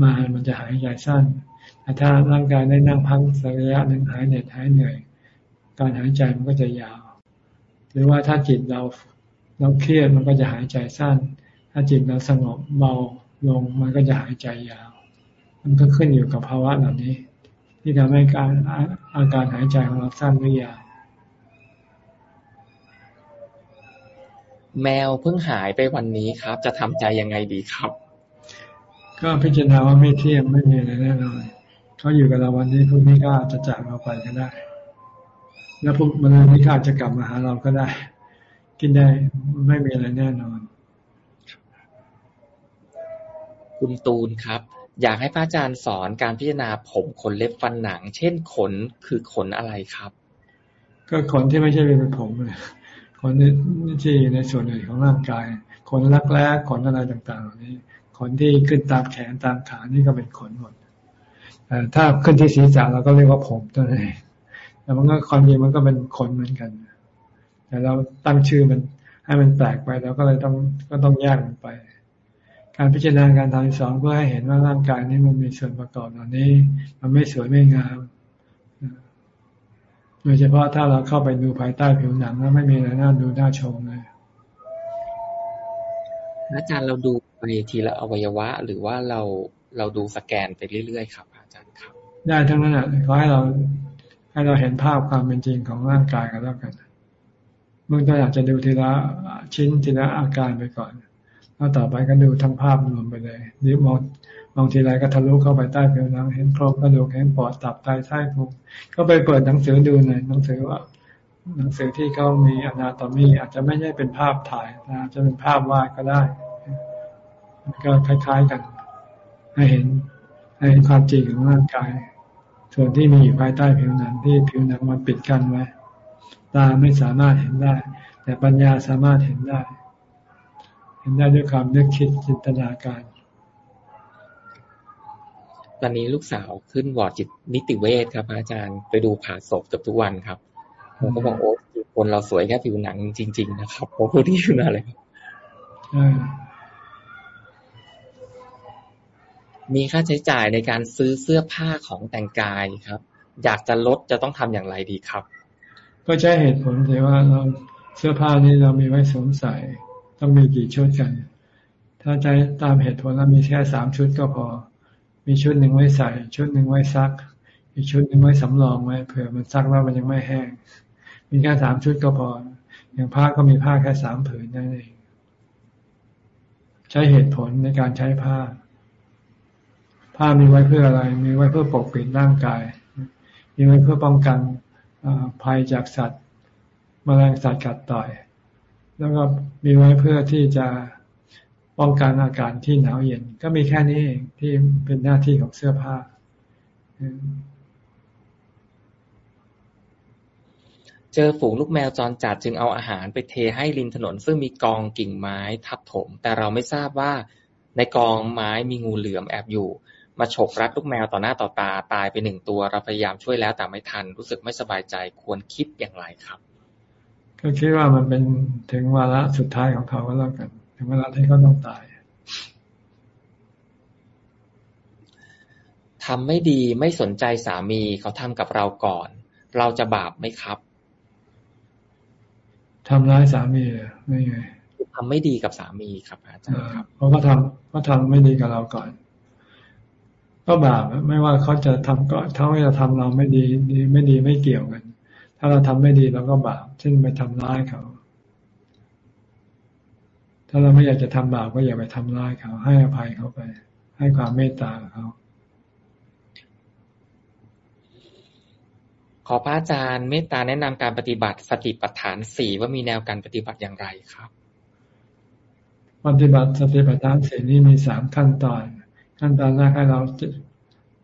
มามันจะหายใจสั้นแต่ถ้าร่างกายได้นั่งพักสักระยะหนึ่งหายเหน็ดหายเหนื่อย การหายใจมันก็จะยาว หรือว่าถ้าจิตเราเราเครียดมันก็จะหายใจสั้น ถ้าจิตเราสงบเบาลงมันก็จะหายใจยาว มันก็ขึ้นอยู่กับภาวะเหล่านี้ ที่ทำให้การอาการหายใจของเราสั้นหรือยาวแมวเพิ่งหายไปวันนี้ครับ จะทำใจยังไงดีครับ ก็พิจารณาว่าไม่เที่ยงไม่มีอะไรแน่นอนเขาอยู่กับเราวันนี้พรุ่งนี้ก็จะจากเราไปก็ได้ แล้วพรุ่งนี้ก็จะกลับมาหาเราก็ได้ กินได้ไม่มีอะไรแน่นอน คุณตูนครับ อยากให้พระอาจารย์สอนการพิจารณาผมขนเล็บฟันหนัง เช่นขนคือขนอะไรครับ ก็ขนที่ไม่ใช่เป็นผมเลยขนที่อยู่ในส่วนอื่นของร่างกายขนรักแร้ขนอะไรต่างๆเหล่านี้ขนที่ขึ้นตามแขนตามขานี่ก็เป็นขนหมดแต่ถ้าขึ้นที่ศีรษะเราก็เรียกว่าผมตัวนี้แต่มันก็ความจริงมันก็เป็นขนเหมือนกัน แต่เราตั้งชื่อมันให้มันแปลกไปเราก็เลยต้องก็ต้องแยกมันไป การพิจารณาการทำสอนเพื่อให้เห็นว่าร่างกายนี้มันมีส่วนประกอบเหล่านี้ มันไม่สวยไม่งามโดยเฉพาะถ้าเราเข้าไปดูภายใต้ผิวหนังแล้วไม่มีอะไรน่าดูน่าชมเลยอาจารย์เราดูไปทีละอวัยวะ หรือว่าเราเราดูสแกนไปเรื่อยๆครับ อาจารย์ครับ ได้ทั้งนั้นอะขอให้เราให้เราเห็นภาพความเป็นจริงของร่างกายกันแล้วกันเมื่อต้นอยากจะดูทีละชิ้นทีละอาการไปก่อน แล้วต่อไปก็ดูทั้งภาพรวมไปเลยนี่มองบางทีไรก็ทะลุเข้าไปใต้ผิวหนัง เห็นโครงกระดูกเห็นปอดตับไตไส้พุงก็ไปเปิดหนังสือดูหน่อยหนังสือว่า หนังสือที่เขามีอนาโตมีอาจจะไม่ใช่เป็นภาพถ่ายอาจจะเป็นภาพวาดก็ได้ก็คล้ายๆกัน ให้เห็นให้เห็นความจริงของร่างกาย ส่วนที่มีอยู่ภายใต้ผิวหนังที่ผิวหนังมันปิดกั้นไว้ตาไม่สามารถเห็นได้ แต่ปัญญาสามารถเห็นได้ เห็นได้ด้วยความนึกคิดจินตนาการ ตอนนี้ลูกสาวขึ้นวอร์ดจิตนิติเวชครับ อาจารย์ไปดูผ่าศพเกือบทุกวันครับผมก็บอกโอ้คนเราสวยแค่ผิวหนังจริง ๆ นะครับเพราะพูดที่อยู่นั่นเลยครับมีค่าใช้จ่ายในการซื้อเสื้อผ้าของแต่งกายครับ อยากจะลดจะต้องทำอย่างไรดีครับ ก็ใช้เหตุผลเลยว่าเราเสื้อผ้านี้เรามีไว้สวมใส่ ต้องมีกี่ชุดกัน ถ้าใจตามเหตุผลเรามีแค่สามชุดก็พอ มีชุดหนึ่งไว้ใส่ ชุดหนึ่งไว้ซัก อีกชุดหนึ่งไว้สำรองไว้เผื่อมันซักแล้วมันยังไม่แห้ง มีแค่สามชุดก็พอ อย่างผ้าก็มีผ้าแค่สามผืนนั่นเอง ใช้เหตุผลในการใช้ผ้า ผ้ามีไว้เพื่ออะไร มีไว้เพื่อปกปิดร่างกาย มีไว้เพื่อป้องกันภัยจากสัตว์มแมลงสัตว์กัดต่อย แล้วก็มีไว้เพื่อที่จะป้องกันอากาศที่หนาวเย็น ก็มีแค่นี้เองที่เป็นหน้าที่ของเสื้อผ้าเจอฝูงลูกแมวจรจัดจึงเอาอาหารไปเทให้ริมถนน ซึ่งมีกองกิ่งไม้ทับถม แต่เราไม่ทราบว่าในกองไม้มีงูเหลือมแอบอยู่ มาฉกรัดลูกแมวต่อหน้าต่อตาตายไปหนึ่งตัว เราพยายามช่วยแล้วแต่ไม่ทัน รู้สึกไม่สบายใจควรคิดอย่างไรครับ ก็คิดว่ามันเป็นถึงวาระสุดท้ายของเขาก็แล้วกัน ถึงเวลาที่เขาต้องตายทำไม่ดีไม่สนใจสามีเขาทำกับเราก่อน เราจะบาปไหมครับทำร้ายสามีเลยไม่ไงทำไม่ดีกับสามีครับอาจารย์ครับเพราะเขาทำเขาทำไม่ดีกับเราก่อน ก็บาปไม่ว่าเขาจะทำก็ถ้าว่าจะทำเราไม่ดีดีไม่ดีไม่เกี่ยวกัน ถ้าเราทำไม่ดีเราก็บาปเช่นไปทำร้ายเขา ถ้าเราไม่อยากจะทำบาปก็อย่าไปทำร้ายเขา ให้อภัยเขาไป ให้ความเมตตาเขา ขอพระอาจารย์เมตตาแนะนำการปฏิบัติสติปัฏฐานสี่ว่ามีแนวการปฏิบัติอย่างไรครับ ปฏิบัติสติปัฏฐานสี่นี้มีสามขั้นตอน ขั้นตอนแรกให้เรา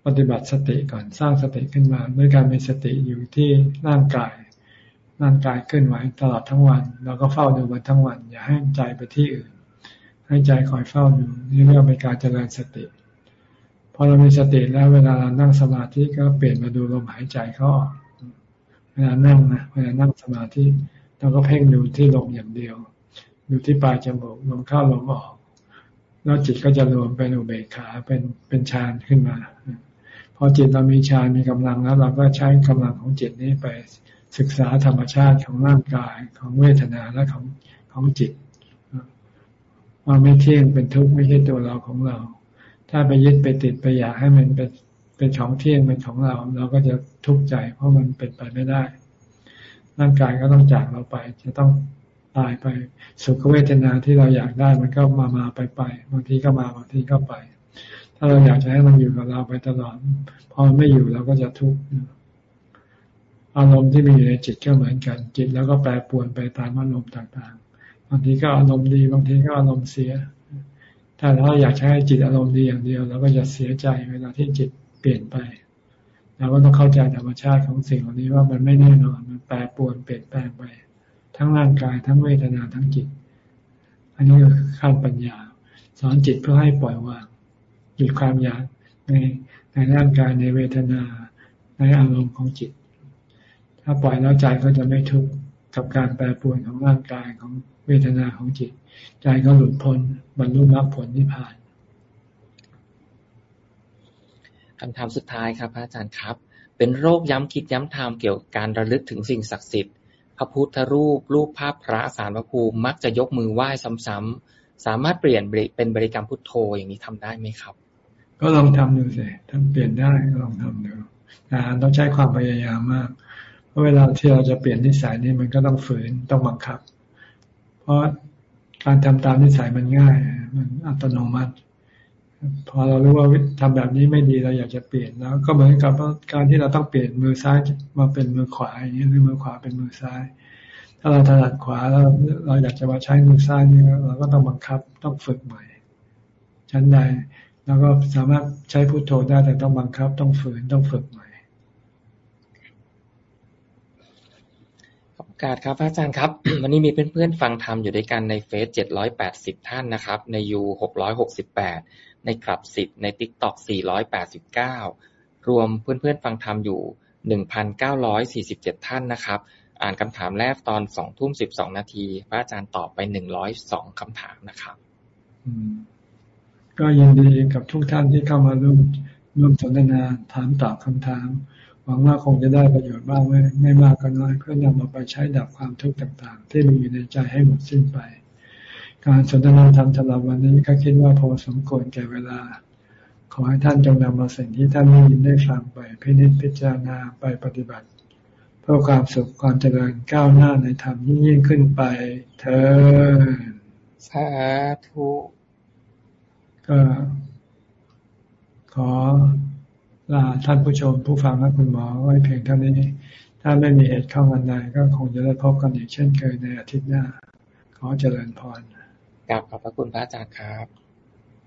ปฏิบัติสติก่อนสร้างสติขึ้นมา ด้วยการมีสติอยู่ที่ร่างกาย ร่างกายเคลื่อนไหวตลอดทั้งวัน เราก็เฝ้าดูมันทั้งวัน อย่าให้ใจไปที่อื่น ให้ใจคอยเฝ้าดูนี่เรียกว่าเป็นการเจริญสติพอเรามีสติแล้วเวลาเรานั่งสมาธิก็เปลี่ยนมาดูลมหายใจเขาออกเวลานั่งนะเวลานั่งสมาธิเราก็เพ่งดูที่ลมอย่างเดียว ดูที่ปลายจมูกลมเข้าลมออก แล้วจิตก็จะรวมเป็นอุเบกขาเป็นเป็นฌานขึ้นมา พอจิตเรามีฌานมีกำลังแล้ว เราก็ใช้กำลังของจิตนี้ไปศึกษาธรรมชาติของร่างกายของเวทนาและของของจิตว่าไม่เที่ยงเป็นทุกข์ไม่ใช่ตัวเราของเรา ถ้าไปยึดไปติดไปอยากให้มันเป็นเป็นของเที่ยงเป็นของเรา เราก็จะทุกข์ใจ เพราะมันเป็นไปไม่ได้ ร่างกายก็ต้องจากเราไป จะต้องตายไปสุขเวทนาที่เราอยากได้มันก็มามาไปไปบางทีก็มาบางทีก็ไป ถ้าเราอยากจะให้มันอยู่กับเราไปตลอด พอไม่อยู่เราก็จะทุกข์อารมณ์ที่มีอยู่ในจิตก็เหมือนกัน จิตแล้วก็แปรปรวนไปตามอารมณ์ต่างๆ บางทีก็อารมณ์ดี บางทีก็อารมณ์เสีย ถ้าเราอยากให้จิตอารมณ์ดีอย่างเดียวเราก็จะเสียใจเวลาที่จิตเปลี่ยนไปเราก็ต้องเข้าใจธรรมชาติของสิ่งเหล่านี้ว่ามันไม่แน่นอน มันแปรปรวนเปลี่ยนแปลงไป ทั้งร่างกายทั้งเวทนาทั้งจิต อันนี้ก็คือขั้นปัญญา สอนจิตเพื่อให้ปล่อยวาง หยุดความอยากในในร่างกายในเวทนาในอารมณ์ของจิต ถ้าปล่อยแล้วใจก็จะไม่ทุกข์กับการแปรปรวนของร่างกายของเวทนาของจิต ใจก็หลุดพ้นบรรลุมรรคผลนิพพานคำถามสุดท้ายครับอาจารย์ครับ เป็นโรคย้ำคิดย้ำทำเกี่ยวกับการระลึกถึงสิ่งศักดิ์สิทธิ์ พระพุทธรูป รูปภาพพระสารพระภูมิมักจะยกมือไหว้ซ้ำๆสามารถเปลี่ยนเป็นบริกรรมพุทโธอย่างนี้ทำได้ไหมครับ ก็ลองทำดูสิทำเปลี่ยนได้ก็ลองทำดูนะต้องใช้ความพยายามมาก เพราะเวลาที่เราจะเปลี่ยนนิสัยนี่มันก็ต้องฝืนต้องบังคับ เพราะการทำตามนิสัยมันง่าย มันอัตโนมัติ พอเรารู้ว่าทำแบบนี้ไม่ดีเราอยากจะเปลี่ยนแล้ว ก็เหมือนกับการที่เราต้องเปลี่ยนมือซ้ายมาเป็นมือขวาอย่างนี้หรือมือขวาเป็นมือซ้าย ถ้าเราถนัดขวาแล้วเราอยากจะมาใช้มือซ้ายนี่เราก็ต้องบังคับต้องฝึกใหม่ชั้นใด เราก็สามารถใช้พุทโธได้แต่ต้องบังคับ ต้องฝืนต้องฝึกใหม่กาสครับอาจารย์ครับ วันนี้มีเพื่อนๆฟังธรรมอยู่ด้วยกันใน Face เจ็ดร้อยแปดสิบท่านนะครับ ในยูหกร้อยหกสิบแปดในกลับสิบใน TikTok สี่ร้อยแปดสิบเก้ารวมเพื่อนๆฟังธรรมอยู่หนึ่งพันเก้าร้อยสี่สิบเจ็ดท่านนะครับ อ่านคำถามแรกตอนสองทุ่มสิบสองนาที พระอาจารย์ตอบไปหนึ่งร้อยสองคำถามนะครับ ก็ยินดีกับทุกท่านที่เข้ามาร่วมร่วมสนทนาถามตอบคำถาม หวังว่าคงจะได้ประโยชน์บ้างไม่ไม่มากก็น้อยเพื่อนำมาไปใช้ดับความทุกข์ต่างๆ ที่มีอยู่ในใจให้หมดสิ้นไป การสนทนาธรรมสำหรับวันนี้ก็คิดว่าพอสมควรแก่เวลา ขอให้ท่านจงนำมาสิ่งที่ท่านได้ยินได้ฟังไปพิจิตพิจารณาไปปฏิบัติเพื่อความสุขความเจริญก้าวหน้าในธรรมยิ่งยิ่งขึ้นไป เธอสาธุ ก็ขอลาท่านผู้ชมผู้ฟังและคุณหมอไว้เพียงเท่านี้ ถ้าไม่มีเหตุข้องอันใดก็คงจะได้พบกันอีกเช่นเคยในอาทิตย์หน้า ขอเจริญพรกลับขอบพระคุณพระอาจารย์ครับ